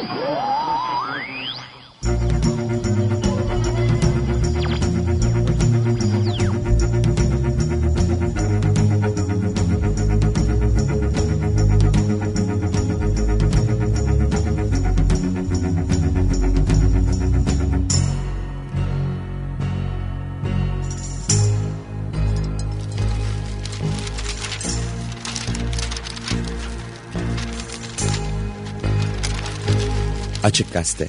Oh! Açık Gazete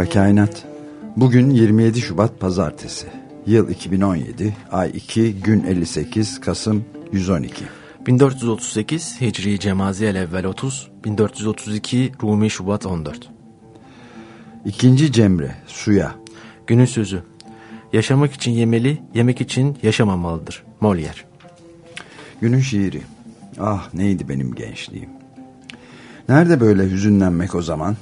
Merhaba Kainat. Bugün 27 Şubat Pazartesi. Yıl 2017, ay 2, gün 58, Kasım 112. 1438 Hicri Cemaziyel evvel 30, 1432 Rumi Şubat 14. İkinci Cemre, suya. Günün sözü. Yaşamak için yemeli, yemek için yaşamamalıdır. Molière. Günün şiiri. Ah neydi benim gençliğim. Nerede böyle hüzünlenmek o zaman?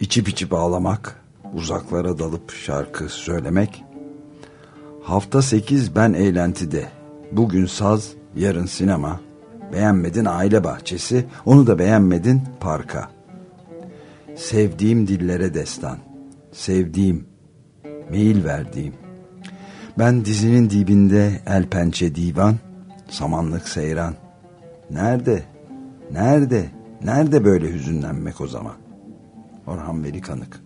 İçip içip ağlamak, uzaklara dalıp şarkı söylemek. Hafta sekiz ben eğlentide, bugün saz, yarın sinema. Beğenmedin aile bahçesi, onu da beğenmedin parka. Sevdiğim dillere destan, sevdiğim, meyil verdiğim. Ben dizinin dibinde el pençe divan, samanlık seyran. Nerede, nerede, nerede böyle hüzünlenmek o zaman? Orhan Veli Kanık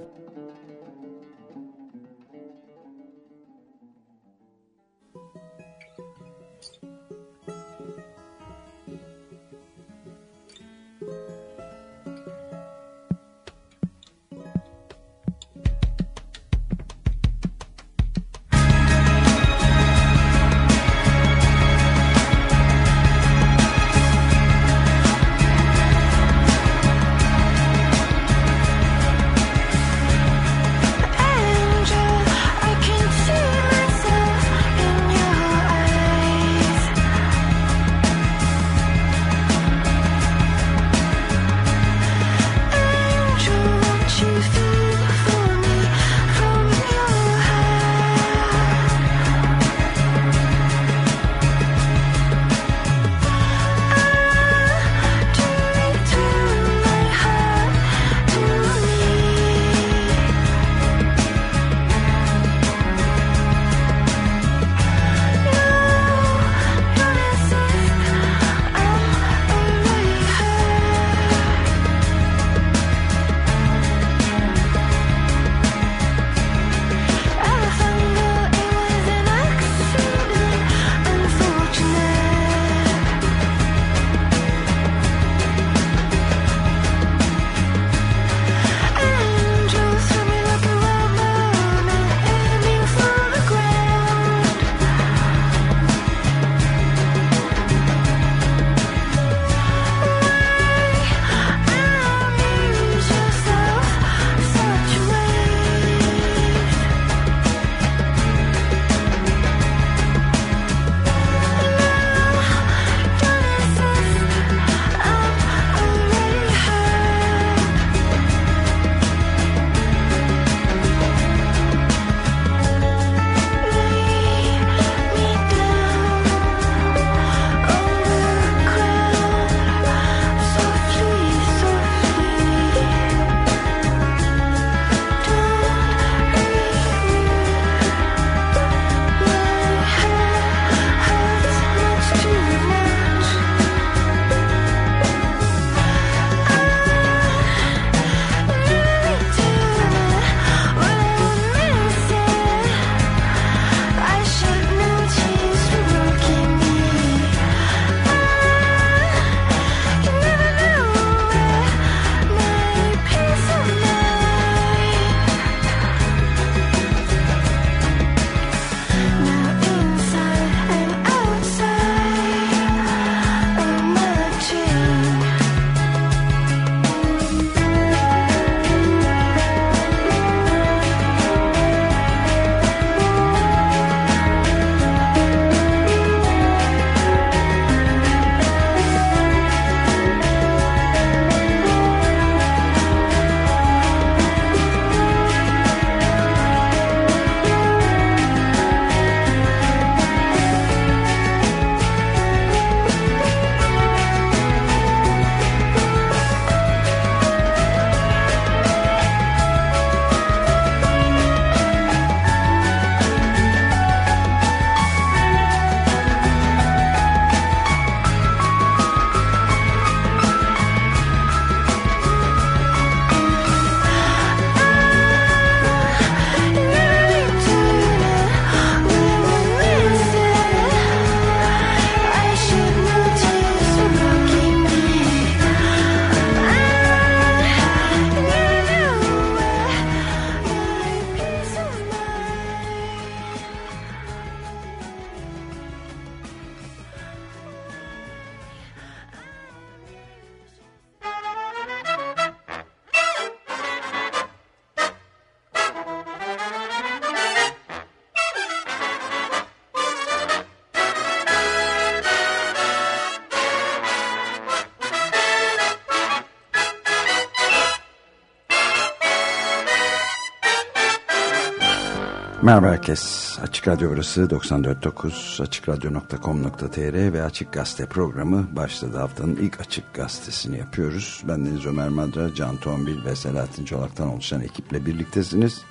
Merhaba herkes. Açık Radyo burası 94.9 AçıkRadyo.com.tr ve Açık Gazete programı başladı. Haftanın ilk Açık Gazetesini yapıyoruz. Ben Deniz Ömer Madra, Can Tombil ve Selahattin Çolak'tan oluşan ekiple birliktesiniz.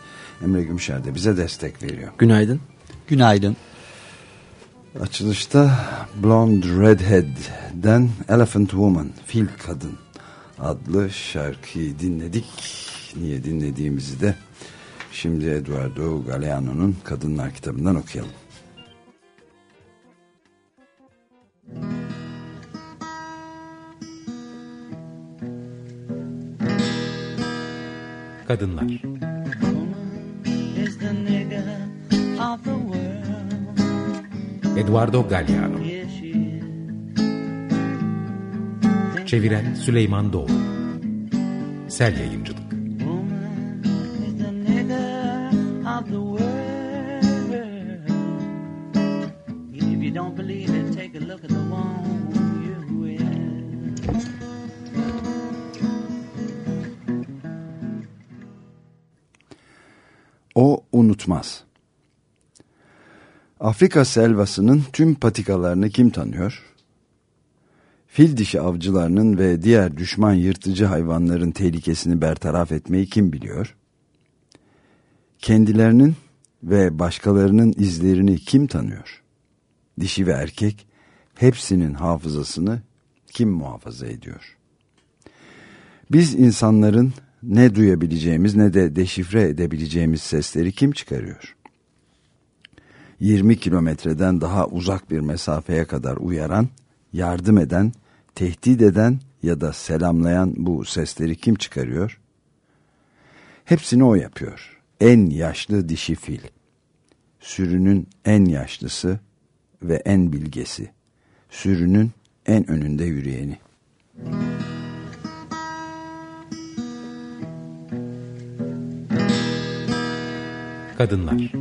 Emre Gümüşer de bize destek veriyor. Günaydın. Günaydın. Açılışta Blonde Redhead'den Elephant Woman, Fil Kadın adlı şarkıyı dinledik. Niye dinlediğimizi de Şimdi Eduardo Galeano'nun Kadınlar kitabından okuyalım. Kadınlar. Eduardo Galeano. Çeviren Süleyman Doğru Sel Yayıncılık Afrika selvasının tüm patikalarını kim tanıyor? Fil dişi avcılarının ve diğer düşman yırtıcı hayvanların tehlikesini bertaraf etmeyi kim biliyor? Kendilerinin ve başkalarının izlerini kim tanıyor? Dişi ve erkek hepsinin hafızasını kim muhafaza ediyor? Biz insanların ne duyabileceğimiz ne de deşifre edebileceğimiz sesleri kim çıkarıyor? 20 kilometreden daha uzak bir mesafeye kadar uyaran, yardım eden, tehdit eden ya da selamlayan bu sesleri kim çıkarıyor? Hepsini o yapıyor. En yaşlı dişi fil. Sürünün en yaşlısı ve en bilgesi. Sürünün en önünde yürüyeni. Kadınlar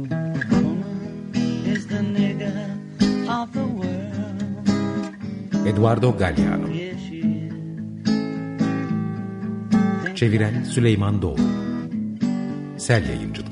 Eduardo Galliano Çeviren Süleyman Doğru Sel Yayıncılık.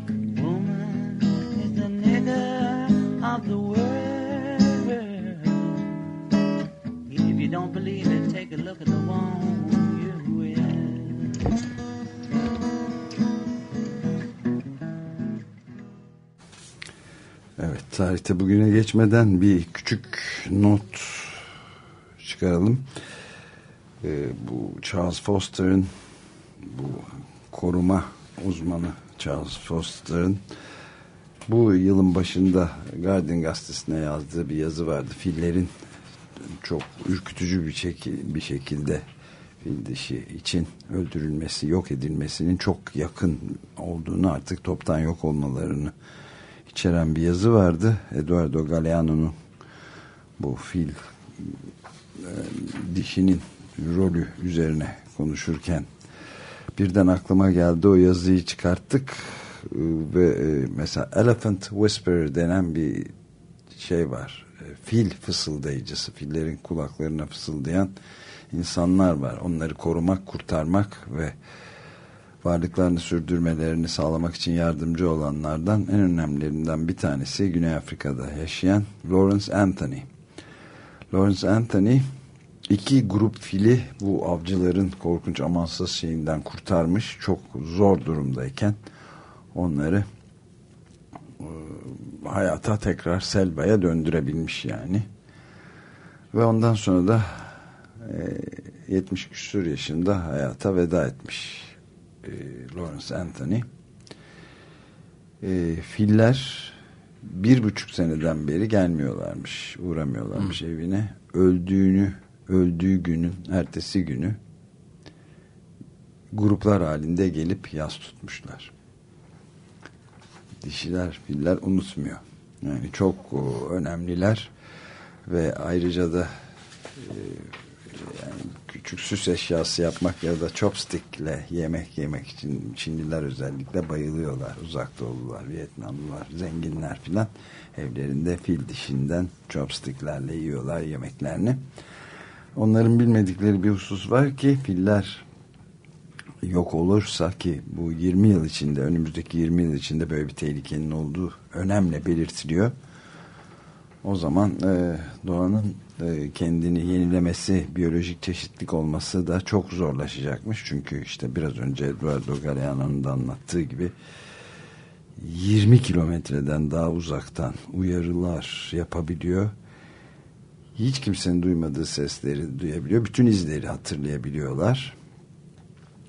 Evet tarihte bugüne geçmeden bir küçük not çıkaralım. Ee, bu Charles Foster'ın bu koruma uzmanı Charles Foster'ın bu yılın başında Guardian gazetesine yazdığı bir yazı vardı. Fillerin çok ürkütücü bir, şekil, bir şekilde fil dişi için öldürülmesi, yok edilmesinin çok yakın olduğunu artık toptan yok olmalarını içeren bir yazı vardı. Eduardo Galeano'nun bu fil e, dişinin rolü üzerine konuşurken birden aklıma geldi o yazıyı çıkarttık e, ve e, mesela Elephant Whisperer denen bir şey var. E, fil fısıldayıcısı, fillerin kulaklarına fısıldayan insanlar var. Onları korumak, kurtarmak ve varlıklarını sürdürmelerini sağlamak için yardımcı olanlardan en önemlilerinden bir tanesi Güney Afrika'da yaşayan Lawrence Anthony. Lawrence Anthony iki grup fili bu avcıların korkunç amansız şeyinden kurtarmış. Çok zor durumdayken onları e, hayata tekrar Selba'ya döndürebilmiş yani. Ve ondan sonra da e, 70 küsur yaşında hayata veda etmiş e, Lawrence Anthony. E, filler bir buçuk seneden beri gelmiyorlarmış, uğramıyorlarmış hmm. evine. Öldüğünü, öldüğü günün ertesi günü gruplar halinde gelip yas tutmuşlar. Dişiler, filler unutmuyor. Yani çok o, önemliler ve ayrıca da e, yani küçük süs eşyası yapmak ya da chopstickle yemek yemek için Çinliler özellikle bayılıyorlar. Uzak doğulular, Vietnamlılar, zenginler filan evlerinde fil dişinden chopsticklerle yiyorlar yemeklerini. Onların bilmedikleri bir husus var ki filler yok olursa ki bu 20 yıl içinde önümüzdeki 20 yıl içinde böyle bir tehlikenin olduğu önemli belirtiliyor. O zaman e, doğanın e, kendini yenilemesi, biyolojik çeşitlik olması da çok zorlaşacakmış. Çünkü işte biraz önce Eduardo Galeano'nun da anlattığı gibi 20 kilometreden daha uzaktan uyarılar yapabiliyor. Hiç kimsenin duymadığı sesleri duyabiliyor. Bütün izleri hatırlayabiliyorlar.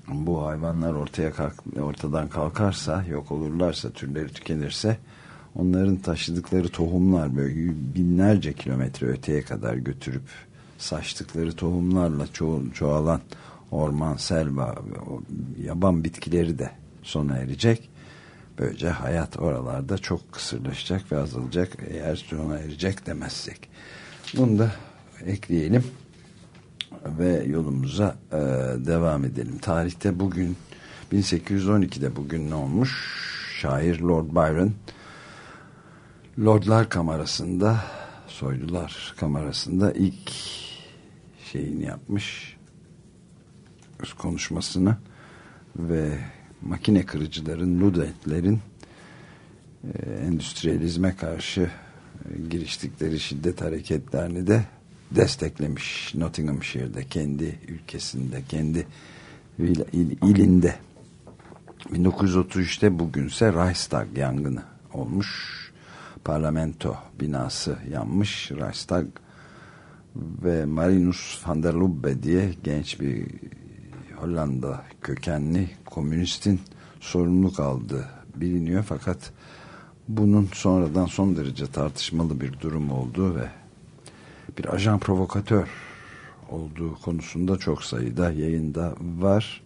Bu hayvanlar ortaya kalk, ortadan kalkarsa, yok olurlarsa, türleri tükenirse onların taşıdıkları tohumlar böyle binlerce kilometre öteye kadar götürüp saçtıkları tohumlarla ço çoğalan orman, selva, yaban bitkileri de sona erecek. Böylece hayat oralarda çok kısırlaşacak ve azalacak eğer sona erecek demezsek. Bunu da ekleyelim ve yolumuza e, devam edelim. Tarihte bugün 1812'de bugün ne olmuş? Şair Lord Byron Lordlar Kamerası'nda Soylular Kamerası'nda ilk şeyini yapmış konuşmasını ve makine kırıcıların, Ludentlerin e, endüstriyalizme karşı giriştikleri şiddet hareketlerini de desteklemiş Nottinghamshire'de kendi ülkesinde kendi il, il, ilinde. 1933'te bugünse Reichstag yangını olmuş parlamento binası yanmış Reichstag ve Marinus van der Lubbe diye genç bir Hollanda kökenli komünistin sorumluluk aldığı biliniyor. Fakat bunun sonradan son derece tartışmalı bir durum olduğu ve bir ajan provokatör olduğu konusunda çok sayıda yayında var.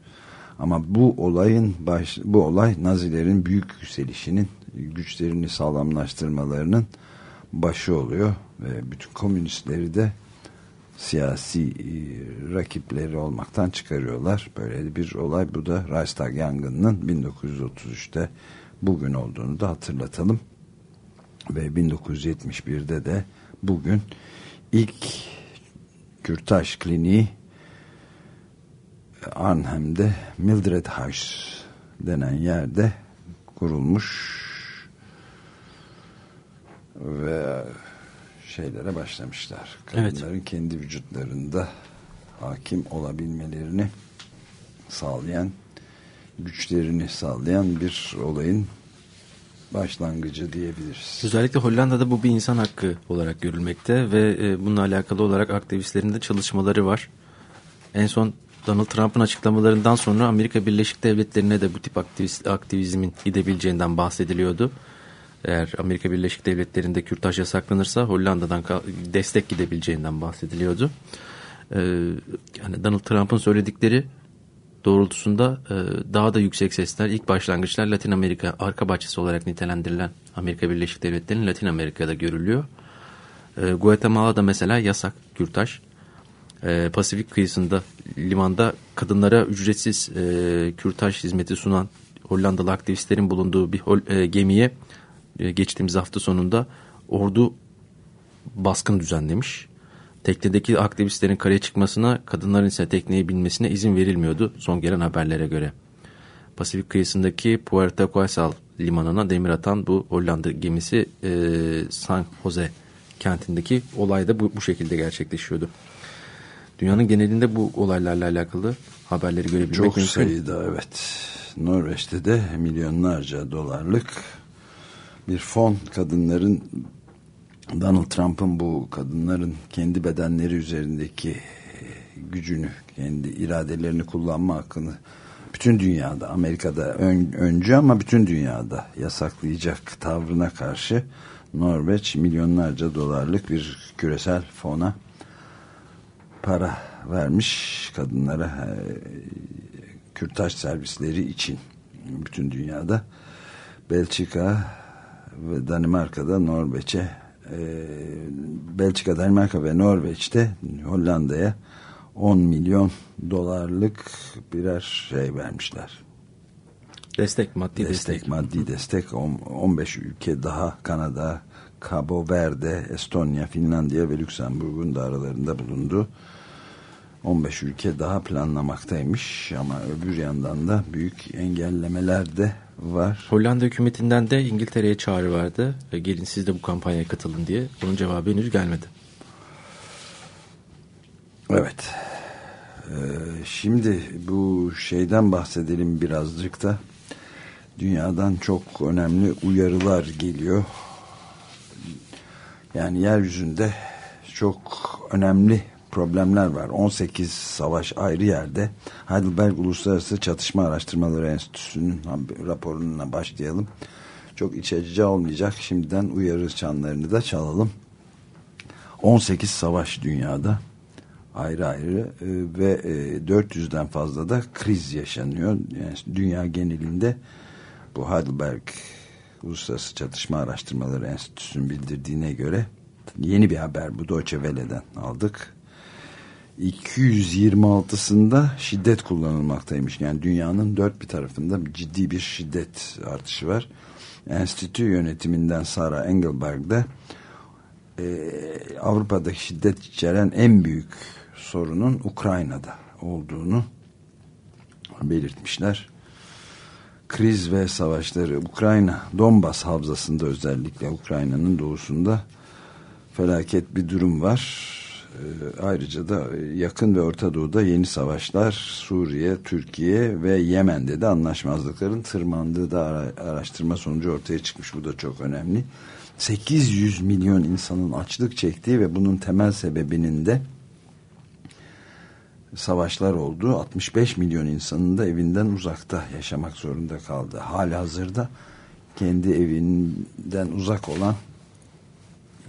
Ama bu olayın baş, bu olay Nazilerin büyük yükselişinin güçlerini sağlamlaştırmalarının başı oluyor ve bütün komünistleri de siyasi e, rakipleri olmaktan çıkarıyorlar. Böyle bir olay bu da Reichstag yangınının 1933'te bugün olduğunu da hatırlatalım. Ve 1971'de de bugün ilk kürtaj kliniği Arnhem'de Mildred House denen yerde kurulmuş ve şeylere başlamışlar. Kadınların evet. kendi vücutlarında hakim olabilmelerini sağlayan güçlerini sağlayan bir olayın başlangıcı diyebiliriz. Özellikle Hollanda'da bu bir insan hakkı olarak görülmekte ve e, bununla alakalı olarak aktivistlerin de çalışmaları var. En son Donald Trump'ın açıklamalarından sonra Amerika Birleşik Devletleri'ne de bu tip aktivist, aktivizmin gidebileceğinden bahsediliyordu. Eğer Amerika Birleşik Devletleri'nde kürtaj yasaklanırsa Hollanda'dan destek gidebileceğinden bahsediliyordu. Ee, yani Donald Trump'ın söyledikleri doğrultusunda e, daha da yüksek sesler ilk başlangıçlar Latin Amerika arka bahçesi olarak nitelendirilen Amerika Birleşik Devletleri'nin Latin Amerika'da görülüyor. E, Guatemala'da mesela yasak kürtaj. E, Pasifik kıyısında limanda kadınlara ücretsiz e, kürtaj hizmeti sunan Hollandalı aktivistlerin bulunduğu bir e, gemiye e, geçtiğimiz hafta sonunda ordu baskın düzenlemiş. Teknedeki aktivistlerin karaya çıkmasına, kadınların ise tekneye binmesine izin verilmiyordu son gelen haberlere göre. Pasifik kıyısındaki Puerto Coasal limanına demir atan bu Hollanda gemisi e, San Jose kentindeki olayda bu, bu şekilde gerçekleşiyordu. Dünyanın genelinde bu olaylarla alakalı haberleri görebilmek Çok mümkün. Çok sayıda evet. Norveç'te de milyonlarca dolarlık bir fon kadınların Donald Trump'ın bu kadınların kendi bedenleri üzerindeki gücünü, kendi iradelerini kullanma hakkını bütün dünyada, Amerika'da ön, öncü ama bütün dünyada yasaklayacak tavrına karşı Norveç milyonlarca dolarlık bir küresel fona para vermiş kadınlara e, kürtaj servisleri için bütün dünyada. Belçika ve Danimarka'da Norveç'e e, Belçika, Danimarka ve Norveç'te Hollanda'ya 10 milyon dolarlık birer şey vermişler. Destek, maddi destek. Destek, maddi destek. 15 ülke daha Kanada, Cabo Verde, Estonya, Finlandiya ve Lüksemburg'un da aralarında bulundu. 15 ülke daha planlamaktaymış ama öbür yandan da büyük engellemeler de var. Hollanda hükümetinden de İngiltere'ye çağrı vardı. Gelin siz de bu kampanyaya katılın diye. Bunun cevabı henüz gelmedi. Evet. Ee, şimdi bu şeyden bahsedelim birazcık da. Dünyadan çok önemli uyarılar geliyor. Yani yeryüzünde çok önemli problemler var. 18 savaş ayrı yerde. Heidelberg Uluslararası Çatışma Araştırmaları Enstitüsü'nün raporuna başlayalım. Çok iç açıcı olmayacak. Şimdiden uyarı çanlarını da çalalım. 18 savaş dünyada ayrı ayrı e, ve 400'den fazla da kriz yaşanıyor. Yani dünya genelinde bu Heidelberg Uluslararası Çatışma Araştırmaları Enstitüsü'nün bildirdiğine göre yeni bir haber bu Deutsche Welle'den aldık. 226'sında şiddet kullanılmaktaymış. Yani dünyanın dört bir tarafında ciddi bir şiddet artışı var. Enstitü yönetiminden Sara Engelberg'de e, Avrupa'daki şiddet içeren en büyük sorunun Ukrayna'da olduğunu belirtmişler. Kriz ve savaşları Ukrayna, Donbas havzasında özellikle Ukrayna'nın doğusunda felaket bir durum var. Ee, ayrıca da yakın ve Orta Doğu'da yeni savaşlar Suriye, Türkiye ve Yemen'de de anlaşmazlıkların tırmandığı da araştırma sonucu ortaya çıkmış. Bu da çok önemli. 800 milyon insanın açlık çektiği ve bunun temel sebebinin de savaşlar oldu. 65 milyon insanın da evinden uzakta yaşamak zorunda kaldı. Hali hazırda kendi evinden uzak olan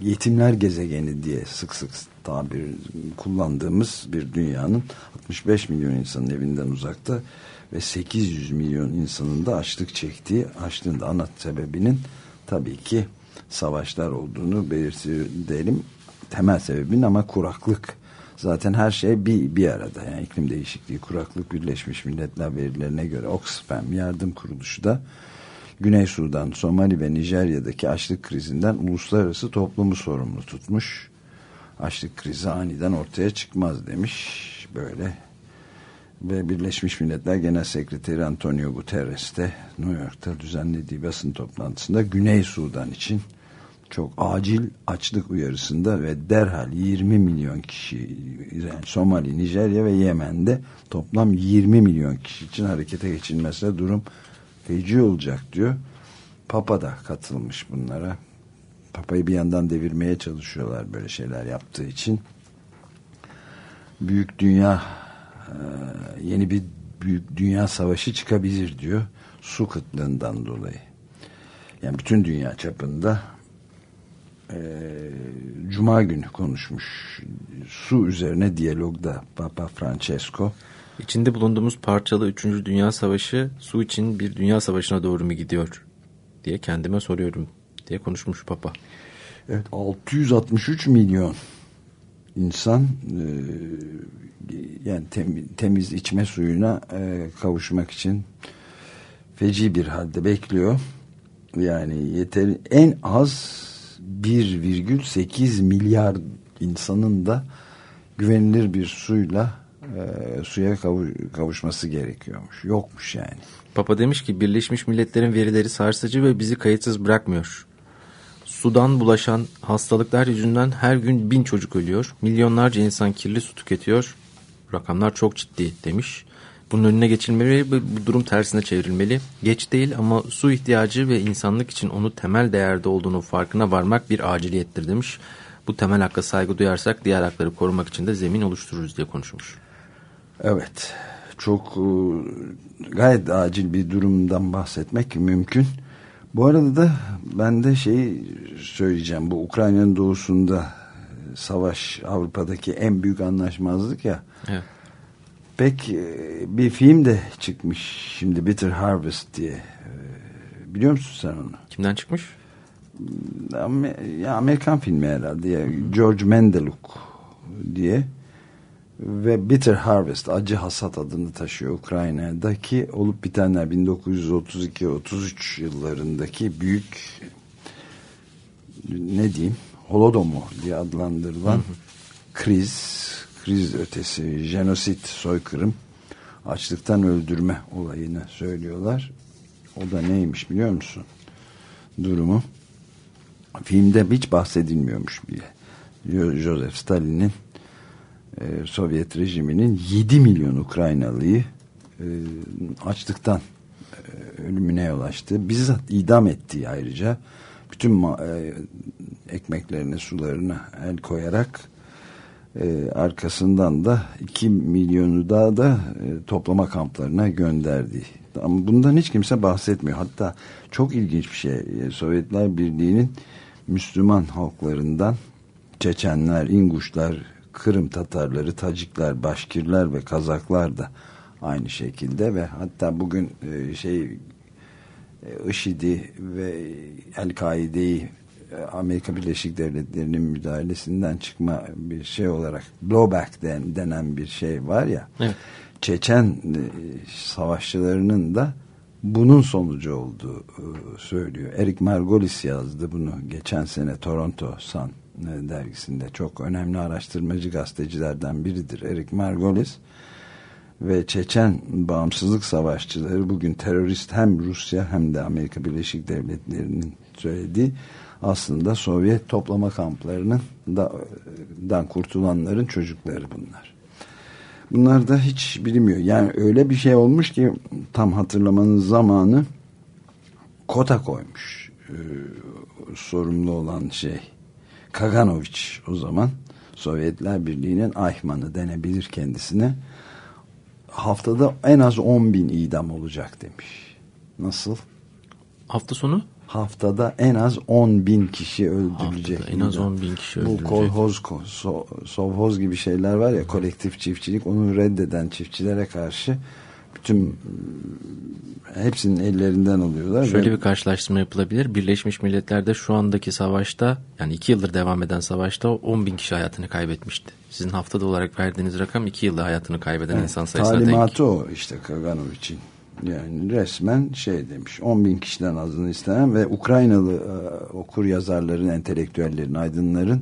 yetimler gezegeni diye sık sık tabir kullandığımız bir dünyanın 65 milyon insanın evinden uzakta ve 800 milyon insanın da açlık çektiği açlığın da ana sebebinin tabii ki savaşlar olduğunu belirtelim. Temel sebebin ama kuraklık Zaten her şey bir, bir arada. Yani iklim değişikliği, kuraklık Birleşmiş Milletler verilerine göre Oxfam yardım kuruluşu da Güney Sudan, Somali ve Nijerya'daki açlık krizinden uluslararası toplumu sorumlu tutmuş. Açlık krizi aniden ortaya çıkmaz demiş. Böyle ve Birleşmiş Milletler Genel Sekreteri Antonio Guterres de New York'ta düzenlediği basın toplantısında Güney Sudan için çok acil açlık uyarısında ve derhal 20 milyon kişi yani Somali, Nijerya ve Yemen'de toplam 20 milyon kişi için harekete geçilmesi durum feci olacak diyor. Papa da katılmış bunlara. Papayı bir yandan devirmeye çalışıyorlar böyle şeyler yaptığı için. Büyük dünya e, yeni bir büyük dünya savaşı çıkabilir diyor. Su kıtlığından dolayı. Yani bütün dünya çapında e, Cuma günü konuşmuş. Su üzerine diyalogda Papa Francesco. İçinde bulunduğumuz parçalı 3. Dünya Savaşı su için bir dünya savaşına doğru mu gidiyor diye kendime soruyorum diye konuşmuş Papa. Evet 663 milyon insan e, yani tem, temiz içme suyuna e, kavuşmak için feci bir halde bekliyor. Yani yeter en az 1,8 milyar insanın da güvenilir bir suyla e, suya kavuş, kavuşması gerekiyormuş. Yokmuş yani. Papa demiş ki Birleşmiş Milletler'in verileri sarsıcı ve bizi kayıtsız bırakmıyor. Sudan bulaşan hastalıklar yüzünden her gün bin çocuk ölüyor. Milyonlarca insan kirli su tüketiyor. Rakamlar çok ciddi demiş. Bunun önüne geçilmeli ve bu durum tersine çevrilmeli. Geç değil ama su ihtiyacı ve insanlık için onu temel değerde olduğunu farkına varmak bir aciliyettir demiş. Bu temel hakka saygı duyarsak diğer hakları korumak için de zemin oluştururuz diye konuşmuş. Evet çok e, gayet acil bir durumdan bahsetmek mümkün. Bu arada da ben de şeyi söyleyeceğim. Bu Ukrayna'nın doğusunda savaş Avrupa'daki en büyük anlaşmazlık ya. Evet pek e, bir film de çıkmış şimdi Bitter Harvest diye. E, biliyor musun sen onu? Kimden çıkmış? Ya Amerikan filmi herhalde. Ya. George Mendeluk diye ve Bitter Harvest acı hasat adını taşıyor Ukrayna'daki olup bitenler 1932-33 yıllarındaki büyük ne diyeyim Holodomor diye adlandırılan hı hı. kriz kriz ötesi jenosit soykırım açlıktan öldürme olayını söylüyorlar. O da neymiş biliyor musun? Durumu. Filmde hiç bahsedilmiyormuş bile. Joseph Stalin'in e, Sovyet rejiminin 7 milyon Ukraynalıyı e, açlıktan e, ölümüne yol açtı. Bizzat idam ettiği ayrıca bütün e, ekmeklerine sularına el koyarak arkasından da 2 milyonu daha da toplama kamplarına gönderdi. Ama bundan hiç kimse bahsetmiyor. Hatta çok ilginç bir şey. Sovyetler Birliği'nin Müslüman halklarından Çeçenler, İnguşlar, Kırım Tatarları, Tacikler, Başkirler ve Kazaklar da aynı şekilde ve hatta bugün e, şey e, IŞİD'i ve El-Kaide'yi e, Amerika Birleşik Devletleri'nin müdahalesinden çıkma bir şey olarak blowback den, denen bir şey var ya evet. Çeçen savaşçılarının da bunun sonucu olduğu söylüyor. Eric Margolis yazdı bunu geçen sene Toronto Sun dergisinde çok önemli araştırmacı gazetecilerden biridir Eric Margolis ve Çeçen bağımsızlık savaşçıları bugün terörist hem Rusya hem de Amerika Birleşik Devletleri'nin söylediği aslında Sovyet toplama kamplarının da, dan kurtulanların çocukları bunlar. Bunlar da hiç bilinmiyor. Yani öyle bir şey olmuş ki tam hatırlamanın zamanı kota koymuş. Ee, sorumlu olan şey Kaganoviç o zaman Sovyetler Birliği'nin Ayhman'ı denebilir kendisine haftada en az 10 bin idam olacak demiş. Nasıl? Hafta sonu? Haftada en az 10 bin kişi öldürülecek. Haftada en az 10 bin kişi öldürülecek. Bu kolhoz, so, sovhoz gibi şeyler var ya kolektif çiftçilik onu reddeden çiftçilere karşı bütün hepsinin ellerinden alıyorlar. Şöyle bir karşılaştırma yapılabilir. Birleşmiş Milletler'de şu andaki savaşta yani iki yıldır devam eden savaşta 10 bin kişi hayatını kaybetmişti. Sizin haftada olarak verdiğiniz rakam iki yılda hayatını kaybeden evet, insan sayısına talimatı denk. o işte Kaganovic'in. Yani resmen şey demiş 10 bin kişiden azını istemem ve Ukraynalı e, okur yazarların, entelektüellerin, aydınların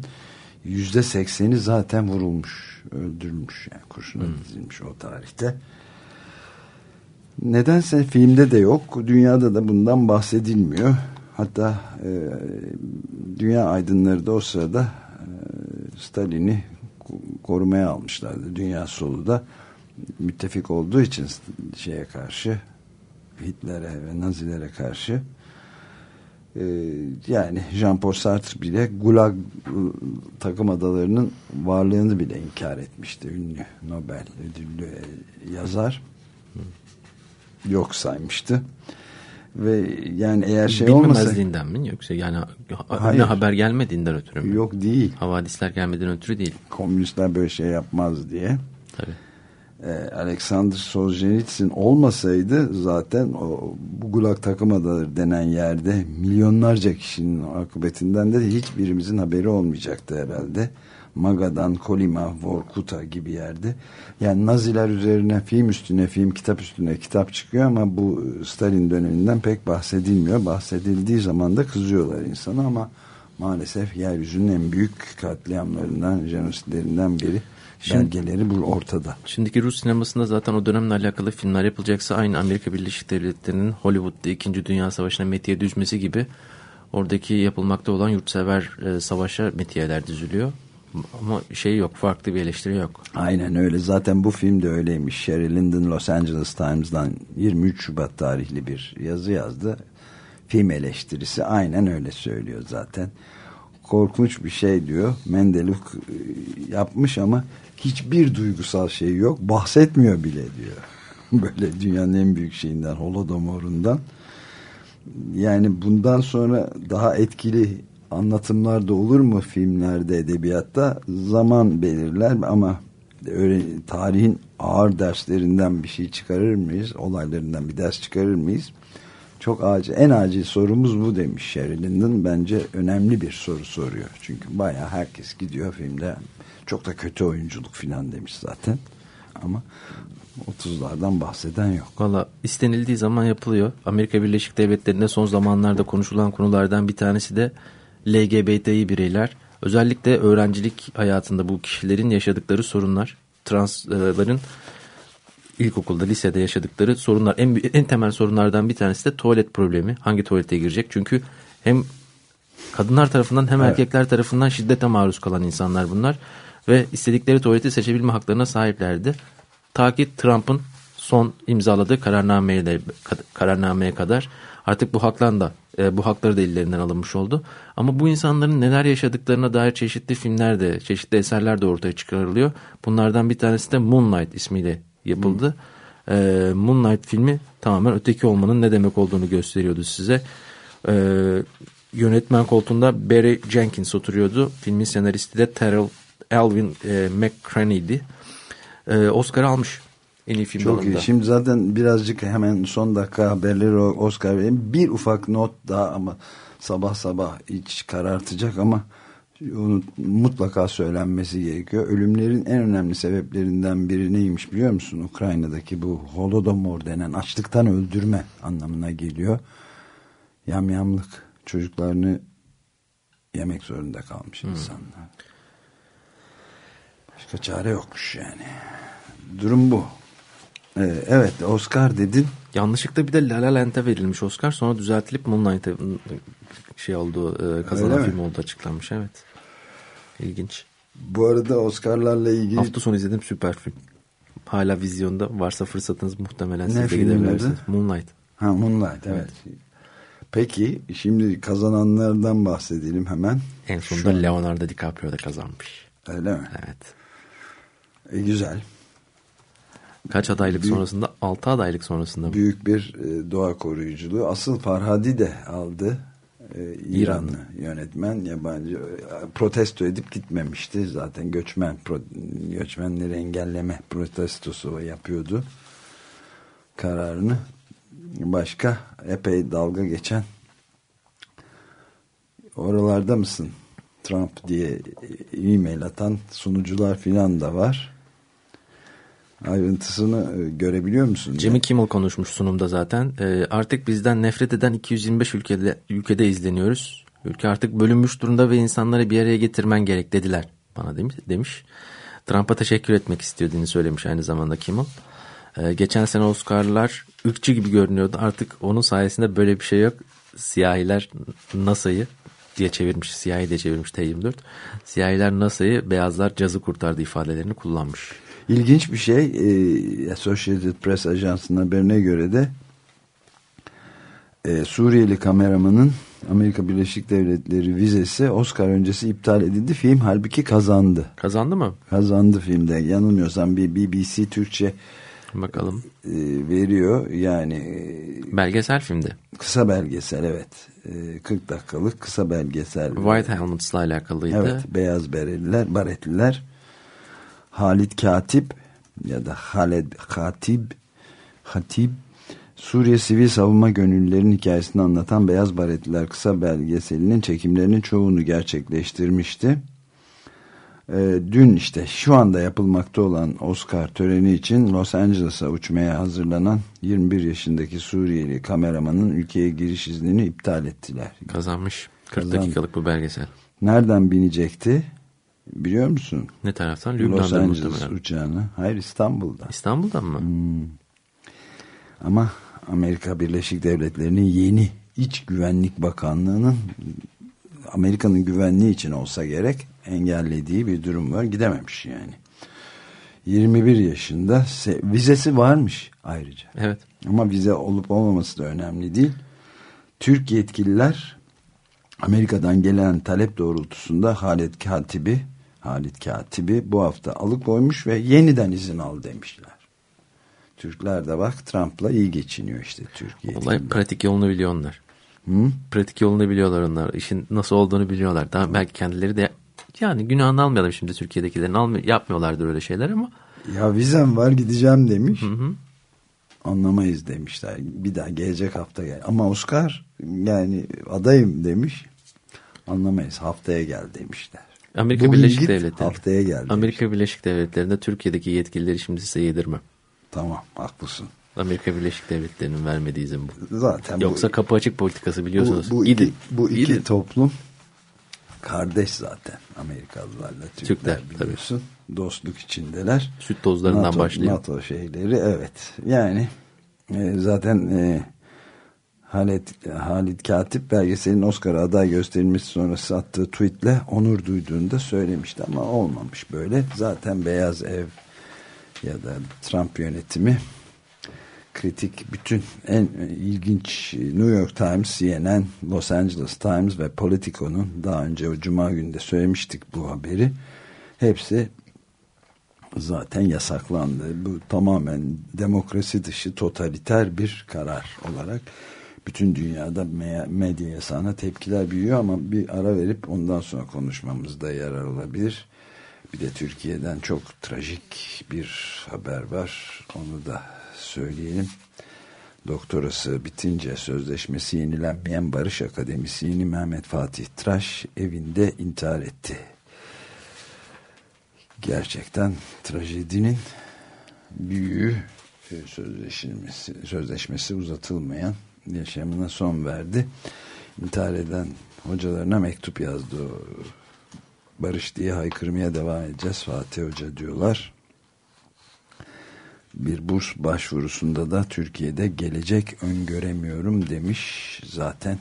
yüzde sekseni zaten vurulmuş, öldürülmüş yani kurşuna hmm. dizilmiş o tarihte. Nedense filmde de yok. Dünyada da bundan bahsedilmiyor. Hatta e, dünya aydınları da o sırada e, Stalin'i korumaya almışlardı. Dünya solu da müttefik olduğu için şeye karşı Hitler'e ve Nazilere karşı e, yani Jean-Paul Sartre bile Gulag takım adalarının varlığını bile inkar etmişti. Ünlü Nobel ödüllü yazar yok saymıştı. Ve yani eğer şey olmasa... Bilmemezliğinden mi yoksa yani Hayır. haber gelmediğinden ötürü mü? Yok değil. Havadisler gelmeden ötürü değil. Komünistler böyle şey yapmaz diye. Tabii. Ee, Alexander Solzhenitsyn olmasaydı zaten o bu Gulag takım adaları denen yerde milyonlarca kişinin akıbetinden de hiçbirimizin haberi olmayacaktı herhalde. Maga'dan Kolima, Vorkuta gibi yerde. Yani Naziler üzerine film üstüne film, kitap üstüne kitap çıkıyor ama bu Stalin döneminden pek bahsedilmiyor. Bahsedildiği zaman da kızıyorlar insana ama maalesef yeryüzünün en büyük katliamlarından, jenositlerinden biri. Şimdi, belgeleri bu ortada. Şimdiki Rus sinemasında zaten o dönemle alakalı filmler yapılacaksa aynı Amerika Birleşik Devletleri'nin Hollywood'da 2. Dünya Savaşı'na metiye düzmesi gibi oradaki yapılmakta olan yurtsever e, savaşa metiyeler düzülüyor. Ama şey yok farklı bir eleştiri yok. Aynen öyle zaten bu film de öyleymiş. Sherry Linden Los Angeles Times'dan 23 Şubat tarihli bir yazı yazdı. Film eleştirisi aynen öyle söylüyor zaten. Korkunç bir şey diyor. Mendeluk e, yapmış ama hiçbir duygusal şey yok. Bahsetmiyor bile diyor. Böyle dünyanın en büyük şeyinden Holodomor'undan. Yani bundan sonra daha etkili anlatımlar da olur mu filmlerde, edebiyatta? Zaman belirler ama tarihin ağır derslerinden bir şey çıkarır mıyız? Olaylarından bir ders çıkarır mıyız? Çok acil, en acil sorumuz bu demiş Sherilyn'in. Bence önemli bir soru soruyor. Çünkü baya herkes gidiyor filmde. Çok da kötü oyunculuk filan demiş zaten. Ama 30'lardan bahseden yok. Valla istenildiği zaman yapılıyor. Amerika Birleşik Devletleri'nde son zamanlarda konuşulan konulardan bir tanesi de LGBTİ bireyler Özellikle öğrencilik hayatında bu kişilerin yaşadıkları sorunlar, transların ilkokulda, lisede yaşadıkları sorunlar. En, en temel sorunlardan bir tanesi de tuvalet problemi. Hangi tuvalete girecek? Çünkü hem kadınlar tarafından hem evet. erkekler tarafından şiddete maruz kalan insanlar bunlar. Ve istedikleri tuvaleti seçebilme haklarına sahiplerdi. Ta ki Trump'ın son imzaladığı kararnameye, kararnameye kadar artık bu haklan da e, bu hakları da ellerinden alınmış oldu. Ama bu insanların neler yaşadıklarına dair çeşitli filmler de, çeşitli eserler de ortaya çıkarılıyor. Bunlardan bir tanesi de Moonlight ismiyle yapıldı. E, Moonlight filmi tamamen öteki olmanın ne demek olduğunu gösteriyordu size. E, yönetmen koltuğunda Barry Jenkins oturuyordu. Filmin senaristi de Terrell Alvin e, McCraney'di. E, Oscar almış en iyi film Çok dalında. iyi. Şimdi zaten birazcık hemen son dakika haberleri Oscar vereyim. Bir ufak not daha ama sabah sabah iç karartacak ama onu mutlaka söylenmesi gerekiyor. Ölümlerin en önemli sebeplerinden biri neymiş biliyor musun? Ukrayna'daki bu holodomor denen açlıktan öldürme anlamına geliyor. Yamyamlık çocuklarını yemek zorunda kalmış hmm. insanlar. Başka çare yokmuş yani. Durum bu. Ee, evet Oscar dedin. Yanlışlıkla bir de La La Land'e verilmiş Oscar. Sonra düzeltilip Moonlight'e şey oldu e, kazanan film oldu açıklanmış. Evet. İlginç. Bu arada Oscar'larla ilgili... Hafta sonu izledim süper film. Hala vizyonda varsa fırsatınız muhtemelen siz de gidebilirsiniz. Moonlight. Ha Moonlight evet. evet. Peki şimdi kazananlardan bahsedelim hemen. En sonunda Şu Leonardo DiCaprio da kazanmış. Öyle mi? Evet. E, güzel. Kaç adaylık büyük, sonrasında? 6 adaylık sonrasında mı? Büyük bir e, doğa koruyuculuğu. Asıl Farhadi de aldı. E, İranlı yönetmen yabancı e, protesto edip gitmemişti. Zaten göçmen pro, göçmenleri engelleme protestosu yapıyordu. Kararını başka epey dalga geçen oralarda mısın Trump diye e-mail atan sunucular filan da var. Ayrıntısını e, görebiliyor musun? Jimmy Kimmel konuşmuş sunumda zaten. E, artık bizden nefret eden 225 ülkede, ülkede izleniyoruz. Ülke artık bölünmüş durumda ve insanları bir araya getirmen gerek dediler bana demiş. demiş. Trump'a teşekkür etmek istediğini söylemiş aynı zamanda Kimmel. E, geçen sene Oscar'lar ırkçı gibi görünüyordu. Artık onun sayesinde böyle bir şey yok. Siyahiler NASA'yı diye çevirmiş, siyahi diye çevirmiş T24. Siyahiler NASA'yı, beyazlar cazı kurtardı ifadelerini kullanmış. İlginç bir şey e, Associated Press Ajansı'nın haberine göre de e, Suriyeli kameramanın Amerika Birleşik Devletleri vizesi Oscar öncesi iptal edildi. Film halbuki kazandı. Kazandı mı? Kazandı filmde. Yanılmıyorsam bir BBC Türkçe Bakalım. E, veriyor. Yani belgesel filmde. Kısa belgesel evet. E, 40 dakikalık kısa belgesel. White Helmets'la alakalıydı. Evet. Beyaz bereliler, baretliler Halit Katip ya da Haled Katib Hatib Suriye Sivil Savunma Gönüllülerin hikayesini anlatan Beyaz Baretliler kısa belgeselinin çekimlerinin çoğunu gerçekleştirmişti. Ee, dün işte şu anda yapılmakta olan Oscar töreni için Los Angeles'a uçmaya hazırlanan 21 yaşındaki Suriyeli kameramanın ülkeye giriş iznini iptal ettiler. Kazanmış. 40 Kazan... dakikalık bu belgesel. Nereden binecekti? Biliyor musun? Ne taraftan? Los Angeles muhtemelen. uçağını. Hayır İstanbul'da. İstanbul'dan mı? Hmm. Ama Amerika Birleşik Devletleri'nin yeni İç Güvenlik Bakanlığı'nın Amerika'nın güvenliği için olsa gerek engellediği bir durum var. Gidememiş yani. 21 yaşında vizesi varmış ayrıca. Evet. Ama vize olup olmaması da önemli değil. Türk yetkililer Amerika'dan gelen talep doğrultusunda Halit Katibi Halit Katibi bu hafta alıkoymuş ve yeniden izin al demişler. Türkler de bak Trump'la iyi geçiniyor işte Türkiye. Olay pratik yolunu biliyor onlar. Hı? Pratik yolunu biliyorlar onlar. İşin nasıl olduğunu biliyorlar. Daha belki kendileri de yani günahını almayalım şimdi Türkiye'dekilerin almıyor, yapmıyorlardır öyle şeyler ama. Ya vizem var gideceğim demiş. Hı hı. Anlamayız demişler. Bir daha gelecek hafta gel. Ama Oscar yani adayım demiş. Anlamayız haftaya gel demişler. Amerika Bugün Birleşik Devletleri. Haftaya geldi. Amerika Birleşik Devletleri'nde Türkiye'deki yetkilileri şimdi size yedirmem. Tamam haklısın. Amerika Birleşik Devletleri'nin vermediği izin bu. Zaten Yoksa bu, kapı açık politikası biliyorsunuz. Bu, bu. Iki, bu iki Gidin. toplum kardeş zaten Amerikalılarla Türkler, Türkler biliyorsun. Tabii. Dostluk içindeler. Süt tozlarından NATO, başlayıp. NATO şeyleri evet. Yani e, zaten e, Halit, Halit Katip belgeselin Oscar aday gösterilmesi sonrası attığı tweetle onur duyduğunu da söylemişti ama olmamış böyle. Zaten Beyaz Ev ya da Trump yönetimi kritik bütün en ilginç New York Times, CNN, Los Angeles Times ve Politico'nun daha önce o cuma günde söylemiştik bu haberi. Hepsi zaten yasaklandı. Bu tamamen demokrasi dışı totaliter bir karar olarak bütün dünyada medya yasağına tepkiler büyüyor ama bir ara verip ondan sonra konuşmamızda yarar olabilir. Bir de Türkiye'den çok trajik bir haber var. Onu da söyleyelim. Doktorası bitince sözleşmesi yenilenmeyen Barış Akademisyeni Mehmet Fatih Tıraş evinde intihar etti. Gerçekten trajedinin büyüğü e, sözleşmesi, sözleşmesi uzatılmayan yaşamına son verdi. İntihar eden hocalarına mektup yazdı. Barış diye haykırmaya devam edeceğiz Fatih Hoca diyorlar bir burs başvurusunda da Türkiye'de gelecek öngöremiyorum demiş zaten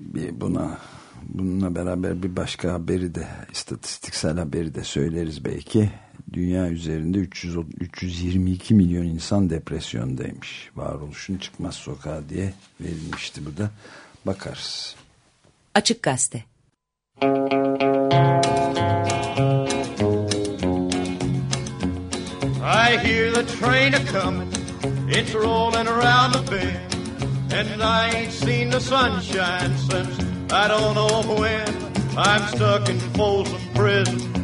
bir buna bununla beraber bir başka haberi de istatistiksel haberi de söyleriz belki dünya üzerinde 300, 322 milyon insan depresyondaymış. Varoluşun çıkmaz sokağa diye verilmişti bu da. Bakarız. Açık Gazete. I hear the train a comin', it's rollin' around the bend, and I ain't seen the sunshine since I don't know when. I'm stuck in Folsom Prison,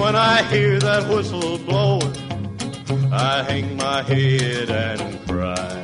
When I hear that whistle blowing, I hang my head and cry.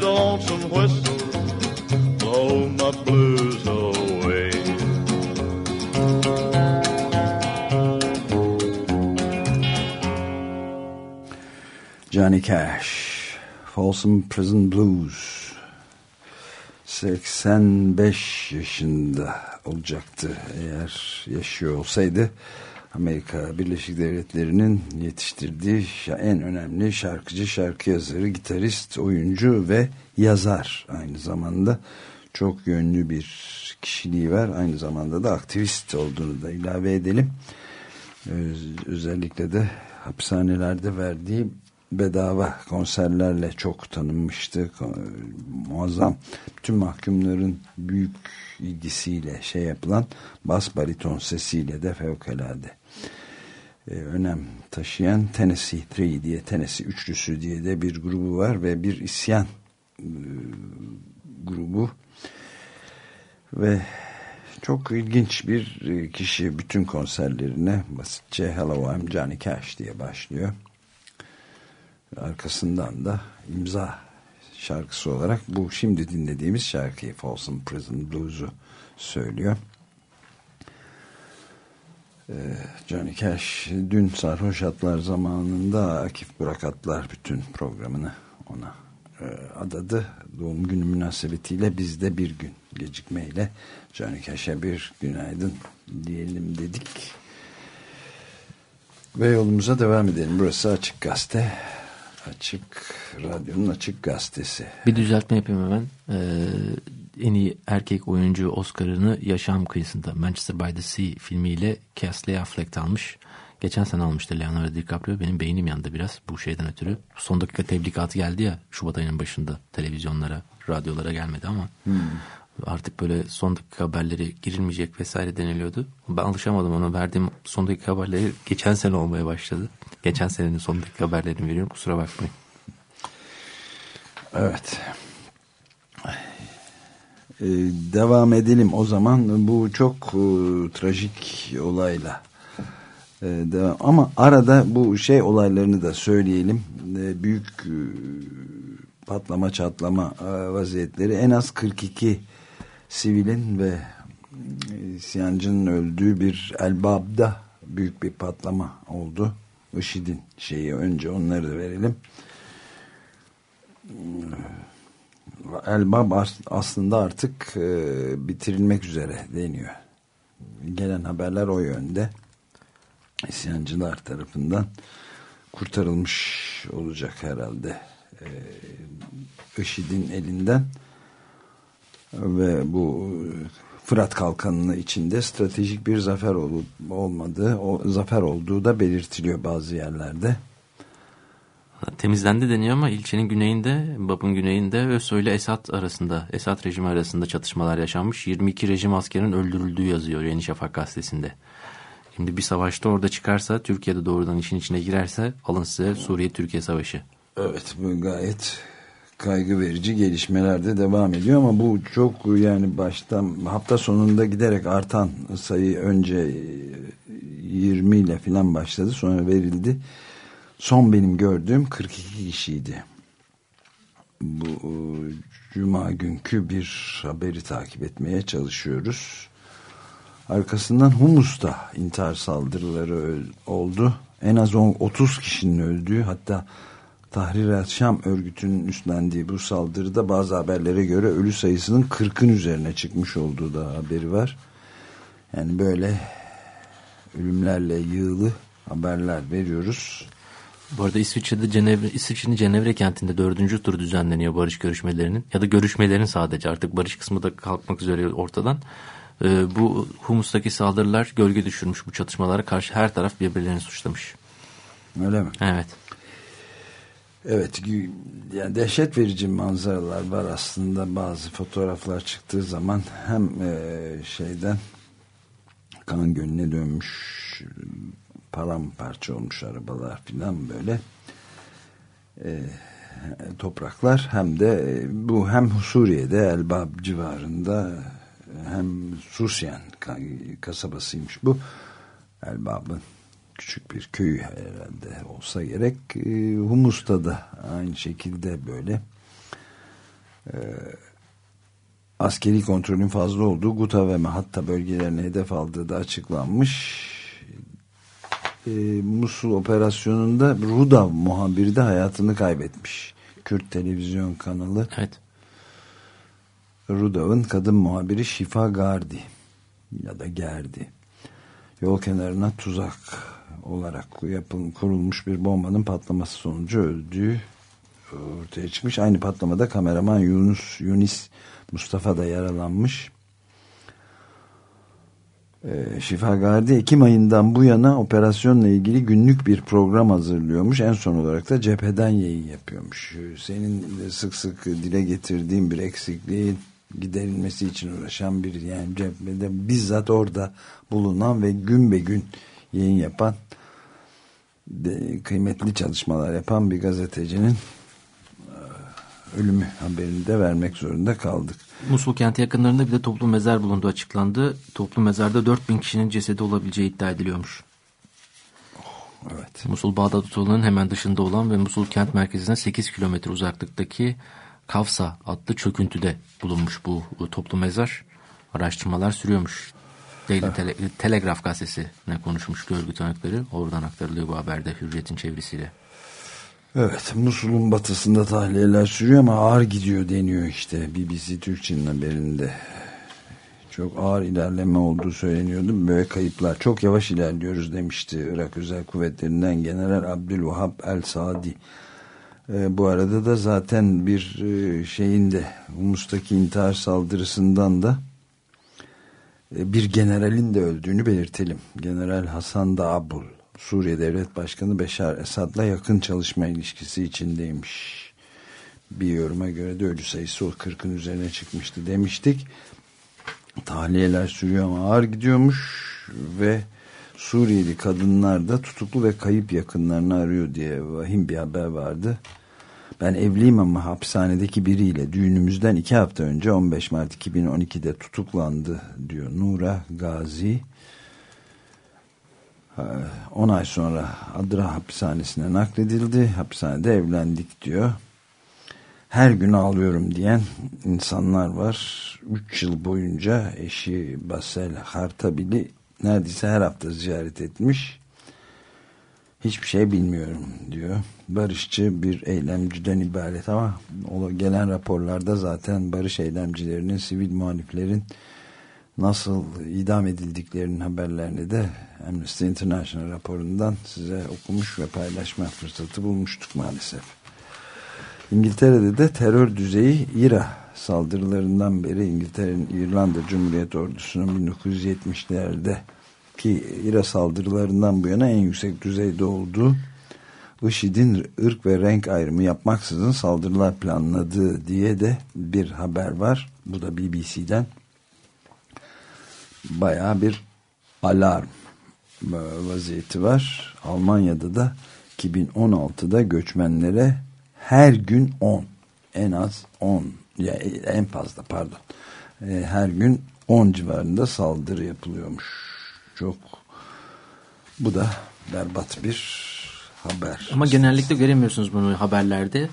That lonesome whistle blow my blues away. Johnny Cash Folsom Prison Blues 85 yaşında olacaktı eğer yaşıyor olsaydı Amerika Birleşik Devletleri'nin yetiştirdiği en önemli şarkıcı, şarkı yazarı, gitarist, oyuncu ve yazar aynı zamanda çok yönlü bir kişiliği var. Aynı zamanda da aktivist olduğunu da ilave edelim. Özellikle de hapishanelerde verdiği bedava konserlerle çok tanınmıştı. Muazzam tüm mahkumların büyük ilgisiyle şey yapılan bas bariton sesiyle de fevkalade e, önem taşıyan Tennessee 3 diye Tennessee üçlüsü diye de bir grubu var ve bir isyan e, grubu ve çok ilginç bir e, kişi bütün konserlerine basitçe Hello I'm Johnny Cash diye başlıyor. Arkasından da imza şarkısı olarak bu şimdi dinlediğimiz şarkıyı Folsom Prison Blues'u söylüyor. Ee, Johnny Cash dün sarhoş atlar zamanında Akif Burak atlar bütün programını ona e, adadı. Doğum günü münasebetiyle biz de bir gün gecikmeyle Johnny Cash'e bir günaydın diyelim dedik. Ve yolumuza devam edelim. Burası Açık Gazete. Açık Radyo'nun Açık Gazetesi. Bir düzeltme yapayım hemen. Ee, en iyi erkek oyuncu Oscar'ını Yaşam Kıyısında Manchester by the Sea filmiyle Casey Affleck almış. Geçen sene almıştı Leonardo DiCaprio. Benim beynim yandı biraz bu şeyden ötürü. Son dakika tebligatı geldi ya Şubat ayının başında televizyonlara, radyolara gelmedi ama hmm. artık böyle son dakika haberleri girilmeyecek vesaire deniliyordu. Ben alışamadım ona verdiğim son dakika haberleri geçen sene olmaya başladı. Geçen senenin son dakika haberlerini veriyorum kusura bakmayın. Evet. Ee, devam edelim o zaman bu çok e, trajik olayla ee, devam. Ama arada bu şey olaylarını da söyleyelim. Ee, büyük e, patlama çatlama e, vaziyetleri en az 42 sivilin ve e, isyancının öldüğü bir Elbab'da büyük bir patlama oldu. IŞİD'in şeyi önce onları da verelim. Elbab aslında artık bitirilmek üzere deniyor. Gelen haberler o yönde isyancılar tarafından kurtarılmış olacak herhalde ee, IŞİD'in elinden ve bu Fırat Kalkanı'nın içinde stratejik bir zafer olup olmadığı, o zafer olduğu da belirtiliyor bazı yerlerde. Temizlendi deniyor ama ilçenin güneyinde, Bab'ın güneyinde ÖSO ile Esad arasında, Esad rejimi arasında çatışmalar yaşanmış. 22 rejim askerin öldürüldüğü yazıyor Yeni Şafak gazetesinde. Şimdi bir savaşta orada çıkarsa Türkiye'de doğrudan işin içine girerse alın size Suriye-Türkiye savaşı. Evet bu gayet kaygı verici gelişmeler de devam ediyor ama bu çok yani baştan hafta sonunda giderek artan sayı önce 20 ile filan başladı sonra verildi. Son benim gördüğüm 42 kişiydi. Bu cuma günkü bir haberi takip etmeye çalışıyoruz. Arkasından Humus'ta intihar saldırıları oldu. En az 30 kişinin öldüğü hatta Tahrir Şam örgütünün üstlendiği bu saldırıda bazı haberlere göre ölü sayısının 40'ın üzerine çıkmış olduğu da haberi var. Yani böyle ölümlerle yığılı haberler veriyoruz. Bu arada İsviçre'de Cenevre, İsviçre'nin Cenevre kentinde dördüncü tur düzenleniyor barış görüşmelerinin ya da görüşmelerin sadece artık barış kısmı da kalkmak üzere ortadan. E, bu Humus'taki saldırılar gölge düşürmüş bu çatışmalara karşı her taraf birbirlerini suçlamış. Öyle mi? Evet. Evet yani dehşet verici manzaralar var aslında bazı fotoğraflar çıktığı zaman hem e, şeyden kan gönlüne dönmüş paramparça olmuş arabalar filan böyle e, topraklar hem de e, bu hem Suriye'de Elbab civarında hem Susyan kasabasıymış bu. Elbab'ın küçük bir köy herhalde olsa gerek. E, Humus'ta da aynı şekilde böyle e, askeri kontrolün fazla olduğu Guta ve Mahatta bölgelerine hedef aldığı da açıklanmış. E, Musul operasyonunda Rudav muhabiri de hayatını kaybetmiş. Kürt televizyon kanalı. Evet. Rudav'ın kadın muhabiri Şifa Gardi ya da Gerdi yol kenarına tuzak olarak yapıl, kurulmuş bir bombanın patlaması sonucu öldüğü ortaya çıkmış. Aynı patlamada kameraman Yunus Yunis Mustafa da yaralanmış. E, Şifa Gardi Ekim ayından bu yana operasyonla ilgili günlük bir program hazırlıyormuş. En son olarak da cepheden yayın yapıyormuş. Senin sık sık dile getirdiğin bir eksikliğin giderilmesi için uğraşan bir yani cephede bizzat orada bulunan ve gün be gün yayın yapan kıymetli çalışmalar yapan bir gazetecinin ölümü haberini de vermek zorunda kaldık. Musul kenti yakınlarında bir de toplu mezar bulunduğu açıklandı. Toplu mezarda 4000 kişinin cesedi olabileceği iddia ediliyormuş. Evet. Musul Bağdat Otoyolu'nun hemen dışında olan ve Musul kent merkezine 8 kilometre uzaklıktaki Kavsa adlı çöküntüde bulunmuş bu, toplu mezar. Araştırmalar sürüyormuş. Daily Tele Telegraf gazetesine konuşmuş görgü tanıkları. Oradan aktarılıyor bu haberde Hürriyet'in çevirisiyle. Evet Musul'un batısında tahliyeler sürüyor ama ağır gidiyor deniyor işte BBC Türkçe'nin haberinde. Çok ağır ilerleme olduğu söyleniyordu. Böyle kayıplar çok yavaş ilerliyoruz demişti Irak Özel Kuvvetlerinden General Abdülvahap El Saadi. Ee, bu arada da zaten bir e, şeyin Humus'taki intihar saldırısından da e, bir generalin de öldüğünü belirtelim. General Hasan Dağbul Suriye Devlet Başkanı Beşar Esad'la yakın çalışma ilişkisi içindeymiş. Bir yoruma göre de ölü sayısı o 40'ın üzerine çıkmıştı demiştik. Tahliyeler sürüyor ama ağır gidiyormuş ve Suriyeli kadınlar da tutuklu ve kayıp yakınlarını arıyor diye vahim bir haber vardı. Ben evliyim ama hapishanedeki biriyle düğünümüzden iki hafta önce 15 Mart 2012'de tutuklandı diyor Nura Gazi. 10 ay sonra Adra hapishanesine nakledildi. Hapishanede evlendik diyor. Her gün ağlıyorum diyen insanlar var. 3 yıl boyunca eşi Basel Hartabil'i neredeyse her hafta ziyaret etmiş. Hiçbir şey bilmiyorum diyor. Barışçı bir eylemciden ibaret ama gelen raporlarda zaten barış eylemcilerinin, sivil muhaliflerin nasıl idam edildiklerinin haberlerini de Amnesty International raporundan size okumuş ve paylaşma fırsatı bulmuştuk maalesef. İngiltere'de de terör düzeyi İRA saldırılarından beri İngiltere'nin İrlanda Cumhuriyet Ordusu'nun 1970'lerde ki İRA saldırılarından bu yana en yüksek düzeyde olduğu IŞİD'in ırk ve renk ayrımı yapmaksızın saldırılar planladığı diye de bir haber var. Bu da BBC'den. Baya bir alarm vaziyeti var. Almanya'da da 2016'da göçmenlere her gün 10 en az 10 ya en fazla pardon e, her gün 10 civarında saldırı yapılıyormuş. Çok bu da berbat bir haber. Ama genellikle göremiyorsunuz bunu haberlerde.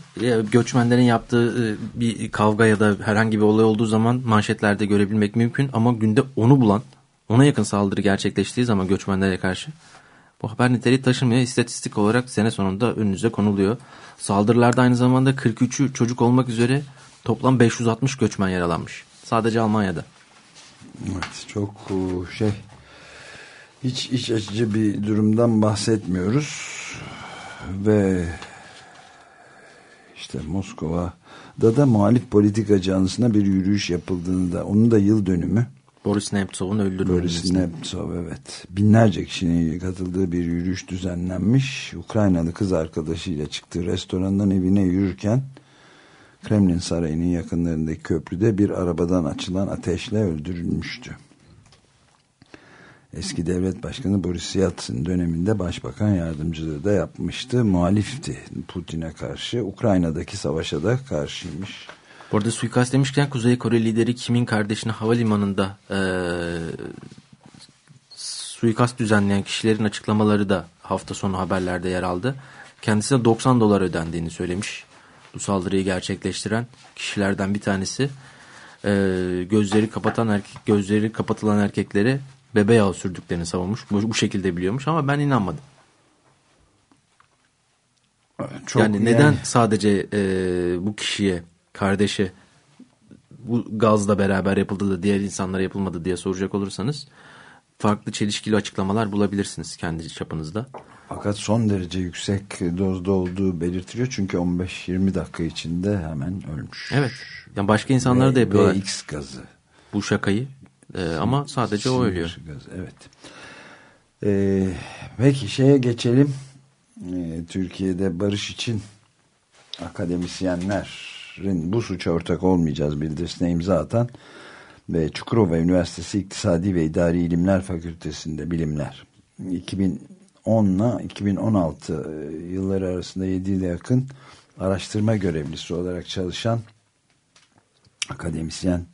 Göçmenlerin yaptığı e, bir kavga ya da herhangi bir olay olduğu zaman manşetlerde görebilmek mümkün. Ama günde onu bulan, ona yakın saldırı gerçekleştiği zaman göçmenlere karşı bu haber niteliği taşımıyor. İstatistik olarak sene sonunda önünüze konuluyor. Saldırılarda aynı zamanda 43'ü çocuk olmak üzere toplam 560 göçmen yaralanmış. Sadece Almanya'da. Evet çok e, şey hiç iç açıcı bir durumdan bahsetmiyoruz ve işte Moskova'da da muhalif politika anısına bir yürüyüş yapıldığını da onun da yıl dönümü. Boris Nemtsov'un öldürülmesi. Boris Nemtsov evet. Binlerce kişinin katıldığı bir yürüyüş düzenlenmiş. Ukraynalı kız arkadaşıyla çıktığı restorandan evine yürürken Kremlin Sarayı'nın yakınlarındaki köprüde bir arabadan açılan ateşle öldürülmüştü. Eski devlet başkanı Boris Yeltsin döneminde başbakan yardımcılığı da yapmıştı. Muhalifti Putin'e karşı. Ukrayna'daki savaşa da karşıymış. Bu arada suikast demişken Kuzey Kore lideri Kim'in kardeşini havalimanında e, suikast düzenleyen kişilerin açıklamaları da hafta sonu haberlerde yer aldı. Kendisine 90 dolar ödendiğini söylemiş. Bu saldırıyı gerçekleştiren kişilerden bir tanesi e, gözleri kapatan erkek gözleri kapatılan erkeklere bebe yağı sürdüklerini savunmuş. Bu, bu şekilde biliyormuş ama ben inanmadım. Çok yani, yani neden sadece e, bu kişiye, kardeşe bu gazla beraber yapıldı da diğer insanlara yapılmadı diye soracak olursanız farklı çelişkili açıklamalar bulabilirsiniz kendi çapınızda. Fakat son derece yüksek dozda olduğu belirtiliyor çünkü 15-20 dakika içinde hemen ölmüş. Evet. Yani başka insanlara da yapıyorlar. X gazı. Bu şakayı Ee, ama sadece o ölüyor. Evet. Ee, peki şeye geçelim. Ee, Türkiye'de barış için akademisyenlerin bu suça ortak olmayacağız bildirisine imza atan ve Çukurova Üniversitesi İktisadi ve İdari İlimler Fakültesi'nde bilimler 2010 ile 2016 yılları arasında 7 yıla yakın araştırma görevlisi olarak çalışan akademisyen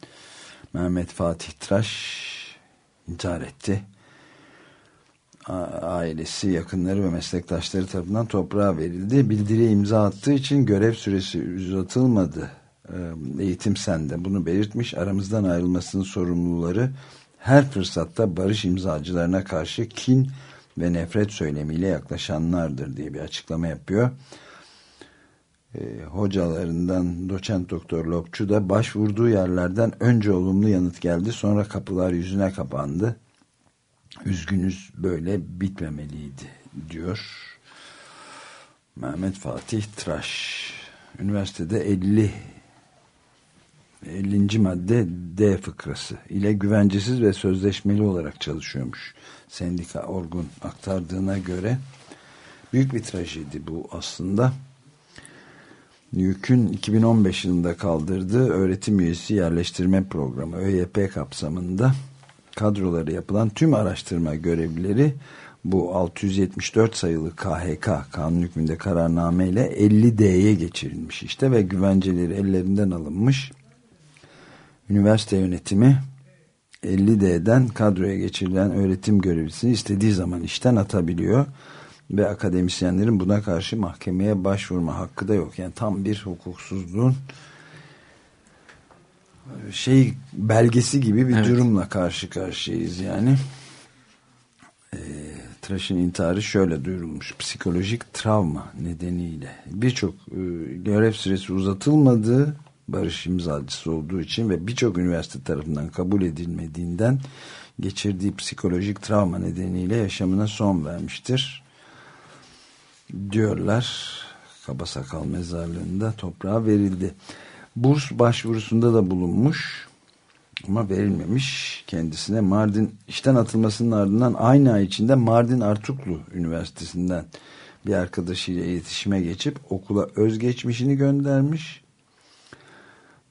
Mehmet Fatih Tıraş intihar etti. Ailesi, yakınları ve meslektaşları tarafından toprağa verildi. Bildiriye imza attığı için görev süresi uzatılmadı. Eğitim sende bunu belirtmiş. Aramızdan ayrılmasının sorumluları her fırsatta barış imzacılarına karşı kin ve nefret söylemiyle yaklaşanlardır diye bir açıklama yapıyor e, hocalarından doçent doktor Lopçu da başvurduğu yerlerden önce olumlu yanıt geldi sonra kapılar yüzüne kapandı. Üzgünüz böyle bitmemeliydi diyor. Mehmet Fatih Tıraş üniversitede 50 50. madde D fıkrası ile güvencesiz ve sözleşmeli olarak çalışıyormuş. Sendika Orgun aktardığına göre büyük bir trajedi bu aslında. YÜK'ün 2015 yılında kaldırdığı öğretim üyesi yerleştirme programı ÖYP kapsamında kadroları yapılan tüm araştırma görevlileri bu 674 sayılı KHK kanun hükmünde kararname ile 50D'ye geçirilmiş işte ve güvenceleri ellerinden alınmış. Üniversite yönetimi 50D'den kadroya geçirilen öğretim görevlisini istediği zaman işten atabiliyor ve akademisyenlerin buna karşı mahkemeye başvurma hakkı da yok. Yani tam bir hukuksuzluğun şey belgesi gibi bir evet. durumla karşı karşıyayız yani. E, Tıraş'ın intiharı şöyle duyurulmuş. Psikolojik travma nedeniyle birçok e, görev süresi uzatılmadığı barış imzacısı olduğu için ve birçok üniversite tarafından kabul edilmediğinden geçirdiği psikolojik travma nedeniyle yaşamına son vermiştir diyorlar. Kabasakal mezarlığında toprağa verildi. Burs başvurusunda da bulunmuş ama verilmemiş kendisine. Mardin işten atılmasının ardından aynı ay içinde Mardin Artuklu Üniversitesi'nden bir arkadaşıyla iletişime geçip okula özgeçmişini göndermiş.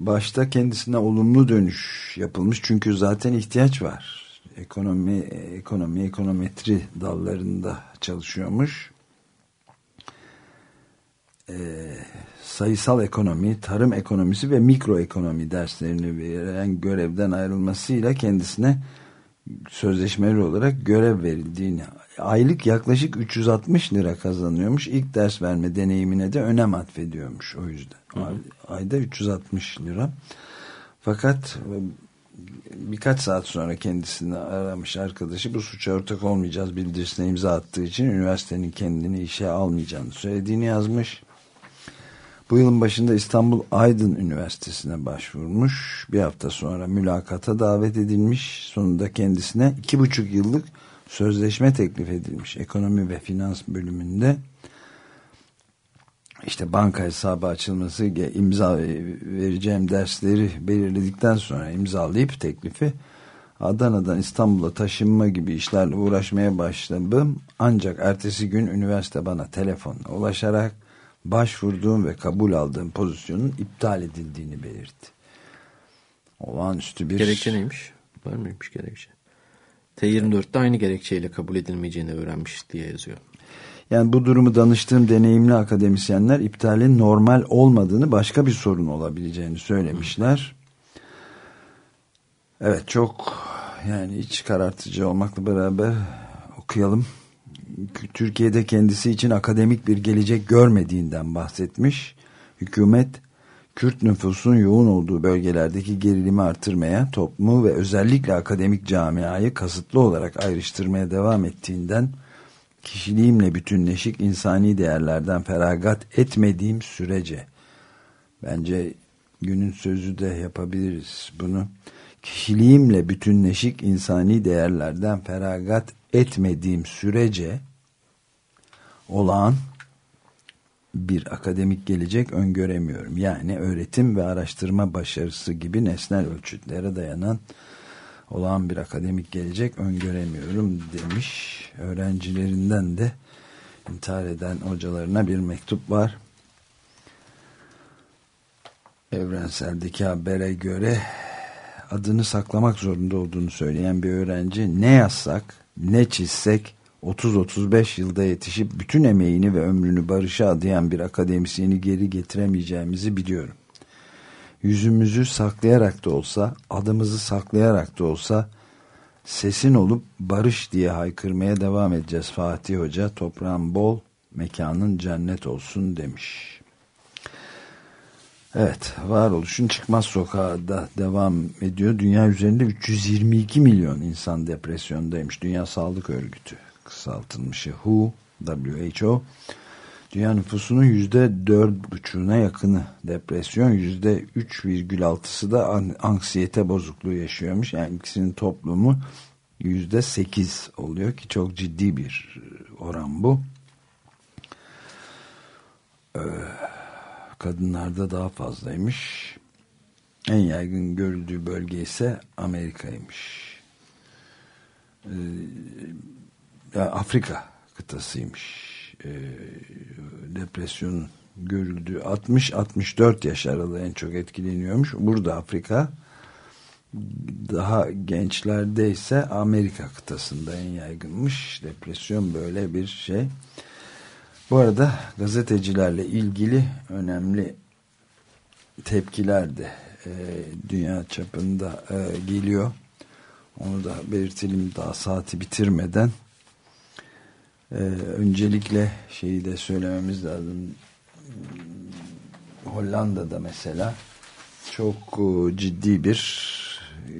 Başta kendisine olumlu dönüş yapılmış çünkü zaten ihtiyaç var. Ekonomi, ekonomi, ekonometri dallarında çalışıyormuş e, sayısal ekonomi, tarım ekonomisi ve mikroekonomi derslerini veren görevden ayrılmasıyla kendisine sözleşmeli olarak görev verildiğini aylık yaklaşık 360 lira kazanıyormuş. İlk ders verme deneyimine de önem atfediyormuş o yüzden. Hı hı. Ayda 360 lira. Fakat birkaç saat sonra kendisini aramış arkadaşı bu suça ortak olmayacağız bildirisine imza attığı için üniversitenin kendini işe almayacağını söylediğini yazmış. Bu yılın başında İstanbul Aydın Üniversitesi'ne başvurmuş. Bir hafta sonra mülakata davet edilmiş. Sonunda kendisine iki buçuk yıllık sözleşme teklif edilmiş. Ekonomi ve finans bölümünde işte banka hesabı açılması imza vereceğim dersleri belirledikten sonra imzalayıp teklifi Adana'dan İstanbul'a taşınma gibi işlerle uğraşmaya başladım. Ancak ertesi gün üniversite bana telefonla ulaşarak başvurduğum ve kabul aldığım pozisyonun iptal edildiğini belirtti. Olağanüstü bir... Gerekçe neymiş? Var mıymış gerekçe? T24'te aynı gerekçeyle kabul edilmeyeceğini öğrenmiş diye yazıyor. Yani bu durumu danıştığım deneyimli akademisyenler iptalin normal olmadığını başka bir sorun olabileceğini söylemişler. Evet çok yani iç karartıcı olmakla beraber okuyalım. Türkiye'de kendisi için akademik bir gelecek görmediğinden bahsetmiş. Hükümet Kürt nüfusun yoğun olduğu bölgelerdeki gerilimi artırmaya, toplumu ve özellikle akademik camiayı kasıtlı olarak ayrıştırmaya devam ettiğinden kişiliğimle bütünleşik insani değerlerden feragat etmediğim sürece bence günün sözü de yapabiliriz bunu. Kişiliğimle bütünleşik insani değerlerden feragat etmediğim sürece olağan bir akademik gelecek öngöremiyorum. Yani öğretim ve araştırma başarısı gibi nesnel ölçütlere dayanan olağan bir akademik gelecek öngöremiyorum demiş. Öğrencilerinden de intihar eden hocalarına bir mektup var. Evrenseldeki habere göre adını saklamak zorunda olduğunu söyleyen bir öğrenci ne yazsak ne çizsek 30-35 yılda yetişip bütün emeğini ve ömrünü barışa adayan bir akademisyeni geri getiremeyeceğimizi biliyorum. Yüzümüzü saklayarak da olsa, adımızı saklayarak da olsa sesin olup barış diye haykırmaya devam edeceğiz Fatih Hoca. Toprağın bol, mekanın cennet olsun demiş. Evet, varoluşun çıkmaz sokağa da devam ediyor. Dünya üzerinde 322 milyon insan depresyondaymış. Dünya Sağlık Örgütü kısaltılmışı WHO, WHO dünya nüfusunun yüzde dört buçuğuna yakını depresyon yüzde üç virgül altısı da anksiyete bozukluğu yaşıyormuş. Yani ikisinin toplumu yüzde sekiz oluyor ki çok ciddi bir oran bu. Ee, kadınlarda daha fazlaymış. En yaygın görüldüğü bölge ise Amerika'ymış. Ee, Afrika kıtasıymış. Ee, depresyonun görüldüğü 60-64 yaş aralığı en çok etkileniyormuş. Burada Afrika daha gençlerde ise Amerika kıtasında en yaygınmış. Depresyon böyle bir şey. Bu arada gazetecilerle ilgili önemli tepkiler de e, dünya çapında e, geliyor. Onu da belirtelim daha saati bitirmeden. E, öncelikle şeyi de söylememiz lazım. Hollanda'da mesela çok e, ciddi bir e,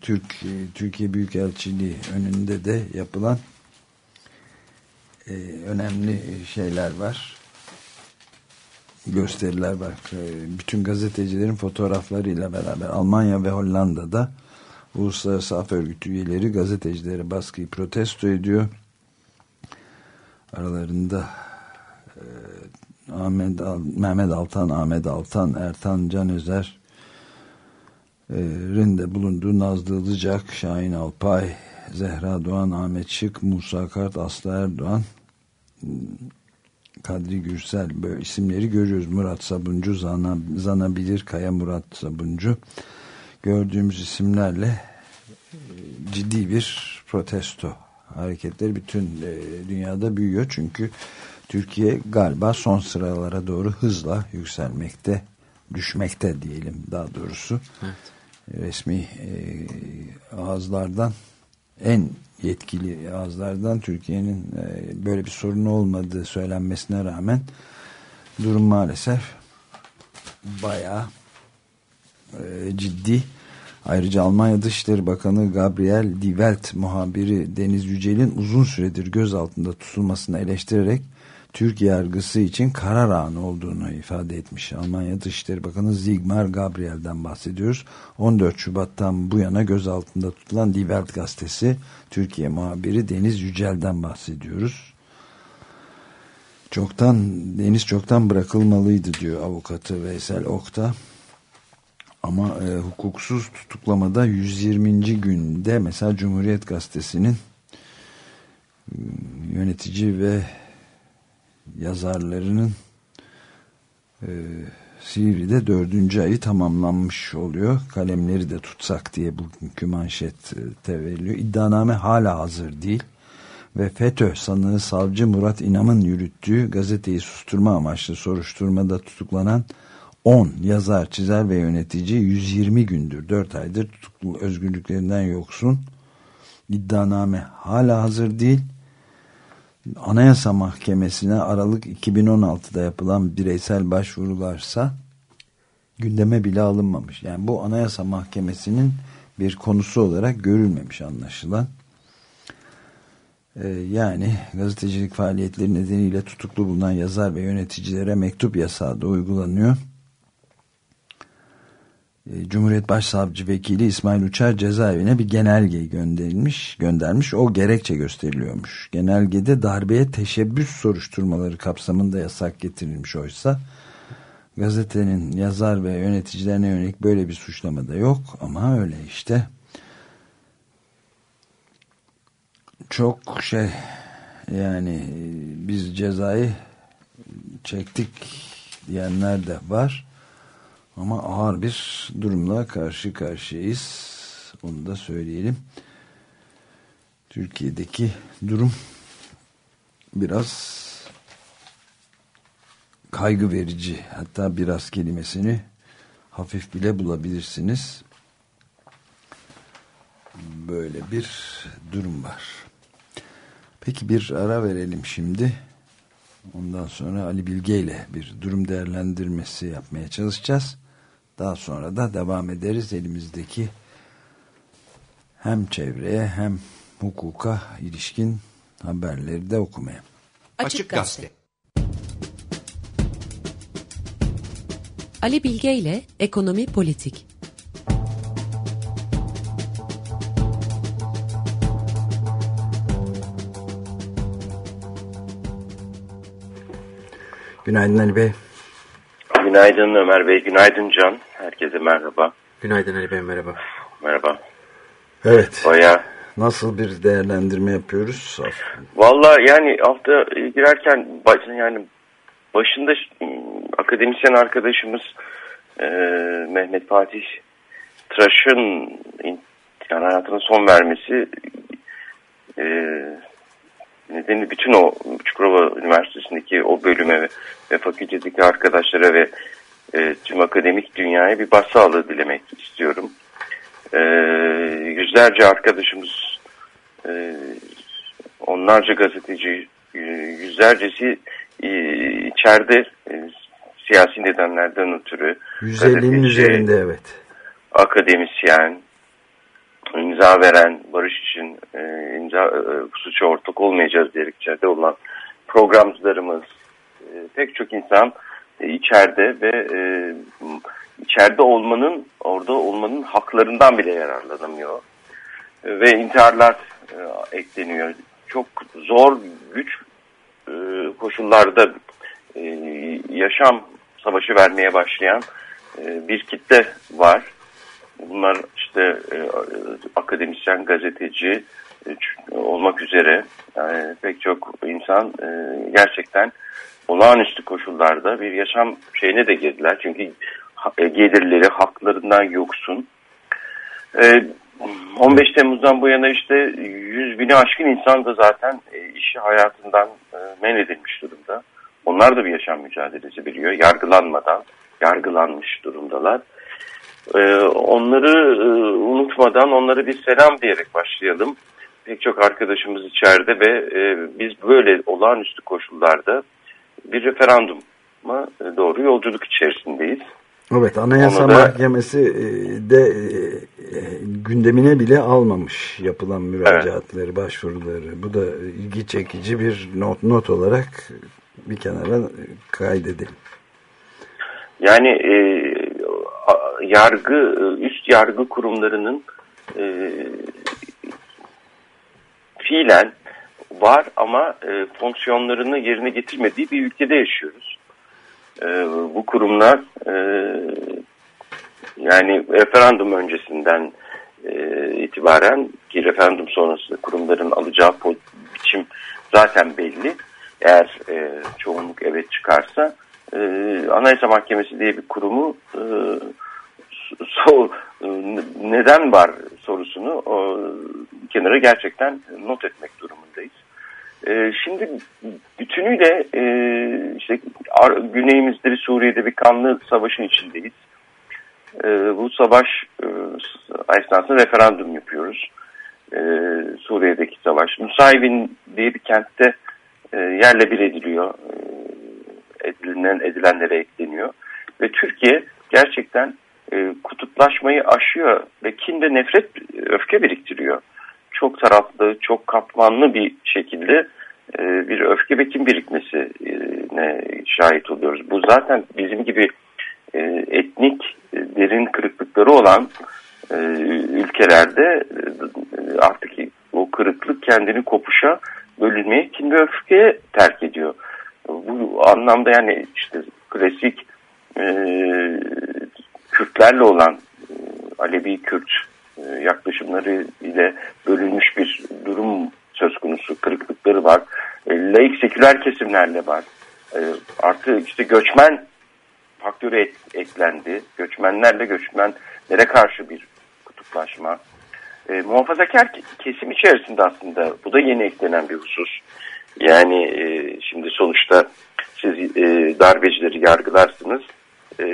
Türk Türkiye Büyükelçiliği önünde de yapılan e, önemli şeyler var. Gösteriler var. E, bütün gazetecilerin fotoğraflarıyla beraber Almanya ve Hollanda'da Uluslararası Af Örgütü üyeleri gazetecilere baskıyı protesto ediyor. Aralarında e, Ahmet Al Mehmet Altan, Ahmet Altan, Ertan Canözer de bulunduğu Nazlı Ilıcak, Şahin Alpay, Zehra Doğan, Ahmet Şık, Musa Kart, Aslı Erdoğan, Kadri Gürsel. Böyle isimleri görüyoruz. Murat Sabuncu, Zana, Zana Bilir, Kaya Murat Sabuncu. Gördüğümüz isimlerle e, ciddi bir protesto hareketleri bütün e, dünyada büyüyor. Çünkü Türkiye galiba son sıralara doğru hızla yükselmekte, düşmekte diyelim daha doğrusu. Evet. Resmi e, ağızlardan en yetkili ağızlardan Türkiye'nin e, böyle bir sorunu olmadığı söylenmesine rağmen durum maalesef bayağı e, ciddi. Ayrıca Almanya Dışişleri Bakanı Gabriel Die Welt muhabiri Deniz Yücel'in uzun süredir gözaltında tutulmasını eleştirerek Türk yargısı için karar anı olduğunu ifade etmiş. Almanya Dışişleri Bakanı Zigmar Gabriel'den bahsediyoruz. 14 Şubat'tan bu yana gözaltında tutulan Die Welt gazetesi Türkiye muhabiri Deniz Yücel'den bahsediyoruz. Çoktan Deniz çoktan bırakılmalıydı diyor avukatı Veysel Okta. Ama e, hukuksuz tutuklamada 120. günde mesela Cumhuriyet Gazetesi'nin ıı, yönetici ve yazarlarının e, Sivri'de dördüncü ayı tamamlanmış oluyor. Kalemleri de tutsak diye bugünkü manşette veriliyor. İddianame hala hazır değil. Ve FETÖ sanığı savcı Murat İnam'ın yürüttüğü gazeteyi susturma amaçlı soruşturmada tutuklanan 10 yazar, çizer ve yönetici 120 gündür, 4 aydır tutuklu özgürlüklerinden yoksun. İddianame hala hazır değil Anayasa Mahkemesi'ne Aralık 2016'da yapılan bireysel başvurularsa gündeme bile alınmamış. Yani bu Anayasa Mahkemesi'nin bir konusu olarak görülmemiş anlaşılan. Ee, yani gazetecilik faaliyetleri nedeniyle tutuklu bulunan yazar ve yöneticilere mektup yasağı da uygulanıyor. E, Cumhuriyet Başsavcı Vekili İsmail Uçar cezaevine bir genelge gönderilmiş, göndermiş. O gerekçe gösteriliyormuş. Genelgede darbeye teşebbüs soruşturmaları kapsamında yasak getirilmiş oysa gazetenin yazar ve yöneticilerine yönelik böyle bir suçlama da yok ama öyle işte. çok şey yani biz cezayı çektik diyenler de var. Ama ağır bir durumla karşı karşıyayız. Onu da söyleyelim. Türkiye'deki durum biraz kaygı verici. Hatta biraz kelimesini hafif bile bulabilirsiniz. Böyle bir durum var. Peki bir ara verelim şimdi. Ondan sonra Ali Bilge ile bir durum değerlendirmesi yapmaya çalışacağız. Daha sonra da devam ederiz elimizdeki hem çevreye hem hukuka ilişkin haberleri de okumaya. Açık Gazete Ali Bilge ile Ekonomi Politik Günaydın Ali Bey. Günaydın Ömer Bey, günaydın Can. Herkese merhaba. Günaydın Ali Bey, merhaba. Merhaba. Evet. Baya. Nasıl bir değerlendirme yapıyoruz? Valla yani hafta girerken yani başında akademisyen arkadaşımız e, Mehmet Fatih Tıraş'ın yani hayatına son vermesi e, nedeni bütün o Çukurova Üniversitesi'ndeki o bölüme ve, ve fakültedeki arkadaşlara ve e, tüm akademik dünyaya bir başsağlığı dilemek istiyorum. E, yüzlerce arkadaşımız, e, onlarca gazeteci, e, yüzlercesi e, içeride e, siyasi nedenlerden ötürü. 150'nin üzerinde evet. Akademisyen, imza veren barış için e, imza e, suça ortak olmayacağız diyerek içeride olan programcılarımız e, pek çok insan e, içeride ve e, içeride olmanın orada olmanın haklarından bile yararlanamıyor e, ve intiharlar e, ekleniyor. Çok zor güç e, koşullarda e, yaşam savaşı vermeye başlayan e, bir kitle var. Bunlar işte e, akademisyen, gazeteci e, olmak üzere yani pek çok insan e, gerçekten olağanüstü koşullarda bir yaşam şeyine de girdiler. Çünkü gelirleri haklarından yoksun. E, 15 Temmuz'dan bu yana işte 100 bini aşkın insan da zaten işi hayatından men edilmiş durumda. Onlar da bir yaşam mücadelesi biliyor. Yargılanmadan yargılanmış durumdalar. Ee, onları e, unutmadan onlara bir selam diyerek başlayalım. Pek çok arkadaşımız içeride ve e, biz böyle olağanüstü koşullarda bir referanduma doğru yolculuk içerisindeyiz. Evet Anayasa da, Mahkemesi e, de gündemine bile almamış yapılan müracaatları, evet. başvuruları. Bu da ilgi çekici bir not, not olarak bir kenara kaydedelim. Yani e, yargı, üst yargı kurumlarının e, fiilen var ama e, fonksiyonlarını yerine getirmediği bir ülkede yaşıyoruz. E, bu kurumlar e, yani referandum öncesinden e, itibaren ki referandum sonrası kurumların alacağı biçim zaten belli. Eğer e, çoğunluk evet çıkarsa e, Anayasa Mahkemesi diye bir kurumu e, so, neden var sorusunu o, kenara gerçekten not etmek durumundayız. E, şimdi bütünüyle e, işte güneyimizde bir Suriye'de bir kanlı savaşın içindeyiz. E, bu savaş e, esnasında referandum yapıyoruz. E, Suriye'deki savaş. Nusaybin diye bir kentte e, yerle bir ediliyor. E, edilenen, edilenlere ekleniyor. Ve Türkiye gerçekten e, kutuplaşmayı aşıyor ve kinde nefret, öfke biriktiriyor. Çok taraflı, çok katmanlı bir şekilde e, bir öfke ve kin birikmesine şahit oluyoruz. Bu zaten bizim gibi e, etnik e, derin kırıklıkları olan ülkelerde artık o kırıklık kendini kopuşa bölünmeye, kin ve öfkeye terk ediyor. Bu anlamda yani işte klasik Kürtlerle olan e, Alevi Kürt e, yaklaşımları ile bölünmüş bir durum söz konusu kırıklıkları var. E, laik seküler kesimlerle var. E, artı işte göçmen faktörü et, eklendi. Göçmenlerle göçmenlere karşı bir kutuplaşma. E, muhafazakar kesim içerisinde aslında bu da yeni eklenen bir husus. Yani e, şimdi sonuçta siz e, darbecileri yargılarsınız, e,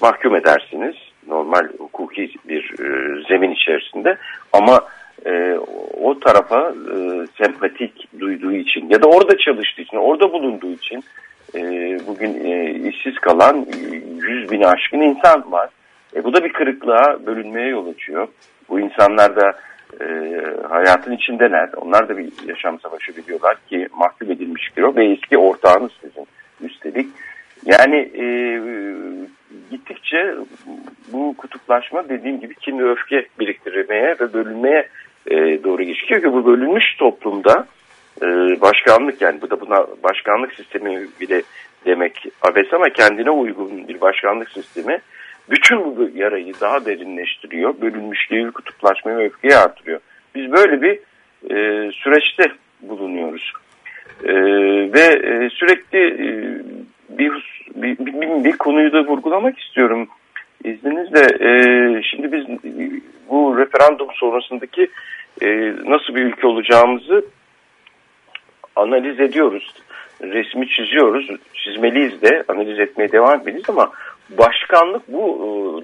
mahkum edersiniz normal hukuki bir e, zemin içerisinde ama e, o tarafa sempatik duyduğu için ya da orada çalıştığı için, orada bulunduğu için bugün işsiz kalan yüz bin aşkın insan var. E, bu da bir kırıklığa, bölünmeye yol açıyor. Bu insanlar da e, hayatın içindeler. Onlar da bir yaşam savaşı biliyorlar ki mahkum edilmiş kilo ve eski ortağınız sizin üstelik. Yani e, gittikçe bu kutuplaşma dediğim gibi kin öfke biriktirmeye ve bölünmeye e, doğru geçiyor ki bu bölünmüş toplumda e, başkanlık yani bu da buna başkanlık sistemi bile demek abes ama kendine uygun bir başkanlık sistemi bütün bu yarayı daha derinleştiriyor. Bölünmüşlüğü, kutuplaşmayı ve öfkeyi artırıyor. Biz böyle bir e, süreçte bulunuyoruz. E, ve e, sürekli e, bir, bir, bir, bir konuyu da vurgulamak istiyorum. İzninizle e, şimdi biz bu referandum sonrasındaki e, nasıl bir ülke olacağımızı analiz ediyoruz. Resmi çiziyoruz. Çizmeliyiz de analiz etmeye devam etmeliyiz ama başkanlık bu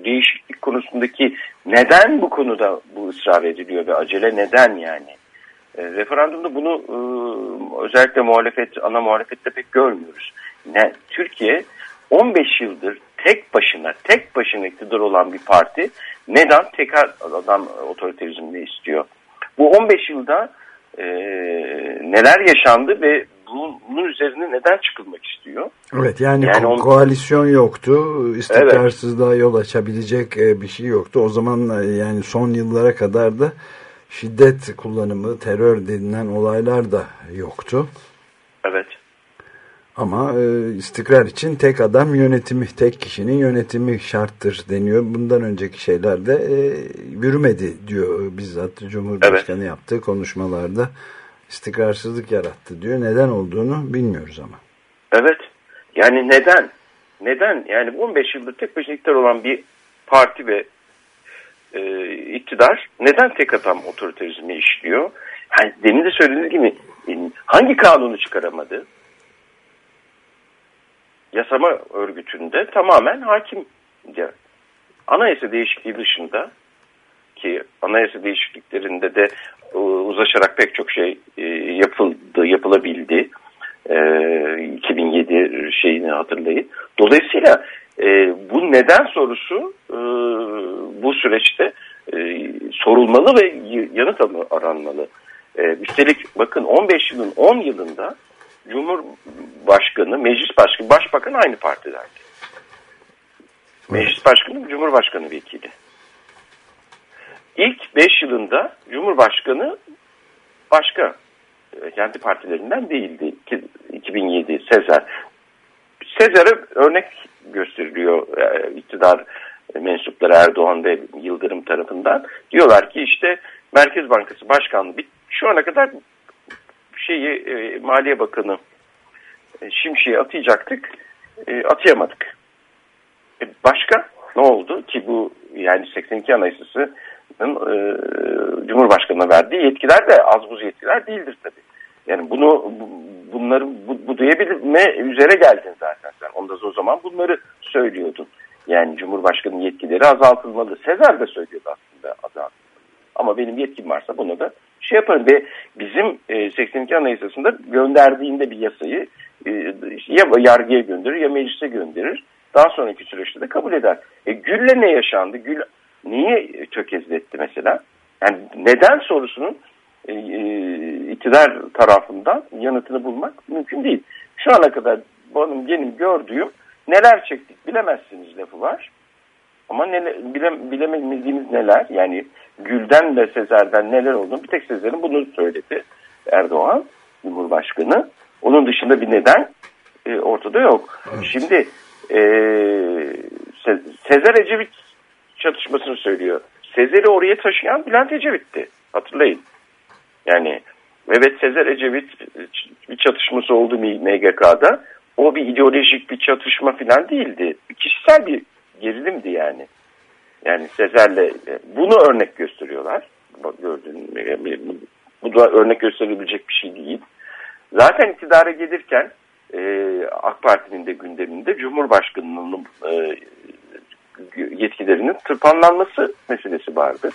e, değişiklik konusundaki neden bu konuda bu ısrar ediliyor ve acele neden yani? E, referandumda bunu e, özellikle muhalefet, ana muhalefette pek görmüyoruz. Ne, Türkiye 15 yıldır tek başına, tek başına iktidar olan bir parti neden tek adam otoriterizmini istiyor? Bu 15 yılda e, neler yaşandı ve bunun üzerine neden çıkılmak istiyor? Evet yani, yani ko on... koalisyon yoktu. İstikrarsızlığa evet. yol açabilecek e, bir şey yoktu. O zaman e, yani son yıllara kadar da şiddet kullanımı, terör denilen olaylar da yoktu. Evet. Ama e, istikrar için tek adam yönetimi, tek kişinin yönetimi şarttır deniyor. Bundan önceki şeyler de e, yürümedi diyor bizzat Cumhurbaşkanı evet. yaptığı konuşmalarda istikrarsızlık yarattı diyor. Neden olduğunu bilmiyoruz ama. Evet. Yani neden? Neden? Yani 15 yıldır tek başına iktidar olan bir parti ve e, iktidar neden tek adam otoriterizmi işliyor? Yani demin de söylediğiniz gibi hangi kanunu çıkaramadı? Yasama örgütünde tamamen hakim anayasa değişikliği dışında ki anayasa değişikliklerinde de e, uzlaşarak pek çok şey e, yapıldı, yapılabildi. 2007 e, şeyini hatırlayın. Dolayısıyla bu neden sorusu bu süreçte sorulmalı ve yanıt aranmalı. Üstelik bakın 15 yılın 10 yılında Cumhurbaşkanı, Meclis Başkanı, Başbakan aynı partilerdi. Meclis Başkanı, Cumhurbaşkanı vekili. İlk 5 yılında Cumhurbaşkanı başka e, kendi partilerinden değildi. 2007 Sezer. Sezer'e örnek gösteriliyor e, iktidar mensupları Erdoğan ve Yıldırım tarafından. Diyorlar ki işte Merkez Bankası Başkanlığı şu ana kadar şeyi e, Maliye Bakanı e, Şimşek'i atayacaktık. E, atayamadık. E, başka ne oldu ki bu yani 82 Anayasası e, Cumhurbaşkanı'na verdiği yetkiler de az buz yetkiler değildir tabii. Yani bunu bunları bu, bu duyabilme üzere geldin zaten sen. Onda o zaman bunları söylüyordun. Yani Cumhurbaşkanı yetkileri azaltılmalı. Sezer de söylüyordu aslında azaltılmalı. Ama benim yetkim varsa bunu da şey yaparım. Ve bizim e, 82 Anayasası'nda gönderdiğinde bir yasayı e, ya yargıya gönderir ya meclise gönderir. Daha sonraki süreçte de kabul eder. E, Gül'le ne yaşandı? Gül niye tökezletti mesela? Yani neden sorusunun e, e, iktidar tarafından yanıtını bulmak mümkün değil. Şu ana kadar benim, benim gördüğüm neler çektik bilemezsiniz lafı var. Ama ne, bile, bilemediğimiz neler yani Gül'den ve Sezer'den neler olduğunu bir tek Sezer'in bunu söyledi Erdoğan Cumhurbaşkanı. Onun dışında bir neden e, ortada yok. Evet. Şimdi e, Sezer Ecevit çatışmasını söylüyor. Sezer'i oraya taşıyan Bülent Ecevit'ti. Hatırlayın. Yani Evet Sezer Ecevit bir çatışması oldu MGK'da. O bir ideolojik bir çatışma falan değildi. Kişisel bir gerilimdi yani. Yani Sezer'le bunu örnek gösteriyorlar. Bak gördüğün bu da örnek gösterilebilecek bir şey değil. Zaten iktidara gelirken e, AK Parti'nin de gündeminde Cumhurbaşkanı'nın e, yetkilerinin tırpanlanması meselesi vardı.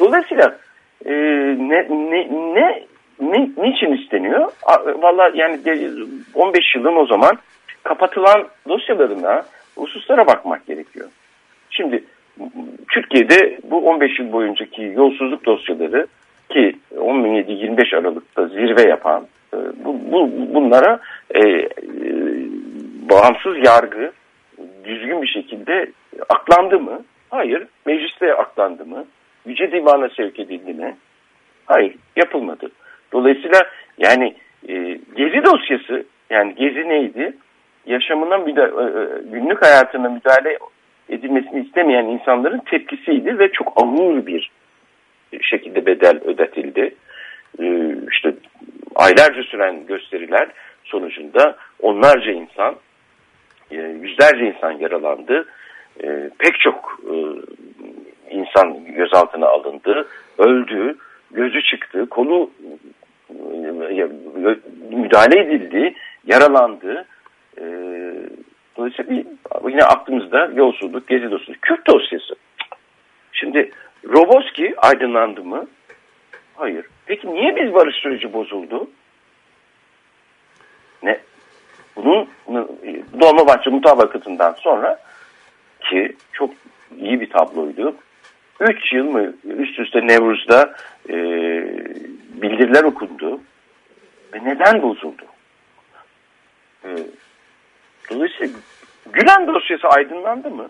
Dolayısıyla e, ne, ne, ne, ne, niçin isteniyor? Valla yani 15 yılın o zaman kapatılan dosyalarına, hususlara bakmak gerekiyor. Şimdi Türkiye'de bu 15 yıl boyuncaki yolsuzluk dosyaları ki 17-25 Aralık'ta zirve yapan e, bu, bu, bunlara e, e, bağımsız yargı düzgün bir şekilde aklandı mı? Hayır. Mecliste aklandı mı? Yüce Divan'a sevk edildi mi? Hayır. Yapılmadı. Dolayısıyla yani e, Gezi dosyası yani Gezi neydi? Yaşamına e, e, günlük hayatına müdahale edilmesini istemeyen insanların tepkisiydi ve çok ağır bir şekilde bedel ödetildi. E, işte aylarca süren gösteriler sonucunda onlarca insan, yüzlerce insan yaralandı. Pek çok insan gözaltına alındı, öldü, gözü çıktı, kolu müdahale edildi, yaralandı. Dolayısıyla yine aklımızda yolsuzluk, gezi dosyası, Kürt dosyası. Şimdi Roboski aydınlandı mı? Hayır. Peki niye biz barış süreci bozuldu? Ne? Bunun Dolmabahçe mutabakatından sonra ki çok iyi bir tabloydu. Üç yıl mı üst üste Nevruz'da e, bildiriler okundu. Ve neden bozuldu? E, dolayısıyla Gülen dosyası aydınlandı mı?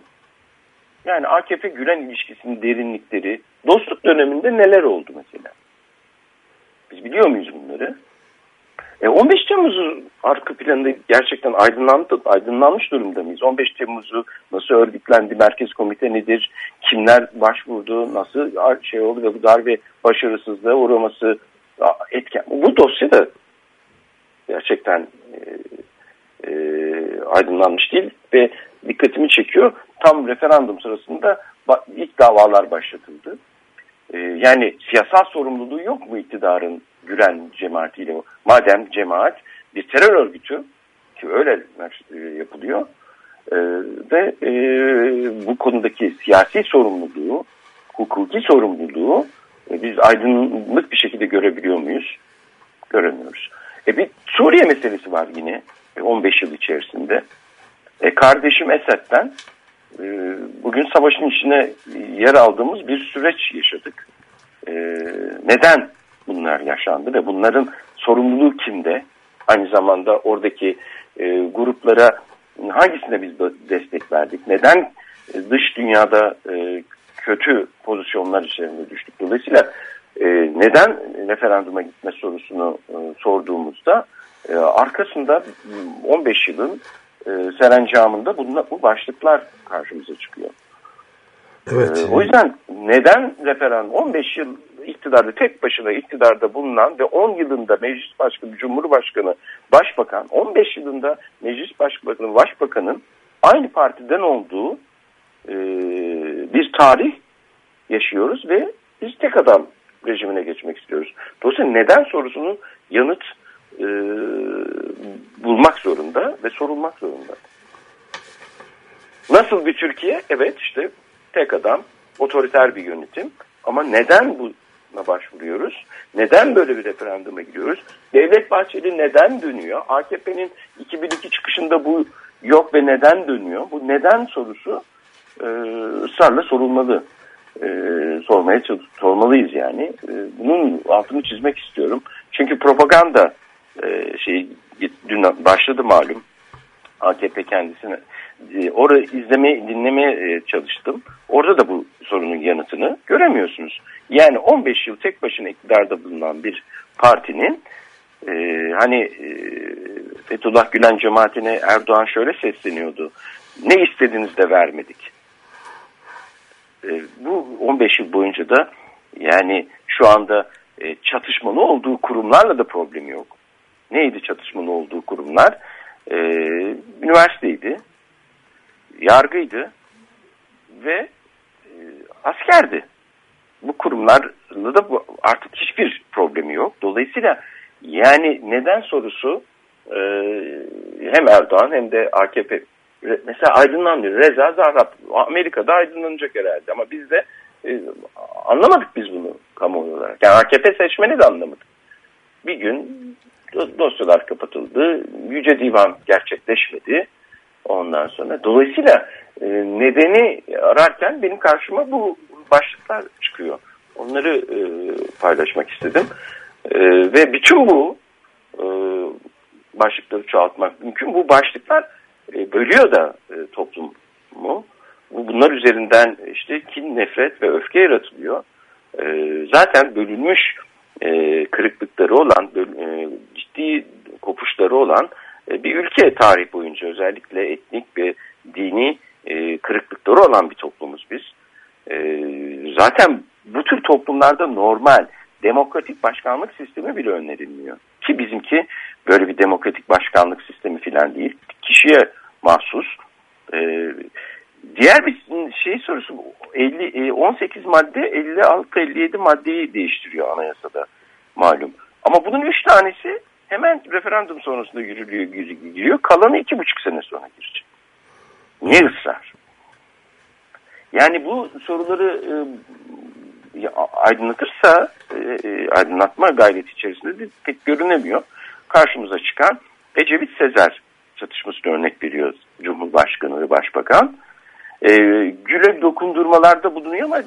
Yani AKP-Gülen ilişkisinin derinlikleri, dostluk döneminde neler oldu mesela? Biz biliyor muyuz bunları? E 15 Temmuz'u arka planında gerçekten aydınlandı, aydınlanmış durumda mıyız? 15 Temmuz'u nasıl örgütlendi, merkez komite nedir, kimler başvurdu, nasıl şey oldu ve bu darbe başarısızlığa uğraması etken. Bu dosya da gerçekten e, e, aydınlanmış değil ve dikkatimi çekiyor. Tam referandum sırasında ilk davalar başlatıldı. E, yani siyasal sorumluluğu yok mu iktidarın Gülen cemaatiyle? Madem cemaat bir terör örgütü ki öyle e, yapılıyor e, ve e, bu konudaki siyasi sorumluluğu, hukuki sorumluluğu e, biz aydınlık bir şekilde görebiliyor muyuz? Göremiyoruz. E bir Suriye meselesi var yine 15 e, yıl içerisinde. E kardeşim Esed'den e, bugün savaşın içine yer aldığımız bir süreç yaşadık. E, neden bunlar yaşandı ve bunların sorumluluğu kimde? Aynı zamanda oradaki e, gruplara hangisine biz destek verdik? Neden e, dış dünyada e, kötü pozisyonlar içerisinde düştük? Dolayısıyla e, neden referanduma gitme sorusunu e, sorduğumuzda e, arkasında 15 yılın e, serencamında bunla, bu başlıklar karşımıza çıkıyor. Evet. E, o yüzden neden referandum 15 yıl iktidarda tek başına iktidarda bulunan ve 10 yılında meclis başkanı, cumhurbaşkanı, başbakan, 15 yılında meclis başbakanı, başbakanın aynı partiden olduğu e, bir tarih yaşıyoruz ve biz tek adam rejimine geçmek istiyoruz. Dolayısıyla neden sorusunun yanıt e, bulmak zorunda ve sorulmak zorunda. Nasıl bir Türkiye? Evet işte tek adam, otoriter bir yönetim. Ama neden buna başvuruyoruz? Neden böyle bir referanduma gidiyoruz? Devlet Bahçeli neden dönüyor? AKP'nin 2002 çıkışında bu yok ve neden dönüyor? Bu neden sorusu e, ısrarla sorulmalı. E, sormaya sormalıyız yani. E, bunun altını çizmek istiyorum. Çünkü propaganda e, şey dün başladı malum. AKP kendisine e, orayı izlemeye, dinlemeye çalıştım. Orada da bu sorunun yanıtını göremiyorsunuz. Yani 15 yıl tek başına iktidarda bulunan bir partinin e, hani e, Fethullah Gülen cemaatine Erdoğan şöyle sesleniyordu. Ne istediniz de vermedik. E, bu 15 yıl boyunca da yani şu anda e, çatışmalı olduğu kurumlarla da problemi yok. Neydi çatışmalı olduğu kurumlar? E, üniversiteydi, yargıydı ve e, askerdi. Bu kurumlarla da bu, artık hiçbir problemi yok. Dolayısıyla yani neden sorusu e, hem Erdoğan hem de AKP mesela aydınlanmıyor. Reza Zahrab Amerika'da aydınlanacak herhalde ama bizde e, anlamadık biz bunu kamuoyu olarak. Yani AKP seçmeni de anlamadık. Bir gün dosyalar kapatıldı. Yüce Divan gerçekleşmedi. Ondan sonra dolayısıyla e, nedeni ararken benim karşıma bu başlıklar çıkıyor. Onları e, paylaşmak istedim. E, ve bütün bu e, başlıkları çoğaltmak mümkün. Bu başlıklar e, bölüyor da e, toplumu. Bunlar üzerinden işte kin, nefret ve öfke yaratılıyor. E, zaten bölünmüş e, kırıklıkları olan, e, ciddi kopuşları olan e, bir ülke tarih boyunca özellikle etnik ve dini e, kırıklıkları olan bir toplumuz biz. E, zaten bu tür toplumlarda normal demokratik başkanlık sistemi bile önerilmiyor. Ki bizimki böyle bir demokratik başkanlık sistemi falan değil. Kişiye mahsus. Diğer bir şey sorusu 50, 18 e, madde 56-57 maddeyi değiştiriyor anayasada malum. Ama bunun 3 tanesi hemen referandum sonrasında yürülüyor, giriyor. Kalanı 2,5 sene sonra girecek. Ne ısrar? Yani bu soruları e, aydınlatırsa e, e, aydınlatma gayreti içerisinde de pek görünemiyor. Karşımıza çıkan Ecevit Sezer çatışmasını örnek veriyor Cumhurbaşkanı ve Başbakan. E, güle dokundurmalarda bulunuyor ama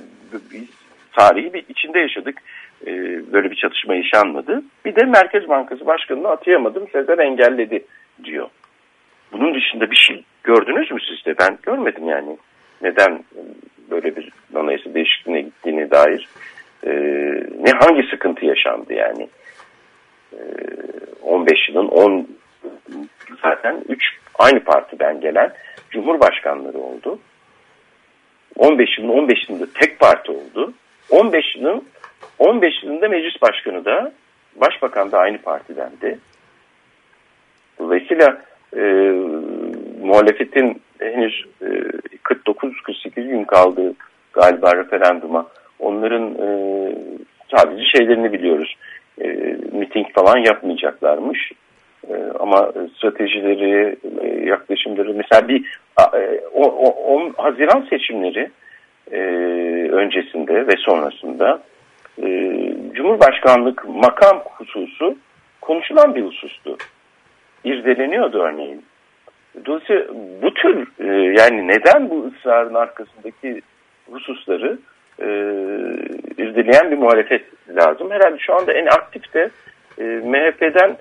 biz tarihi bir içinde yaşadık. E, böyle bir çatışma yaşanmadı. Bir de Merkez Bankası Başkanı'nı atayamadım Sezer engelledi diyor. Bunun dışında bir şey gördünüz mü siz de? Ben görmedim yani. Neden böyle bir anayasa değişikliğine gittiğine dair e, ne hangi sıkıntı yaşandı yani? E, 15 yılın 10 zaten 3 aynı partiden gelen cumhurbaşkanları oldu. 15 yılın 15 yılında tek parti oldu. 15 yılın 15 yılında meclis başkanı da başbakan da aynı partidendi. Dolayısıyla e, muhalefetin henüz e, 49-48 gün kaldığı galiba referanduma onların e, sadece şeylerini biliyoruz. E, miting falan yapmayacaklarmış. E, ama stratejileri, e, yaklaşımları mesela bir e, o, o, o Haziran seçimleri e, öncesinde ve sonrasında e, Cumhurbaşkanlık makam hususu konuşulan bir husustu. İrdeleniyordu örneğin. Dolayısıyla bu tür e, yani neden bu ısrarın arkasındaki hususları e, irdeleyen bir muhalefet lazım. Herhalde şu anda en aktif de e, MHP'den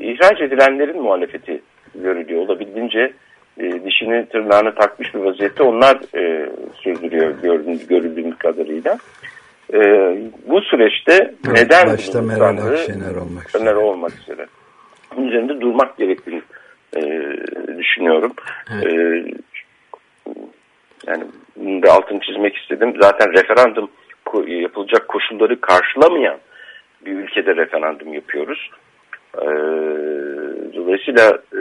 ihraç edilenlerin muhalefeti görülüyor. Olabildiğince e, dişini tırnağını takmış bir vaziyette onlar e, sürdürüyor gördüğümüz, görüldüğümüz kadarıyla. E, bu süreçte evet, neden başta Meral Akşener olmak üzere. Akşener olmak üzere. Bunun üzerinde durmak gerektiğini e, düşünüyorum. Evet. E, yani bunu da altını çizmek istedim. Zaten referandum yapılacak koşulları karşılamayan bir ülkede referandum yapıyoruz. E, dolayısıyla e,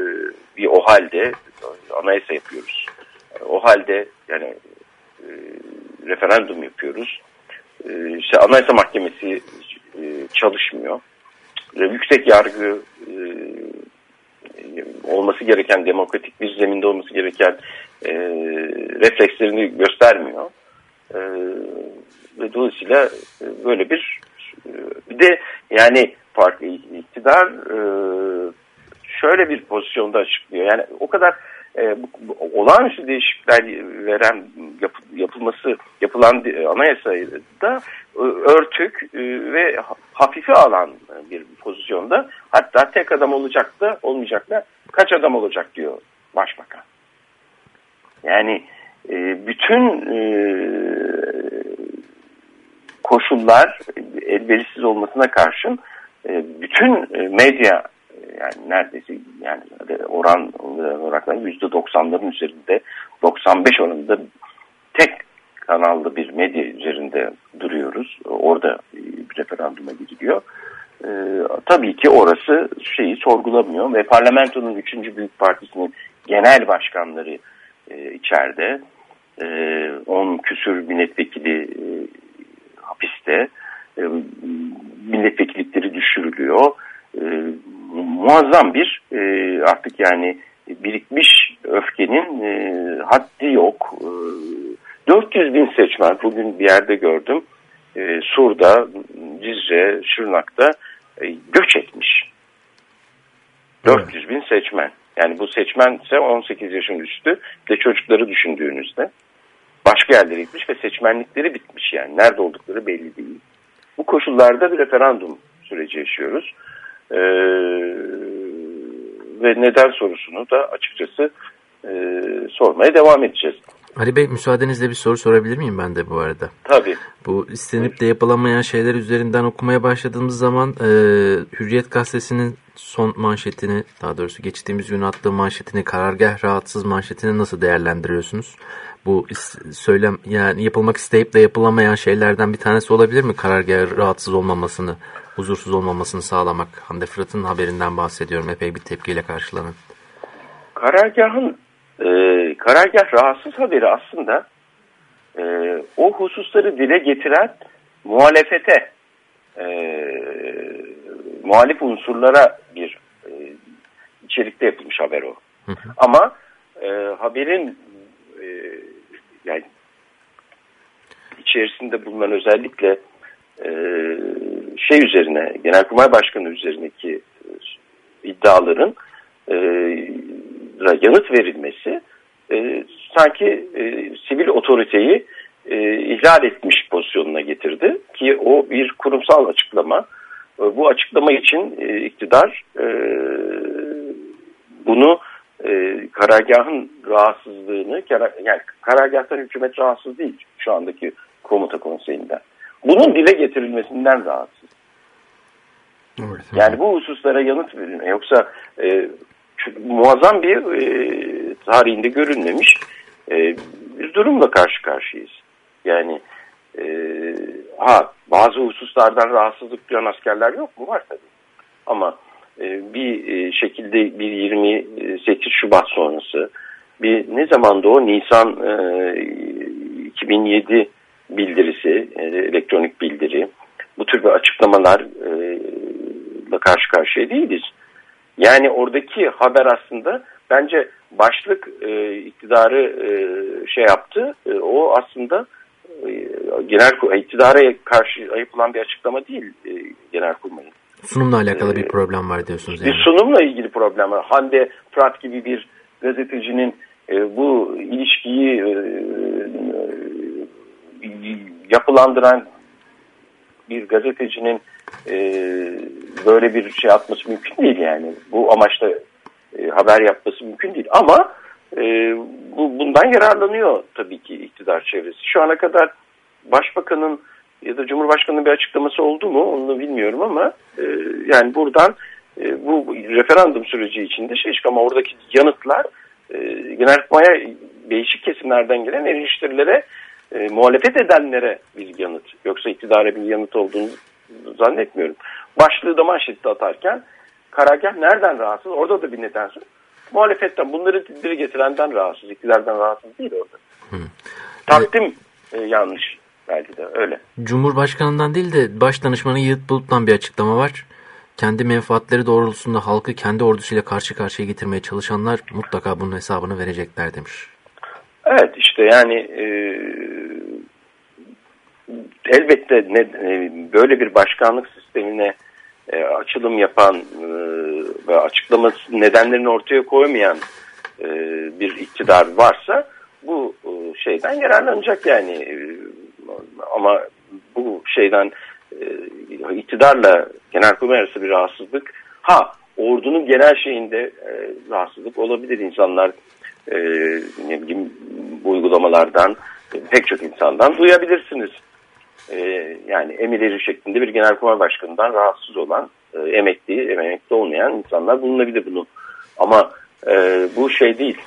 bir o halde anayasa yapıyoruz. O halde yani e, referandum yapıyoruz. E, işte Anayasa Mahkemesi e, çalışmıyor. Yüksek yargı e, olması gereken demokratik bir zeminde olması gereken e, reflekslerini göstermiyor. E, ve dolayısıyla böyle bir bir de yani farklı iktidar şöyle bir pozisyonda açıklıyor. Yani o kadar e, bu, bu, olağanüstü değişiklikler veren yap, yapılması yapılan anayasada e, örtük e, ve hafife alan bir pozisyonda hatta tek adam olacak da olmayacak da kaç adam olacak diyor başbakan. Yani e, bütün e, koşullar elverişsiz olmasına karşın e, bütün e, medya yani neredeyse yani oran olarak yüzde doksanların üzerinde 95 oranında tek kanallı bir medya üzerinde duruyoruz. Orada bir referanduma gidiliyor. E, tabii ki orası şeyi sorgulamıyor ve parlamentonun üçüncü büyük partisinin genel başkanları e, içeride. 10 e, küsür milletvekili e, hapiste. E, milletvekillikleri düşürülüyor. E, muazzam bir e, artık yani birikmiş öfkenin e, haddi yok. E, 400 bin seçmen bugün bir yerde gördüm. E, Sur'da, Cizre, Şırnak'ta e, göç etmiş. 400 bin seçmen. Yani bu seçmen ise 18 yaşın üstü de çocukları düşündüğünüzde başka yerlere gitmiş ve seçmenlikleri bitmiş yani. Nerede oldukları belli değil. Bu koşullarda bir referandum süreci yaşıyoruz. Ee, ve neden sorusunu da açıkçası e, sormaya devam edeceğiz. Ali Bey müsaadenizle bir soru sorabilir miyim ben de bu arada? Tabii. Bu istenip de yapılamayan şeyler üzerinden okumaya başladığımız zaman e, Hürriyet Gazetesi'nin son manşetini daha doğrusu geçtiğimiz gün attığı manşetini karargah rahatsız manşetini nasıl değerlendiriyorsunuz? Bu söylem yani yapılmak isteyip de yapılamayan şeylerden bir tanesi olabilir mi? Karargah rahatsız olmamasını, huzursuz olmamasını sağlamak. Hande Fırat'ın haberinden bahsediyorum. Epey bir tepkiyle karşılanan. Karargahın e, karargah rahatsız haberi aslında e, o hususları dile getiren muhalefete e, muhalif unsurlara bir e, içerikte yapılmış haber o. Hı hı. Ama e, haberin e, yani içerisinde bulunan özellikle şey üzerine Genelkurmay Başkanı üzerindeki e, iddiaların e, yanıt verilmesi e, sanki e, sivil otoriteyi e, ihlal etmiş pozisyonuna getirdi ki o bir kurumsal açıklama. E, bu açıklama için e, iktidar e, bunu e, karargahın rahatsızlığını yani karargahtan hükümet rahatsız değil şu andaki komuta konseyinden. Bunun dile getirilmesinden rahatsız. Evet, yani bu hususlara yanıt verilme. Yoksa e, muazzam bir e, tarihinde görünmemiş e, bir durumla karşı karşıyayız. Yani e, ha bazı hususlardan rahatsızlık duyan askerler yok mu? Var tabii. Ama e, bir e, şekilde bir 28 Şubat sonrası bir ne zamanda o Nisan e, 2007 bildirisi, e, elektronik bildiri bu tür bir açıklamalarla e, karşı karşıya değiliz. Yani oradaki haber aslında bence başlık e, iktidarı e, şey yaptı. E, o aslında e, genel iktidara karşı yapılan bir açıklama değil e, genelkurmayın. Sunumla alakalı bir problem var diyorsunuz. Yani. Bir sunumla ilgili problem var. Hande Fırat gibi bir gazetecinin e, bu ilişkiyi e, yapılandıran bir gazetecinin e, böyle bir şey atması mümkün değil yani. Bu amaçla e, haber yapması mümkün değil. Ama e, bu bundan yararlanıyor tabii ki iktidar çevresi. Şu ana kadar başbakanın ya da cumhurbaşkanının bir açıklaması oldu mu onu bilmiyorum ama e, yani buradan e, bu referandum süreci içinde şey ama oradaki yanıtlar e, genelkurmaya değişik kesimlerden gelen eleştirilere e, muhalefet edenlere bir yanıt. Yoksa iktidara bir yanıt olduğunu zannetmiyorum. Başlığı da manşette atarken karargah nereden rahatsız? Orada da bir neden var. Muhalefetten bunları dile getirenden rahatsız. iktidardan rahatsız değil orada. Hı. Takdim e, yanlış belki de öyle. Cumhurbaşkanından değil de baş danışmanı Yiğit Bulut'tan bir açıklama var. Kendi menfaatleri doğrultusunda halkı kendi ordusuyla karşı karşıya getirmeye çalışanlar mutlaka bunun hesabını verecekler demiş. Evet işte yani e, elbette ne, e, böyle bir başkanlık sistemine e, açılım yapan e, ve açıklaması nedenlerini ortaya koymayan e, bir iktidar varsa bu e, şeyden yararlanacak yani. E, ama bu şeyden e, iktidarla genelkurmay arası bir rahatsızlık ha ordunun genel şeyinde e, rahatsızlık olabilir. İnsanlar e, ne bileyim bu uygulamalardan e, pek çok insandan duyabilirsiniz e, yani emirleri şeklinde bir genelkurmay başkanından rahatsız olan e, emekli, emekli olmayan insanlar bulunabilir bunu. Ama e, bu şey değil.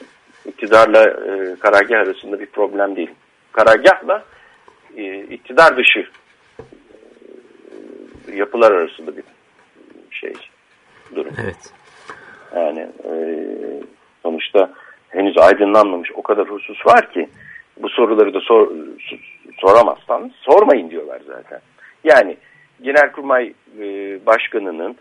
İktidarla e, karargah arasında bir problem değil. Karargahla e, iktidar dışı e, yapılar arasında bir şey durum. Evet. Yani e, sonuçta henüz aydınlanmamış o kadar husus var ki bu soruları da sor, soramazsan sormayın diyorlar zaten. Yani Genelkurmay e, Başkanı'nın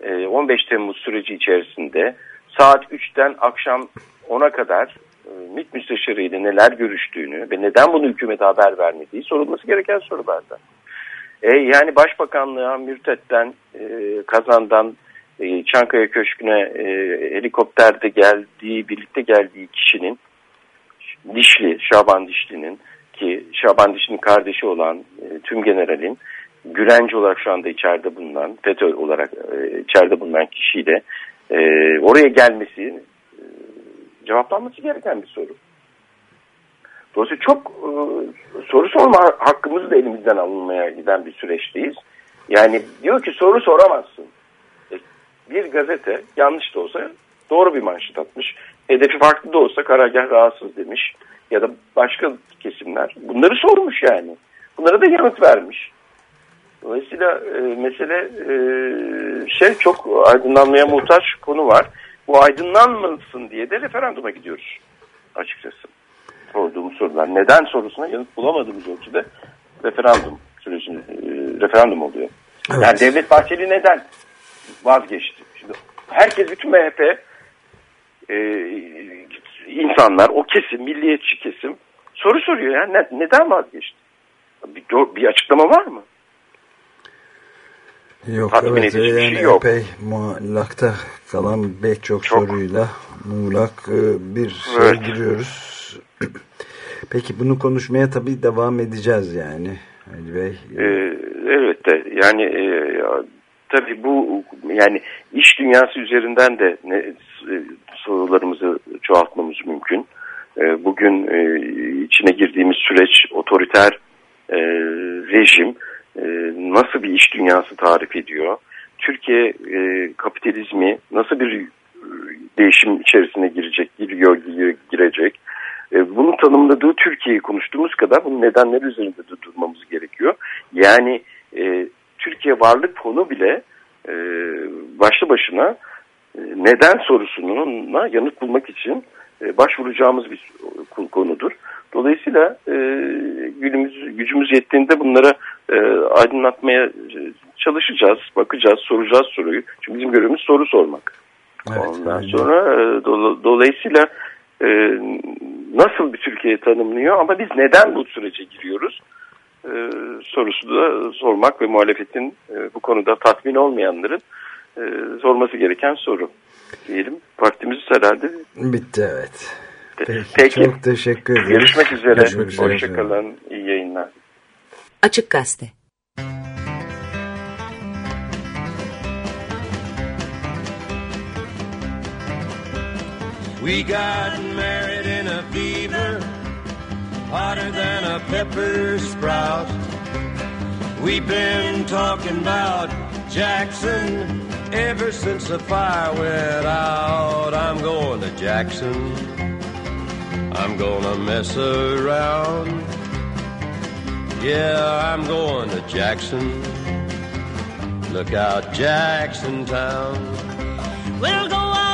e, 15 Temmuz süreci içerisinde saat 3'ten akşam 10'a kadar e, MİT müsteşarıyla neler görüştüğünü ve neden bunu hükümete haber vermediği sorulması gereken sorulardan. E, yani Başbakanlığa mürtetten, e, kazandan, e, Çankaya Köşkü'ne e, helikopterde geldiği, birlikte geldiği kişinin Dişli, Şaban Dişli'nin ki Şaban Dişli'nin kardeşi olan e, tüm generalin güvenci olarak şu anda içeride bulunan, FETÖ olarak e, içeride bulunan kişiyle e, oraya gelmesi e, cevaplanması gereken bir soru. Dolayısıyla çok e, soru sorma hakkımız da elimizden alınmaya giden bir süreçteyiz. Yani diyor ki soru soramazsın. E, bir gazete yanlış da olsa doğru bir manşet atmış. Hedefi farklı da olsa karargah rahatsız demiş. Ya da başka kesimler bunları sormuş yani. Bunlara da yanıt vermiş. Dolayısıyla e, mesele e, şey çok aydınlanmaya muhtaç konu var. Bu aydınlanmasın diye de referanduma gidiyoruz açıkçası. Sorduğumuz sorular. Neden sorusuna yanıt bulamadığımız ölçüde referandum sürecinde e, referandum oluyor. Evet. Yani Devlet Bahçeli neden vazgeçti? Şimdi herkes bütün MHP e, insanlar o kesim milliyetçi kesim soru soruyor yani ne, neden vazgeçti? Bir, bir açıklama var mı? Yok Tatmin evet bir yani şey yok. epey muallakta kalan pek çok, Çok. soruyla muğlak e, bir şey Evet. giriyoruz. Peki bunu konuşmaya tabii devam edeceğiz yani Ali Bey. Ee, elbette yani e, tabii bu yani iş dünyası üzerinden de ne, sorularımızı çoğaltmamız mümkün. E, bugün e, içine girdiğimiz süreç otoriter e, rejim e, nasıl bir iş dünyası tarif ediyor? Türkiye e, kapitalizmi nasıl bir e, değişim içerisine girecek, giriyor, giriyor, girecek? E, bunu tanımladığı Türkiye'yi konuştuğumuz kadar bunun nedenleri üzerinde de durmamız gerekiyor. Yani e, Türkiye varlık fonu bile e, başlı başına neden sorusuna yanıt bulmak için e, başvuracağımız bir konudur. Dolayısıyla e, gücümüz, yettiğinde bunlara e, aydınlatmaya çalışacağız, bakacağız, soracağız soruyu. Çünkü bizim görevimiz soru sormak. Evet, Ondan aynen. sonra e, do- dolayısıyla e, nasıl bir Türkiye tanımlıyor ama biz neden bu sürece giriyoruz e, sorusu da sormak ve muhalefetin e, bu konuda tatmin olmayanların e, sorması gereken soru diyelim. Vaktimiz herhalde Bitti evet. Peki, Peki. çok teşekkür ederiz. görüşmek üzere. Görüşmek üzere. Hoşçakalın. İyi yayınlar. Açık Gazete We got married in a fever, hotter than a pepper sprout. We've been talking about Jackson ever since the fire went out. I'm going to Jackson. I'm gonna mess around. Yeah, I'm going to Jackson. Look out, Jackson Town. We'll go on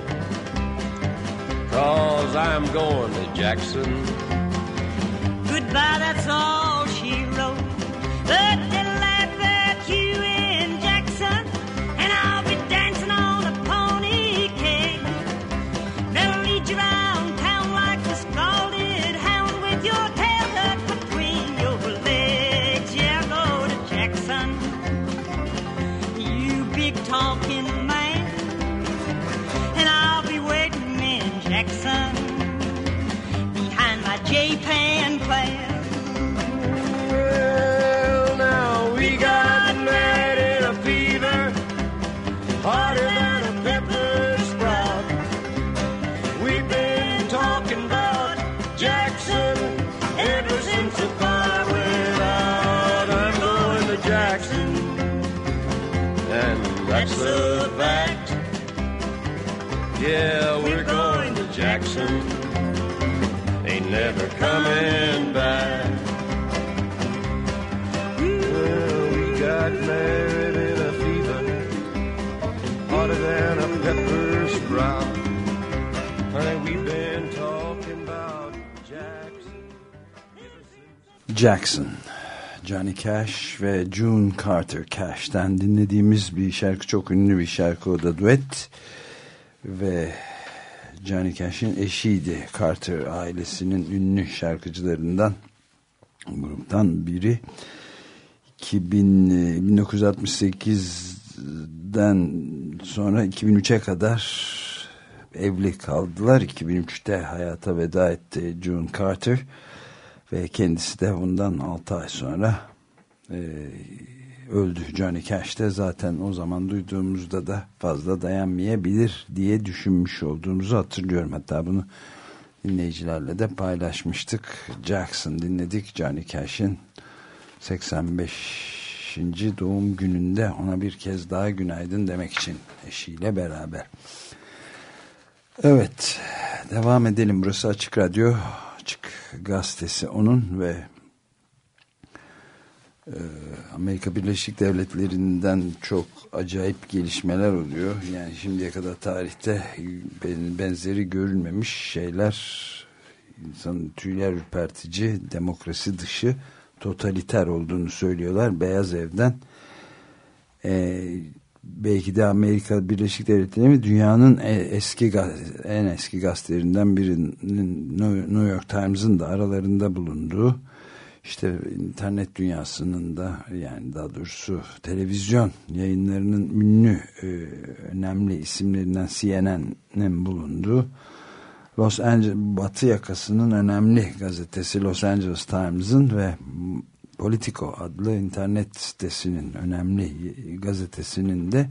cause I'm going to Jackson. Goodbye, that's all she wrote. Yeah, we're going to Jackson. Ain't never coming back. Well, we got married in a fever, hotter than a pepper sprout. Honey, we've been talking about Jackson. Jackson, Johnny Cash ve June Carter Cash'ten dinlediğimiz bir şarkı çok ünlü bir şarkı o da duet ve Johnny Cash'in eşiydi. Carter ailesinin ünlü şarkıcılarından gruptan biri. 2000, e, 1968'den sonra 2003'e kadar evli kaldılar. 2003'te hayata veda etti June Carter ve kendisi de bundan 6 ay sonra e, öldü. Johnny Cash de zaten o zaman duyduğumuzda da fazla dayanmayabilir diye düşünmüş olduğumuzu hatırlıyorum. Hatta bunu dinleyicilerle de paylaşmıştık. Jackson dinledik. Johnny Cash'in 85. doğum gününde ona bir kez daha günaydın demek için eşiyle beraber. Evet, devam edelim. Burası Açık Radyo, Açık Gazetesi onun ve Amerika Birleşik Devletleri'nden çok acayip gelişmeler oluyor. Yani şimdiye kadar tarihte ben- benzeri görülmemiş şeyler insanın tüyler ürpertici, demokrasi dışı, totaliter olduğunu söylüyorlar. Beyaz Ev'den e, belki de Amerika Birleşik Devletleri mi dünyanın e- eski en eski gazetelerinden birinin New York Times'ın da aralarında bulunduğu işte internet dünyasının da yani daha doğrusu televizyon yayınlarının ünlü e, önemli isimlerinden CNN'in bulunduğu Los Angeles Batı yakasının önemli gazetesi Los Angeles Times'ın ve Politico adlı internet sitesinin önemli gazetesinin de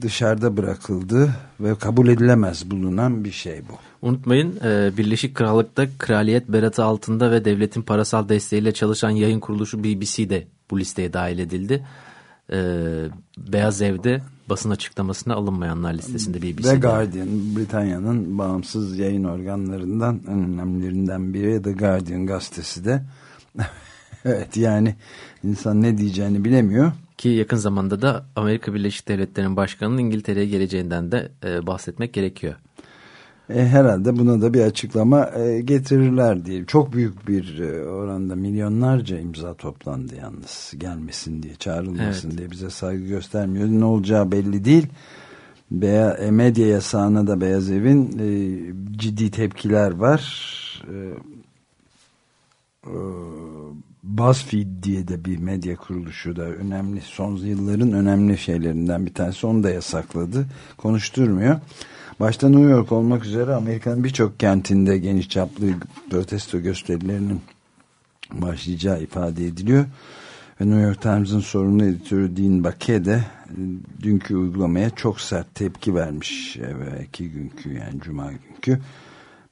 dışarıda bırakıldığı ve kabul edilemez bulunan bir şey bu. Unutmayın e, Birleşik Krallık'ta kraliyet beratı altında ve devletin parasal desteğiyle çalışan yayın kuruluşu BBC de bu listeye dahil edildi. E, Beyaz Ev'de basın açıklamasına alınmayanlar listesinde BBC. The. Guardian Britanya'nın bağımsız yayın organlarından en önemlilerinden biri The Guardian gazetesi de evet yani insan ne diyeceğini bilemiyor. Ki yakın zamanda da Amerika Birleşik Devletleri'nin başkanının İngiltere'ye geleceğinden de e, bahsetmek gerekiyor. E, herhalde buna da bir açıklama e, getirirler diye. Çok büyük bir e, oranda milyonlarca imza toplandı yalnız gelmesin diye çağrılmasın Evet. diye bize saygı göstermiyor. Ne olacağı belli değil. Beya, e, medya yasağına da Beyaz Evin e, ciddi tepkiler var. E, e, BuzzFeed diye de bir medya kuruluşu da önemli son yılların önemli şeylerinden bir tanesi onu da yasakladı. Konuşturmuyor. Başta New York olmak üzere Amerika'nın birçok kentinde geniş çaplı protesto gösterilerinin başlayacağı ifade ediliyor. Ve New York Times'ın sorumlu editörü Dean Baquet de e, dünkü uygulamaya çok sert tepki vermiş. Evvelki günkü yani Cuma günkü.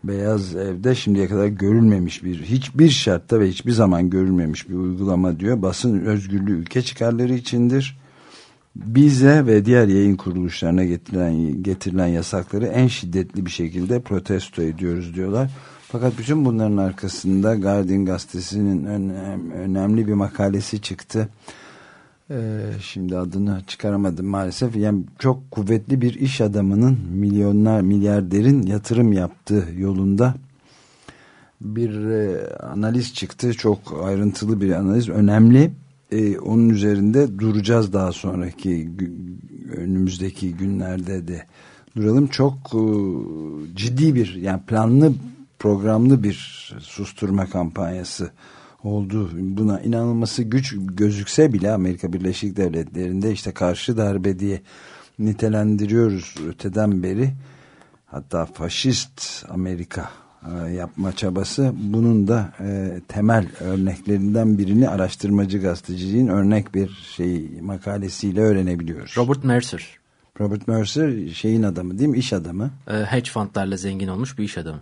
Beyaz Ev'de şimdiye kadar görülmemiş bir hiçbir şartta ve hiçbir zaman görülmemiş bir uygulama diyor. Basın özgürlüğü ülke çıkarları içindir. Bize ve diğer yayın kuruluşlarına getirilen, getirilen yasakları en şiddetli bir şekilde protesto ediyoruz diyorlar. Fakat bütün bunların arkasında Guardian gazetesinin önem, önemli bir makalesi çıktı. Ee, şimdi adını çıkaramadım maalesef. Yani çok kuvvetli bir iş adamının milyonlar milyarderin yatırım yaptığı yolunda bir e, analiz çıktı. Çok ayrıntılı bir analiz. Önemli. E, onun üzerinde duracağız daha sonraki önümüzdeki günlerde de duralım. Çok e, ciddi bir yani planlı programlı bir susturma kampanyası oldu. Buna inanılması güç gözükse bile Amerika Birleşik Devletleri'nde işte karşı darbe diye nitelendiriyoruz öteden beri. Hatta faşist Amerika e, yapma çabası bunun da e, temel örneklerinden birini araştırmacı gazeteciliğin örnek bir şey makalesiyle öğrenebiliyoruz. Robert Mercer Robert Mercer şeyin adamı değil mi? İş adamı. e, hedge fundlarla zengin olmuş bir iş adamı.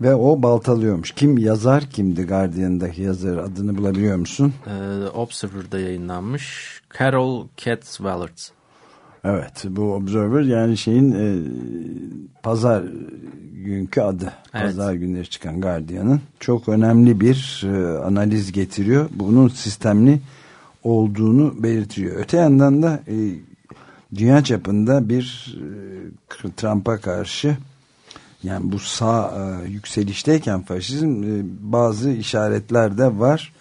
Ve o baltalıyormuş. Kim yazar kimdi Guardian'daki yazar adını bulabiliyor musun? Ee, Observer'da yayınlanmış. Carol Catswallert. Evet bu Observer yani şeyin e, pazar günkü adı. Evet. Pazar günleri çıkan Guardian'ın çok önemli bir e, analiz getiriyor. Bunun sistemli olduğunu belirtiyor. Öte yandan da e, dünya çapında bir e, Trump'a karşı yani bu sağ e, yükselişteyken faşizm e, bazı işaretler de var.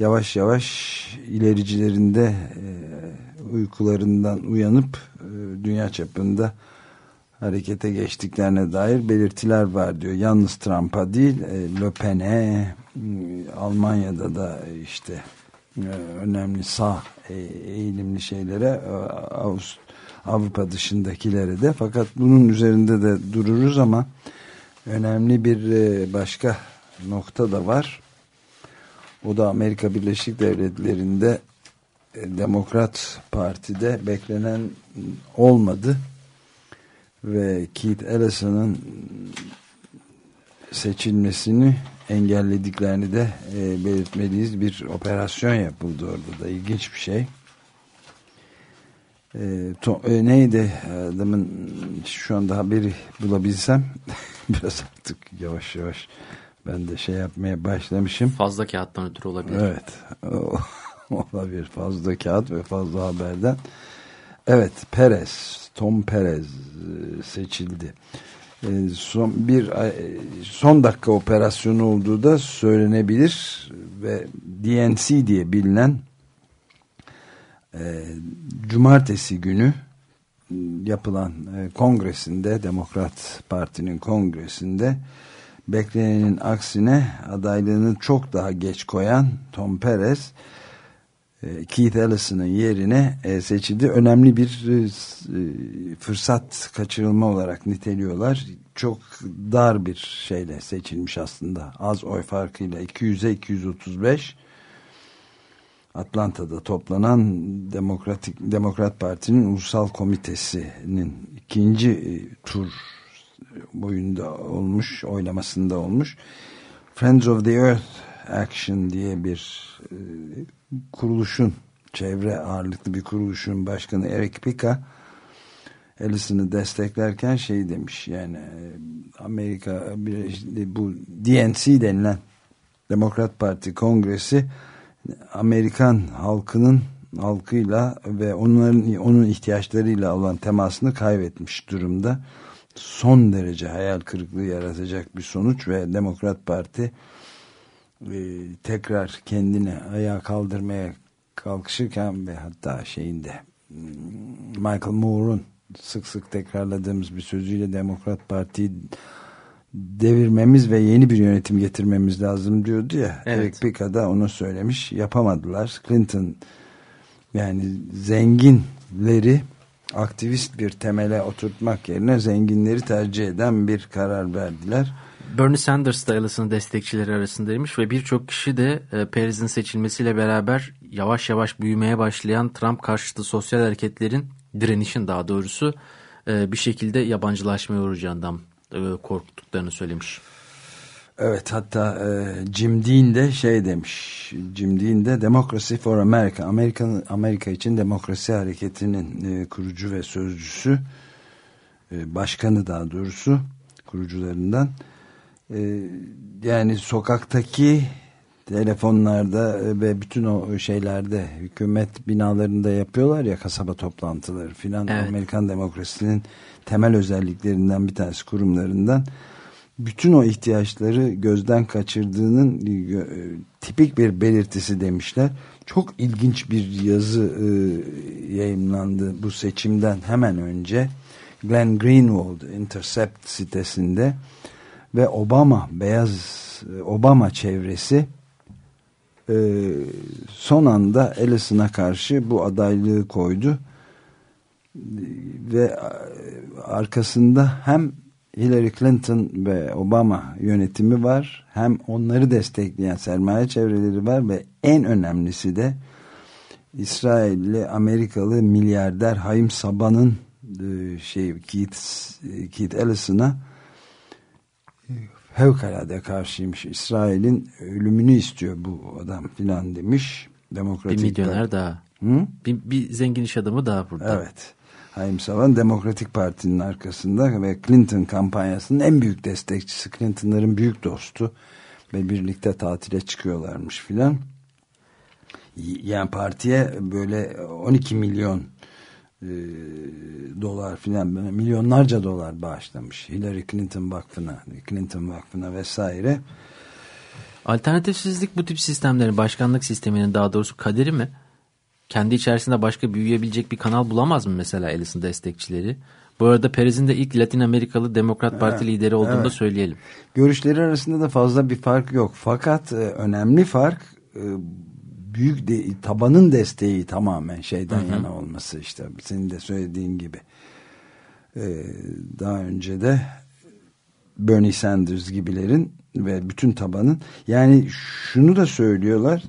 Yavaş yavaş ilericilerinde e, uykularından uyanıp e, dünya çapında harekete geçtiklerine dair belirtiler var diyor. Yalnız Trump'a değil e, Le Pen'e e, Almanya'da da işte e, önemli sağ e, eğilimli şeylere Avust Avrupa dışındakilere de fakat bunun üzerinde de dururuz ama önemli bir e, başka nokta da var. O da Amerika Birleşik Devletleri'nde e, Demokrat Parti'de beklenen olmadı ve Keith Ellison'ın seçilmesini engellediklerini de e, belirtmeliyiz. Bir operasyon yapıldı orada da ilginç bir şey. E, to, e, neydi adamın şu anda haberi bulabilsem biraz artık yavaş yavaş ben de şey yapmaya başlamışım. Fazla kağıttan ötürü olabilir. Evet. O- Olabilir. Fazla kağıt ve fazla haberden. Evet. Perez. Tom Perez e, seçildi. E, Son bir e, son dakika operasyonu olduğu da söylenebilir ve DNC diye bilinen e, cumartesi günü yapılan e, kongresinde Demokrat Parti'nin kongresinde beklenenin aksine adaylığını çok daha geç koyan Tom Perez e, Keith Ellison'ın yerine e, seçildi. Önemli bir e, fırsat kaçırılma olarak niteliyorlar. Çok dar bir şeyle seçilmiş aslında. Az oy farkıyla 200'e 235 Atlanta'da toplanan Demokratik Demokrat Parti'nin Ulusal Komitesi'nin ikinci e, tur boyunda olmuş, oylamasında olmuş. Friends of the Earth Action diye bir e, kuruluşun, çevre ağırlıklı bir kuruluşun başkanı Eric Pica Ellison'ı desteklerken şey demiş yani e, Amerika bu DNC denilen Demokrat Parti Kongresi Amerikan halkının halkıyla ve onların onun ihtiyaçlarıyla olan temasını kaybetmiş durumda. Son derece hayal kırıklığı yaratacak bir sonuç ve Demokrat Parti e, tekrar kendini ayağa kaldırmaya kalkışırken ve hatta şeyinde Michael Moore'un sık sık tekrarladığımız bir sözüyle Demokrat Parti'yi devirmemiz ve yeni bir yönetim getirmemiz lazım diyordu ya. Evet. Eric Pica da onu söylemiş. Yapamadılar. Clinton yani zenginleri aktivist bir temele oturtmak yerine zenginleri tercih eden bir karar verdiler. Bernie Sanders da Ellison'ın destekçileri arasındaymış ve birçok kişi de e, Perez'in seçilmesiyle beraber yavaş yavaş büyümeye başlayan Trump karşıtı sosyal hareketlerin direnişin daha doğrusu e, bir şekilde yabancılaşmaya uğrayacağından korktuklarını söylemiş. Evet hatta e, Jim Dean de şey demiş. Jim Dean de Democracy for America. Amerika, Amerika için demokrasi hareketinin e, kurucu ve sözcüsü. e, başkanı daha doğrusu kurucularından. E, yani sokaktaki telefonlarda e, ve bütün o şeylerde hükümet binalarında yapıyorlar ya kasaba toplantıları filan Evet. Amerikan demokrasinin temel özelliklerinden bir tanesi kurumlarından bütün o ihtiyaçları gözden kaçırdığının e, tipik bir belirtisi demişler. Çok ilginç bir yazı e, yayınlandı bu seçimden hemen önce. Glenn Greenwald Intercept sitesinde ve Obama beyaz e, Obama çevresi e, son anda Ellison'a karşı bu adaylığı koydu ve e, arkasında hem Hillary Clinton ve Obama yönetimi var hem onları destekleyen sermaye çevreleri var ve en önemlisi de İsrailli Amerikalı milyarder Haim Saban'ın e, şey Keith, Keith Ellison'a fevkalade karşıymış. İsrail'in ölümünü istiyor bu adam filan demiş. Demokratik Bir milyoner daha. Hı? Bir, bir zengin iş adamı daha burada. Evet. Haim Demokratik Parti'nin arkasında ve Clinton kampanyasının en büyük destekçisi. Clinton'ların büyük dostu ve birlikte tatile çıkıyorlarmış filan. Yani partiye böyle 12 milyon e, dolar filan milyonlarca dolar bağışlamış. Hillary Clinton Vakfı'na, Clinton Vakfı'na vesaire. Alternatifsizlik bu tip sistemlerin, başkanlık sisteminin daha doğrusu kaderi mi? Kendi içerisinde başka büyüyebilecek bir kanal bulamaz mı mesela Ellison destekçileri? Bu arada Perez'in de ilk Latin Amerikalı Demokrat Parti lideri olduğunu da söyleyelim. Görüşleri arasında da fazla bir fark yok. Fakat e, önemli fark e, büyük de, tabanın desteği tamamen şeyden yana olması işte senin de söylediğin gibi. E, daha önce de Bernie Sanders gibilerin ve bütün tabanın yani şunu da söylüyorlar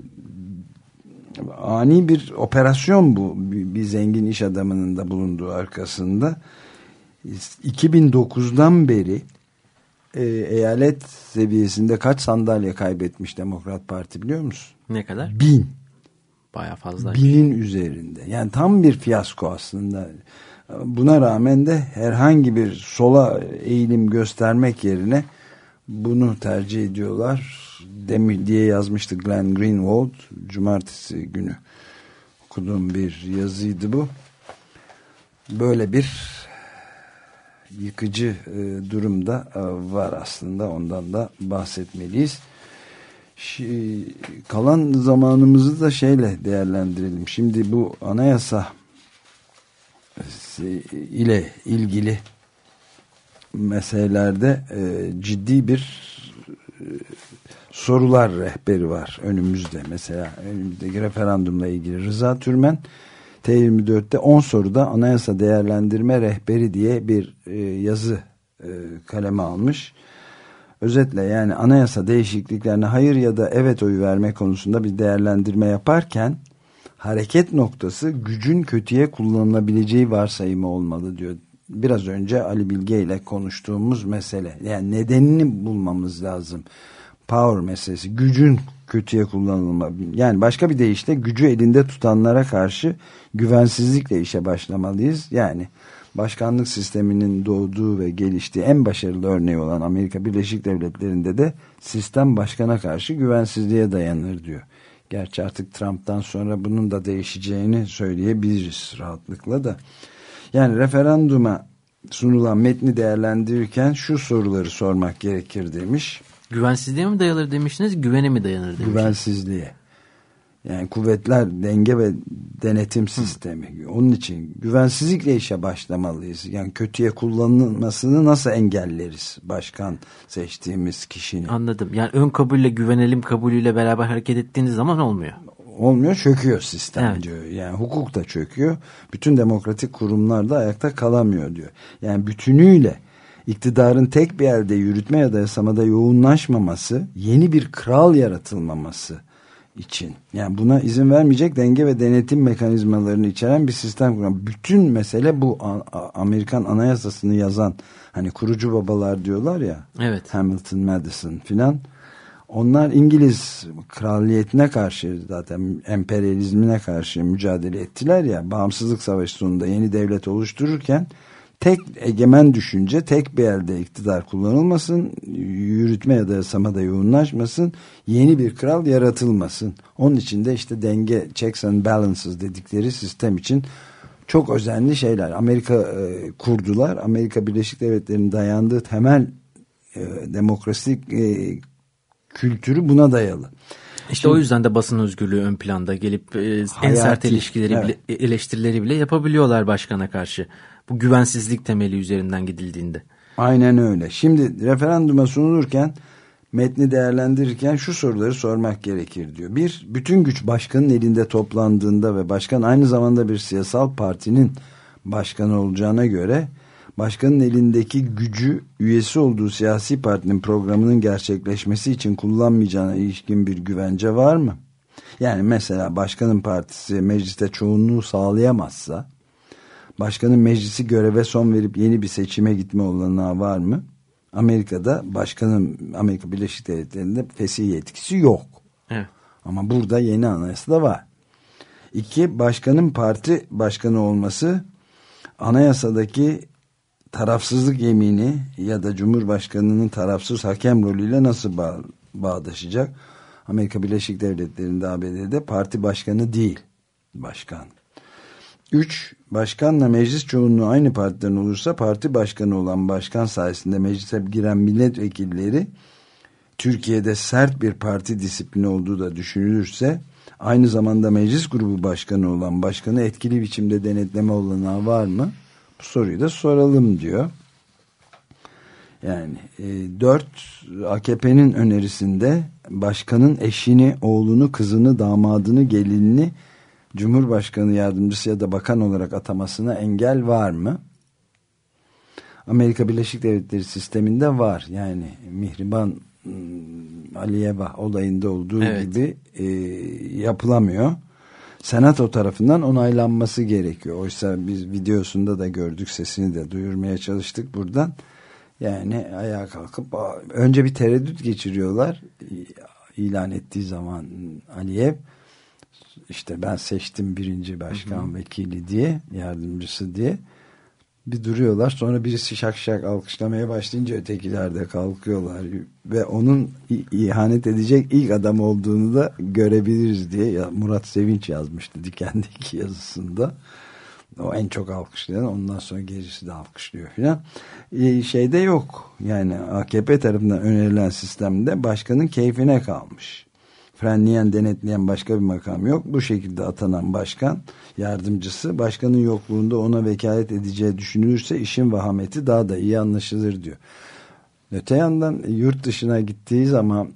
ani bir operasyon bu bir, zengin iş adamının da bulunduğu arkasında 2009'dan beri e, eyalet seviyesinde kaç sandalye kaybetmiş Demokrat Parti biliyor musun? Ne kadar? Bin. Baya fazla. Binin üzerinde. Yani tam bir fiyasko aslında. Buna rağmen de herhangi bir sola eğilim göstermek yerine bunu tercih ediyorlar. Demi, diye yazmıştı Glenn Greenwald. Cumartesi günü okuduğum bir yazıydı bu. Böyle bir yıkıcı e, durumda e, var aslında. Ondan da bahsetmeliyiz. Şi- kalan zamanımızı da şeyle değerlendirelim. Şimdi bu anayasa e, ile ilgili meselelerde e, ciddi bir e, sorular rehberi var önümüzde. Mesela önümüzdeki referandumla ilgili Rıza Türmen T24'te 10 soruda anayasa değerlendirme rehberi diye bir e, yazı e, kaleme almış. Özetle yani anayasa değişikliklerine hayır ya da evet oyu verme konusunda bir değerlendirme yaparken hareket noktası gücün kötüye kullanılabileceği varsayımı olmalı diyor. Biraz önce Ali Bilge ile konuştuğumuz mesele. Yani nedenini bulmamız lazım. Power meselesi. Gücün kötüye kullanılma. Yani başka bir deyişle gücü elinde tutanlara karşı güvensizlikle işe başlamalıyız. Yani başkanlık sisteminin doğduğu ve geliştiği en başarılı örneği olan Amerika Birleşik Devletleri'nde de sistem başkana karşı güvensizliğe dayanır diyor. Gerçi artık Trump'tan sonra bunun da değişeceğini söyleyebiliriz rahatlıkla da. Yani referanduma sunulan metni değerlendirirken şu soruları sormak gerekir demiş. Güvensizliğe mi dayanır demiştiniz, güvene mi dayanır demiştiniz? Güvensizliğe. Yani kuvvetler denge ve denetim sistemi. Onun için güvensizlikle işe başlamalıyız. Yani kötüye kullanılmasını nasıl engelleriz başkan seçtiğimiz kişinin? Anladım. Yani ön kabulle güvenelim kabulüyle beraber hareket ettiğiniz zaman olmuyor. Olmuyor çöküyor sistem Evet. diyor. Yani hukuk da çöküyor. Bütün demokratik kurumlar da ayakta kalamıyor diyor. Yani bütünüyle iktidarın tek bir elde yürütme ya da yasamada yoğunlaşmaması, yeni bir kral yaratılmaması için. Yani buna izin vermeyecek denge ve denetim mekanizmalarını içeren bir sistem kuran. Bütün mesele bu Amerikan anayasasını yazan hani kurucu babalar diyorlar ya. Evet. Hamilton, Madison filan. Onlar İngiliz kraliyetine karşı zaten emperyalizmine karşı mücadele ettiler ya. Bağımsızlık savaşı sonunda yeni devlet oluştururken tek egemen düşünce tek bir elde iktidar kullanılmasın, yürütme ya da yasamada yoğunlaşmasın, yeni bir kral yaratılmasın. Onun için de işte denge, checks and balances dedikleri sistem için çok özenli şeyler. Amerika e, kurdular. Amerika Birleşik Devletleri'nin dayandığı temel e, demokrasi e, kültürü buna dayalı. İşte o yüzden de basın özgürlüğü ön planda gelip e, en Hayati, sert eleştirileri evet. bile, eleştirileri bile yapabiliyorlar başkana karşı. Bu güvensizlik temeli üzerinden gidildiğinde. Aynen öyle. Şimdi referanduma sunulurken metni değerlendirirken şu soruları sormak gerekir diyor. Bir, bütün güç başkanın elinde toplandığında ve başkan aynı zamanda bir siyasal partinin başkanı olacağına göre başkanın elindeki gücü üyesi olduğu siyasi partinin programının gerçekleşmesi için kullanmayacağına ilişkin bir güvence var mı? Yani mesela başkanın partisi mecliste çoğunluğu sağlayamazsa başkanın meclisi göreve son verip yeni bir seçime gitme olanağı var mı? Amerika'da başkanın Amerika Birleşik Devletleri'nde fesih yetkisi yok. Evet. Ama burada yeni anayasada var. İki, başkanın parti başkanı olması anayasadaki tarafsızlık yemini ya da Cumhurbaşkanı'nın tarafsız hakem rolüyle nasıl bağ, bağdaşacak? Amerika Birleşik Devletleri'nde ABD'de parti başkanı değil, başkan. Üç, başkanla meclis çoğunluğu aynı partiden olursa parti başkanı olan başkan sayesinde meclise giren milletvekilleri Türkiye'de sert bir parti disiplini olduğu da düşünülürse aynı zamanda meclis grubu başkanı olan başkanı etkili biçimde denetleme olanağı var mı? Bu soruyu da soralım diyor. Yani e, 4 AKP'nin önerisinde başkanın eşini, oğlunu, kızını, damadını, gelinini Cumhurbaşkanı yardımcısı ya da bakan olarak atamasına engel var mı? Amerika Birleşik Devletleri sisteminde var. Yani Mihriban ım, Aliyeva olayında olduğu Evet. gibi e, yapılamıyor. Senato tarafından onaylanması gerekiyor. Oysa biz videosunda da gördük sesini de duyurmaya çalıştık buradan. Yani ayağa kalkıp önce bir tereddüt geçiriyorlar ilan ettiği zaman Aliyev işte ben seçtim birinci başkan vekili diye yardımcısı diye bir duruyorlar. Sonra birisi şak şak alkışlamaya başlayınca ötekiler de kalkıyorlar. Ve onun ihanet edecek ilk adam olduğunu da görebiliriz diye ya Murat Sevinç yazmıştı Diken'deki yazısında. O en çok alkışlayan ondan sonra gerisi de alkışlıyor filan. Ee, şeyde yok. Yani AKP tarafından önerilen sistemde başkanın keyfine kalmış frenleyen denetleyen başka bir makam yok. Bu şekilde atanan başkan yardımcısı başkanın yokluğunda ona vekalet edeceği düşünülürse işin vahameti daha da iyi anlaşılır diyor. Öte yandan yurt dışına gittiği zaman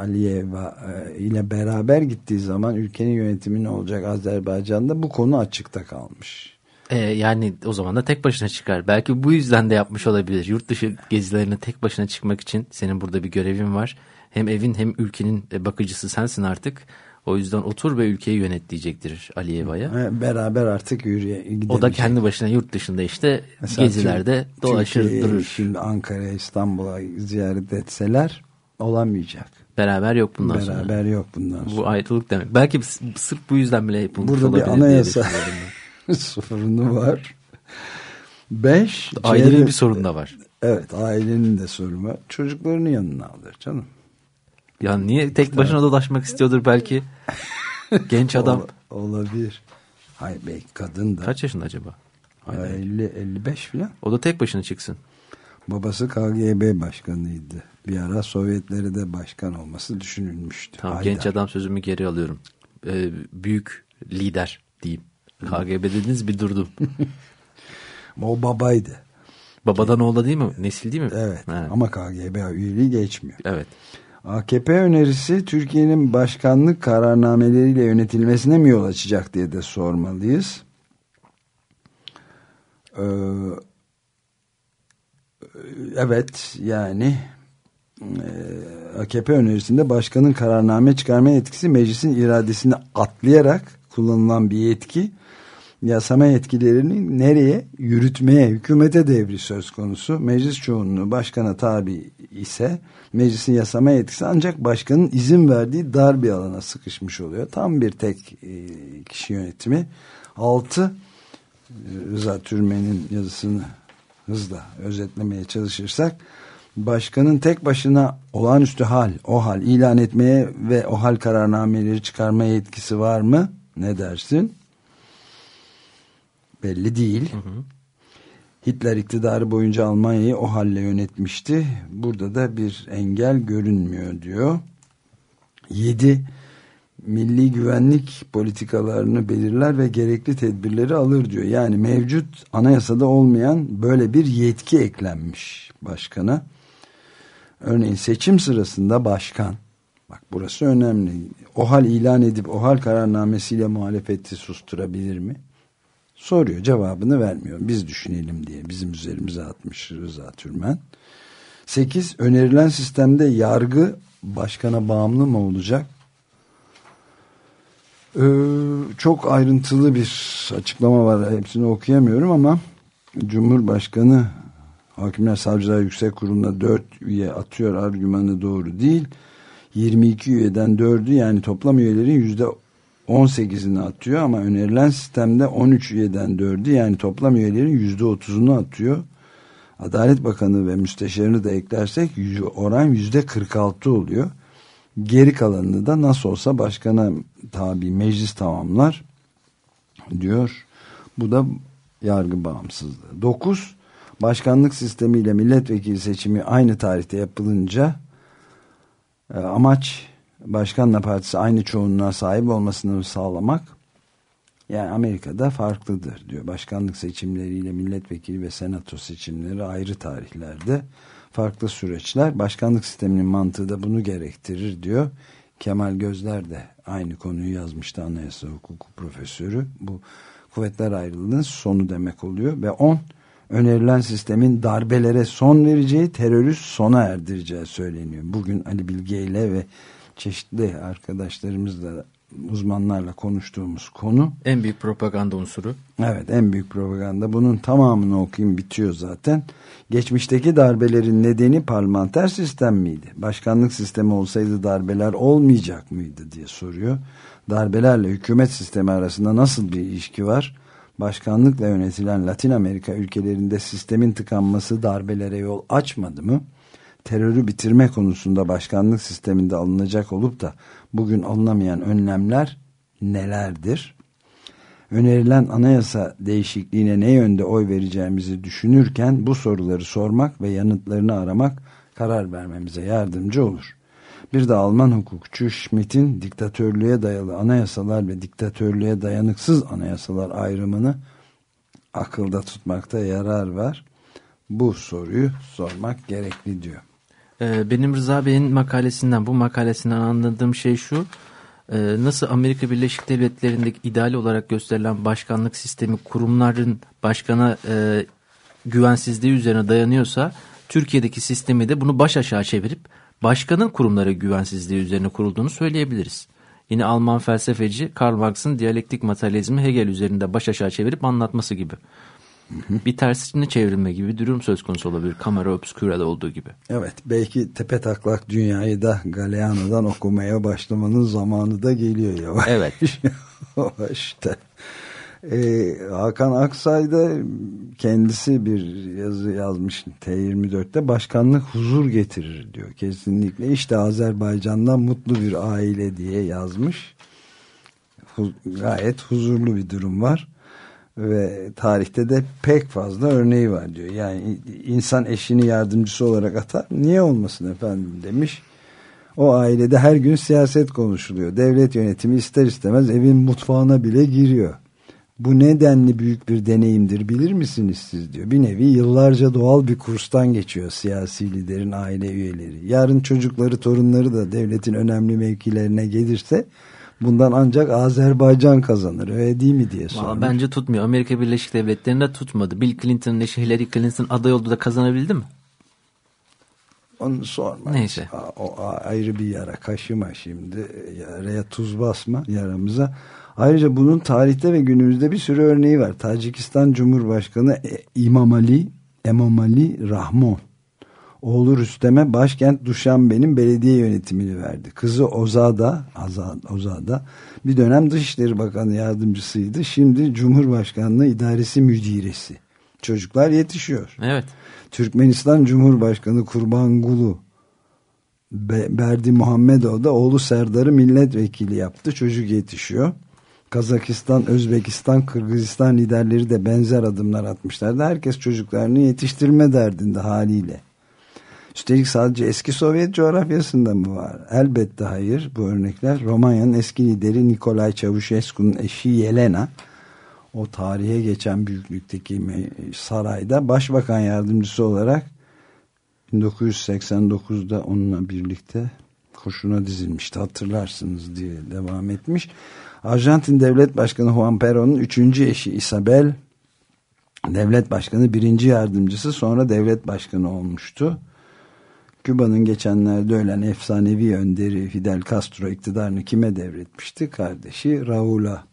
Aliyeva e, ile beraber gittiği zaman ülkenin yönetimi ne olacak Azerbaycan'da bu konu açıkta kalmış. Ee, yani o zaman da tek başına çıkar. Belki bu yüzden de yapmış olabilir. Yurt dışı gezilerine tek başına çıkmak için senin burada bir görevin var. Hem evin hem ülkenin e, bakıcısı sensin artık. O yüzden otur ve ülkeyi yönet diyecektir Aliyeva'ya. Beraber artık yürüye O da kendi başına yurt dışında işte Mesela gezilerde Tür- dolaşır Türkiye'yi durur. Şimdi Ankara, İstanbul'a ziyaret etseler olamayacak. Beraber yok bundan sonra. Beraber yok bundan sonra. Bu ayrılık demek. Belki sırf bu yüzden bile yapılmış Burada bir olabilir diye anayasa düşünüyorum ben. sorunu var. Beş. Ailenin bir sorunu da var. Evet ailenin de sorunu var. Çocuklarını yanına alır canım. Ya niye tek başına dolaşmak istiyordur belki genç adam. Ol- olabilir. Hayır belki kadın da. Kaç yaşında acaba? Ha, 50 55 falan. O da tek başına çıksın. Babası KGB başkanıydı. Bir ara Sovyetlere de başkan olması düşünülmüştü. Tamam Haydar. genç adam sözümü geri alıyorum. Ee, büyük lider diyeyim. KGB dediniz bir durdum. O babaydı. Babadan oğula değil mi? Nesil değil mi? Evet. Ha, Ama KGB üyeliği geçmiyor. Evet. AKP önerisi Türkiye'nin başkanlık kararnameleriyle yönetilmesine mi yol açacak diye de sormalıyız. Ee, evet yani e, AKP önerisinde başkanın kararname çıkarma yetkisi meclisin iradesini atlayarak kullanılan bir yetki yasama yetkilerini nereye yürütmeye hükümete devri söz konusu meclis çoğunluğu başkana tabi ise meclisin yasama yetkisi ancak başkanın izin verdiği dar bir alana sıkışmış oluyor tam bir tek e, kişi yönetimi altı Rıza Türmen'in yazısını hızla özetlemeye çalışırsak başkanın tek başına olağanüstü hal, o hal ilan etmeye ve o hal kararnameleri çıkarmaya yetkisi var mı? Ne dersin? Belli değil. Hitler iktidarı boyunca Almanya'yı o halle yönetmişti. Burada da bir engel görünmüyor diyor. 7 milli güvenlik politikalarını belirler ve gerekli tedbirleri alır diyor. Yani mevcut anayasada olmayan böyle bir yetki eklenmiş başkana. Örneğin seçim sırasında başkan, bak burası önemli, o hal ilan edip o hal kararnamesiyle muhalefeti susturabilir mi? Soruyor cevabını vermiyor. Biz düşünelim diye bizim üzerimize atmış Rıza Türmen. 8. Önerilen sistemde yargı başkana bağımlı mı olacak? Ee, çok ayrıntılı bir açıklama var. Hepsini okuyamıyorum ama Cumhurbaşkanı Hakimler Savcılar Yüksek Kurulu'na 4 üye atıyor argümanı doğru değil. 22 üyeden 4'ü yani toplam üyelerin %18'ini atıyor ama önerilen sistemde 13 üyeden 4'ü yani toplam üyelerin %30'unu atıyor. Adalet Bakanı ve müsteşarını da eklersek oran %46 oluyor. Geri kalanını da nasıl olsa başkana tabi meclis tamamlar diyor. Bu da yargı bağımsızlığı. 9. Başkanlık sistemiyle milletvekili seçimi aynı tarihte yapılınca e, amaç başkanla partisi aynı çoğunluğa sahip olmasını sağlamak. Yani Amerika'da farklıdır diyor. Başkanlık seçimleriyle milletvekili ve senato seçimleri ayrı tarihlerde farklı süreçler. Başkanlık sisteminin mantığı da bunu gerektirir diyor. Kemal Gözler de aynı konuyu yazmıştı anayasa hukuku profesörü. Bu kuvvetler ayrılığının sonu demek oluyor. Ve 10 önerilen sistemin darbelere son vereceği terörist sona erdireceği söyleniyor. Bugün Ali Bilge ile ve çeşitli arkadaşlarımızla uzmanlarla konuştuğumuz konu En büyük propaganda unsuru. Evet en büyük propaganda. Bunun tamamını okuyayım bitiyor zaten. Geçmişteki darbelerin nedeni parlamenter sistem miydi? Başkanlık sistemi olsaydı darbeler olmayacak mıydı diye soruyor. Darbelerle hükümet sistemi arasında nasıl bir ilişki var? Başkanlıkla yönetilen Latin Amerika ülkelerinde sistemin tıkanması darbelere yol açmadı mı? Terörü bitirme konusunda başkanlık sisteminde alınacak olup da bugün alınamayan önlemler nelerdir? önerilen anayasa değişikliğine ne yönde oy vereceğimizi düşünürken bu soruları sormak ve yanıtlarını aramak karar vermemize yardımcı olur. Bir de Alman hukukçu Schmidt'in diktatörlüğe dayalı anayasalar ve diktatörlüğe dayanıksız anayasalar ayrımını akılda tutmakta yarar var. Bu soruyu sormak gerekli diyor. Ee, benim Rıza Bey'in makalesinden bu makalesinden anladığım şey şu. Ee, nasıl Amerika Birleşik Devletleri'ndeki ideal olarak gösterilen başkanlık sistemi kurumların başkana e, güvensizliği üzerine dayanıyorsa Türkiye'deki sistemi de bunu baş aşağı çevirip başkanın kurumlara güvensizliği üzerine kurulduğunu söyleyebiliriz. Yine Alman felsefeci Karl Marx'ın diyalektik materyalizmi Hegel üzerinde baş aşağı çevirip anlatması gibi. Bir tersine çevrilme gibi bir durum söz konusu olabilir. Kamera Obscura'da olduğu gibi. Evet belki tepe taklak dünyayı da Galeano'dan okumaya başlamanın zamanı da geliyor yavaş. Evet. işte. Ee, Hakan Aksay da kendisi bir yazı yazmış T24'te başkanlık huzur getirir diyor. Kesinlikle işte Azerbaycan'dan mutlu bir aile diye yazmış. Gayet huzurlu bir durum var ve tarihte de pek fazla örneği var diyor. Yani insan eşini yardımcısı olarak atar. Niye olmasın efendim demiş. O ailede her gün siyaset konuşuluyor. Devlet yönetimi ister istemez evin mutfağına bile giriyor. Bu nedenli büyük bir deneyimdir bilir misiniz siz diyor. Bir nevi yıllarca doğal bir kurstan geçiyor siyasi liderin aile üyeleri. Yarın çocukları torunları da devletin önemli mevkilerine gelirse bundan ancak Azerbaycan kazanır öyle değil mi diye sormuş. bence tutmuyor. Amerika Birleşik Devletleri'nde tutmadı. Bill Clinton'ın eşi Hillary Clinton aday oldu da kazanabildi mi? Onu sorma. Neyse. O ayrı bir yara. Kaşıma şimdi. Yaraya tuz basma yaramıza. Ayrıca bunun tarihte ve günümüzde bir sürü örneği var. Tacikistan Cumhurbaşkanı E- İmam Ali, İmam Ali Rahmon. Oğlu Rüstem'e başkent Duşanbe'nin belediye yönetimini verdi. Kızı Ozada, Ozada bir dönem Dışişleri Bakanı yardımcısıydı. Şimdi Cumhurbaşkanlığı İdaresi Müdiresi. Çocuklar yetişiyor. Evet. Türkmenistan Cumhurbaşkanı Kurbangulu Be Berdi Muhammedov da oğlu Serdar'ı milletvekili yaptı. Çocuk yetişiyor. Kazakistan, Özbekistan, Kırgızistan liderleri de benzer adımlar atmışlardı. Herkes çocuklarını yetiştirme derdinde haliyle. Üstelik sadece eski Sovyet coğrafyasında mı var? Elbette hayır. Bu örnekler Romanya'nın eski lideri Nikolay Çavuşescu'nun eşi Yelena o tarihe geçen büyüklükteki sarayda başbakan yardımcısı olarak 1989'da onunla birlikte kurşuna dizilmişti hatırlarsınız diye devam etmiş. Arjantin Devlet Başkanı Juan Perón'un üçüncü eşi Isabel devlet başkanı birinci yardımcısı sonra devlet başkanı olmuştu. Küba'nın geçenlerde ölen efsanevi önderi Fidel Castro iktidarını kime devretmişti? Kardeşi Raul'a.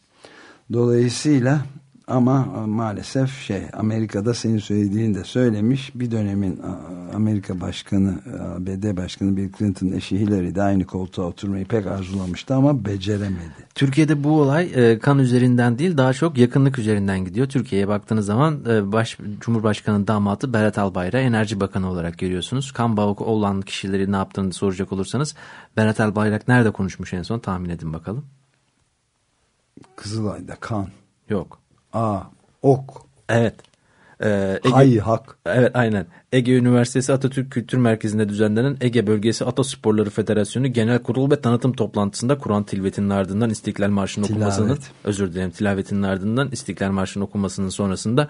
Dolayısıyla Ama e, maalesef şey Amerika'da senin söylediğini de söylemiş. Bir dönemin a, Amerika Başkanı ABD Başkanı Bill Clinton eşi Hillary de aynı koltuğa oturmayı pek arzulamıştı ama beceremedi. Türkiye'de bu olay e, kan üzerinden değil daha çok yakınlık üzerinden gidiyor. Türkiye'ye baktığınız zaman e, baş, Cumhurbaşkanı damatı Berat Albayrak Enerji Bakanı olarak görüyorsunuz. Kan bağı olan kişileri ne yaptığını soracak olursanız Berat Albayrak nerede konuşmuş en son tahmin edin bakalım. Kızılay'da kan. Yok. A. Ok. Evet. Ee, Ege, Hay hak. Evet aynen. Ege Üniversitesi Atatürk Kültür Merkezi'nde düzenlenen Ege Bölgesi Atasporları Federasyonu Genel Kurul ve Tanıtım Toplantısında Kur'an tilvetinin ardından İstiklal Marşı'nın okunmasının özür dilerim tilavetinin ardından İstiklal Marşı'nın okunmasının sonrasında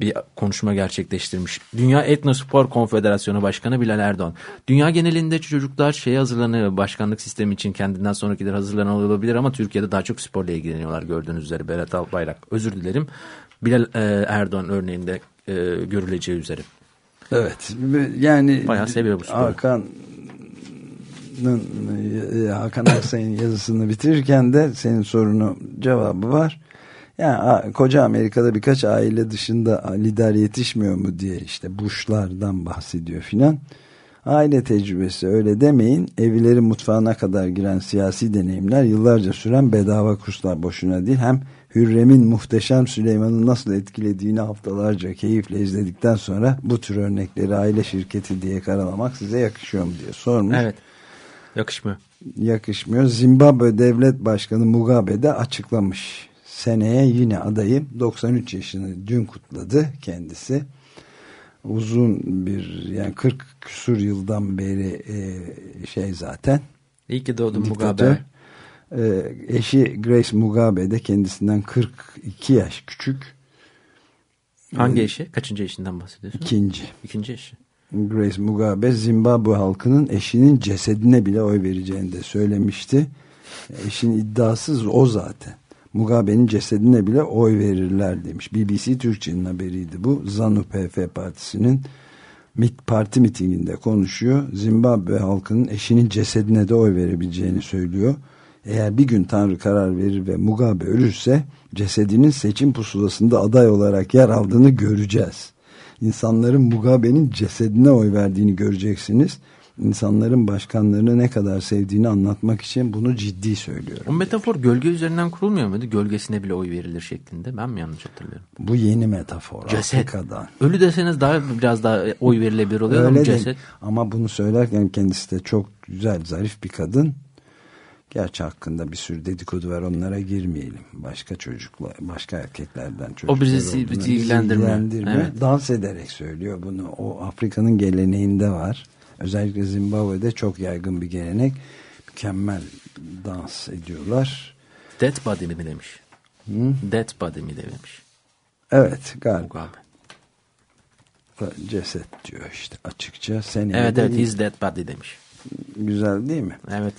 bir konuşma gerçekleştirmiş. Dünya Etnospor Konfederasyonu Başkanı Bilal Erdoğan. Dünya genelinde çocuklar şeye hazırlanıyor. Başkanlık sistemi için kendinden sonrakiler hazırlanan olabilir ama Türkiye'de daha çok sporla ilgileniyorlar gördüğünüz üzere Berat Albayrak. Özür dilerim. Bilal e, Erdoğan örneğinde e, görüleceği üzere. Evet. ve Yani Bayağı seviyor bu sporu. Hakan'ın e, Hakan Aksay'ın yazısını bitirirken de senin sorunu cevabı var. Yani koca Amerika'da birkaç aile dışında lider yetişmiyor mu diye işte Bush'lardan bahsediyor filan. Aile tecrübesi öyle demeyin. Evlerin mutfağına kadar giren siyasi deneyimler yıllarca süren bedava kurslar boşuna değil. Hem Hürrem'in muhteşem Süleyman'ı nasıl etkilediğini haftalarca keyifle izledikten sonra bu tür örnekleri aile şirketi diye karalamak size yakışıyor mu diye sormuş. Evet. Yakışmıyor. Yakışmıyor. Zimbabwe Devlet Başkanı Mugabe de açıklamış. Seneye yine adayım. 93 yaşını dün kutladı kendisi. Uzun bir yani 40 küsur yıldan beri e, şey zaten. İyi ki doğdun. Mugabe. Ee, eşi Grace Mugabe de kendisinden 42 yaş küçük. Hangi eşi? Kaçıncı eşinden bahsediyorsun? ikinci. İkinci eşi. Grace Mugabe Zimbabwe halkının eşinin cesedine bile oy vereceğini de söylemişti. Eşin iddiasız o zaten. Mugabe'nin cesedine bile oy verirler demiş. BBC Türkçe'nin haberiydi bu. ZANU-PF partisinin mit, parti mitinginde konuşuyor. Zimbabwe halkının eşinin cesedine de oy verebileceğini söylüyor. Eğer bir gün Tanrı karar verir ve Mugabe ölürse cesedinin seçim pusulasında aday olarak yer aldığını göreceğiz. İnsanların Mugabe'nin cesedine oy verdiğini göreceksiniz. İnsanların başkanlarını ne kadar sevdiğini anlatmak için bunu ciddi söylüyorum. O metafor gölge üzerinden kurulmuyor muydu? Gölgesine bile oy verilir şeklinde. Ben mi yanlış hatırlıyorum? Bu yeni metafor Ceset. Afrika'dan. Ölü deseniz daha biraz daha oy verilebilir oluyor ama Öyle ceset. değil. Ama bunu söylerken kendisi de çok güzel, zarif bir kadın. Gerçi hakkında bir sürü dedikodu var onlara girmeyelim. Başka çocuklar, başka erkeklerden çocuklar bizi olduğunu bizi ilgilendirmiyor. Evet. Dans ederek söylüyor bunu. O Afrika'nın geleneğinde var. Özellikle Zimbabwe'de çok yaygın bir gelenek. Mükemmel dans ediyorlar. Dead body mi demiş? Dead body mi demiş? Evet galiba Mugabe. ceset diyor işte açıkça. Seneye Evet evet his dead body demiş. Güzel değil mi? Evet.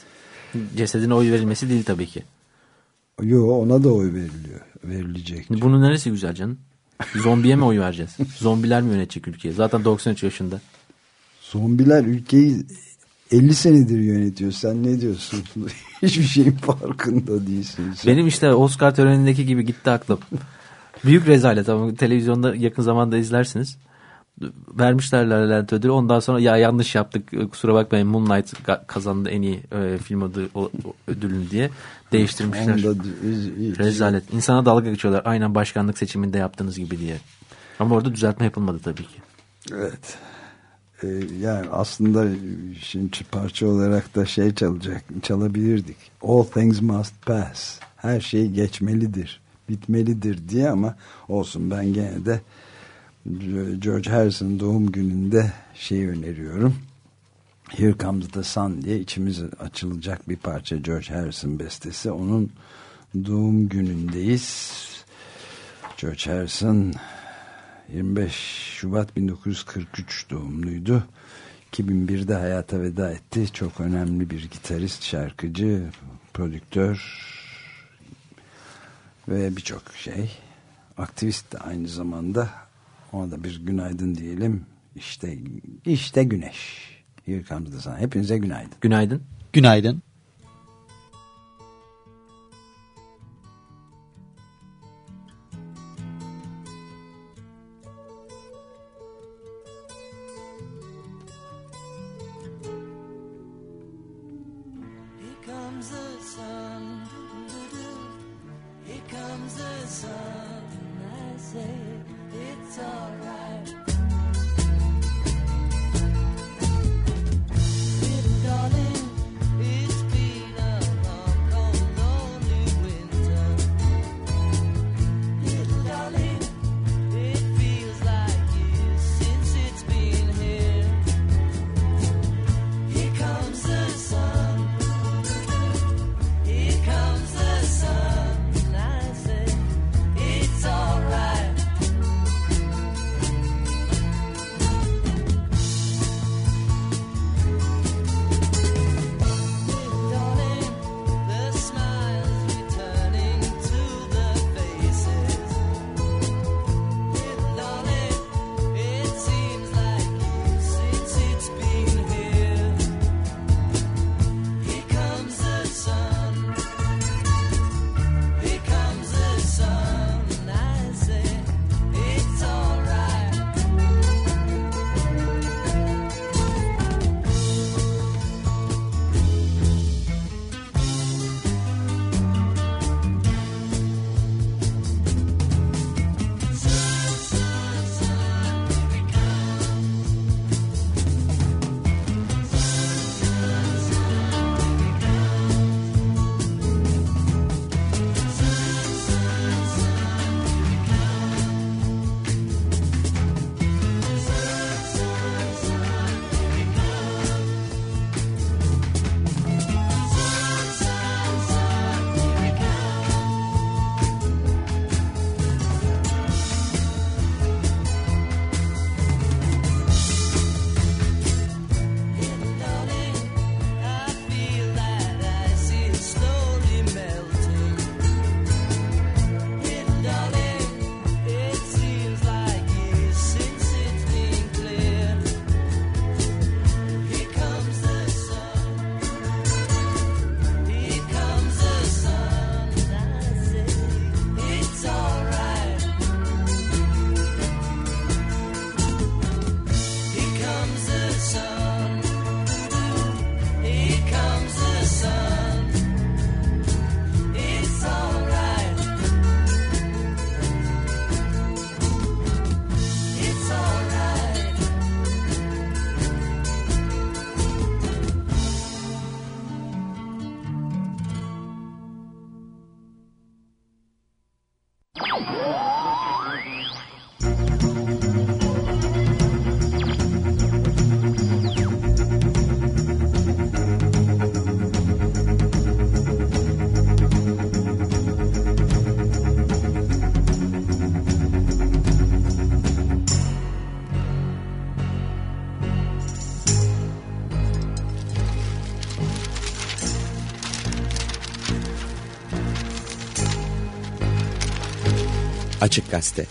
Cesedine oy verilmesi değil tabii ki. Yo ona da oy veriliyor. Verilecek. Bunun neresi güzel canım? Zombiye mi oy vereceğiz? Zombiler mi yönetecek ülkeyi? Zaten 93 yaşında. Zombiler ülkeyi 50 senedir yönetiyor. Sen ne diyorsun? Hiçbir şeyin farkında değilsin. sen. Benim işte Oscar törenindeki gibi gitti aklım. Büyük rezalet ama televizyonda yakın zamanda izlersiniz. Vermişler La La ödülü. Ondan sonra ya yanlış yaptık kusura bakmayın Moonlight kazandı en iyi e, film adı, o, ödülünü diye değiştirmişler. Rezalet. İnsana dalga geçiyorlar. Aynen başkanlık seçiminde yaptığınız gibi diye. Ama orada düzeltme yapılmadı tabii ki. Evet. Ee, yani aslında şimdi parça olarak da şey çalacak, çalabilirdik. All things must pass. Her şey geçmelidir, bitmelidir diye ama olsun ben gene de George Harrison doğum gününde şey öneriyorum. Here Comes the Sun diye içimiz açılacak bir parça George Harrison bestesi. Onun doğum günündeyiz. George Harrison 25 Şubat 1943 doğumluydu. 2001'de hayata veda etti. Çok önemli bir gitarist, şarkıcı, prodüktör ve birçok şey. Aktivist de aynı zamanda. Ona da bir günaydın diyelim. İşte işte güneş. Here comes the sun. Hepinize günaydın. Günaydın. Günaydın. comes the sun. Here comes the sun. I say. Açık Gazete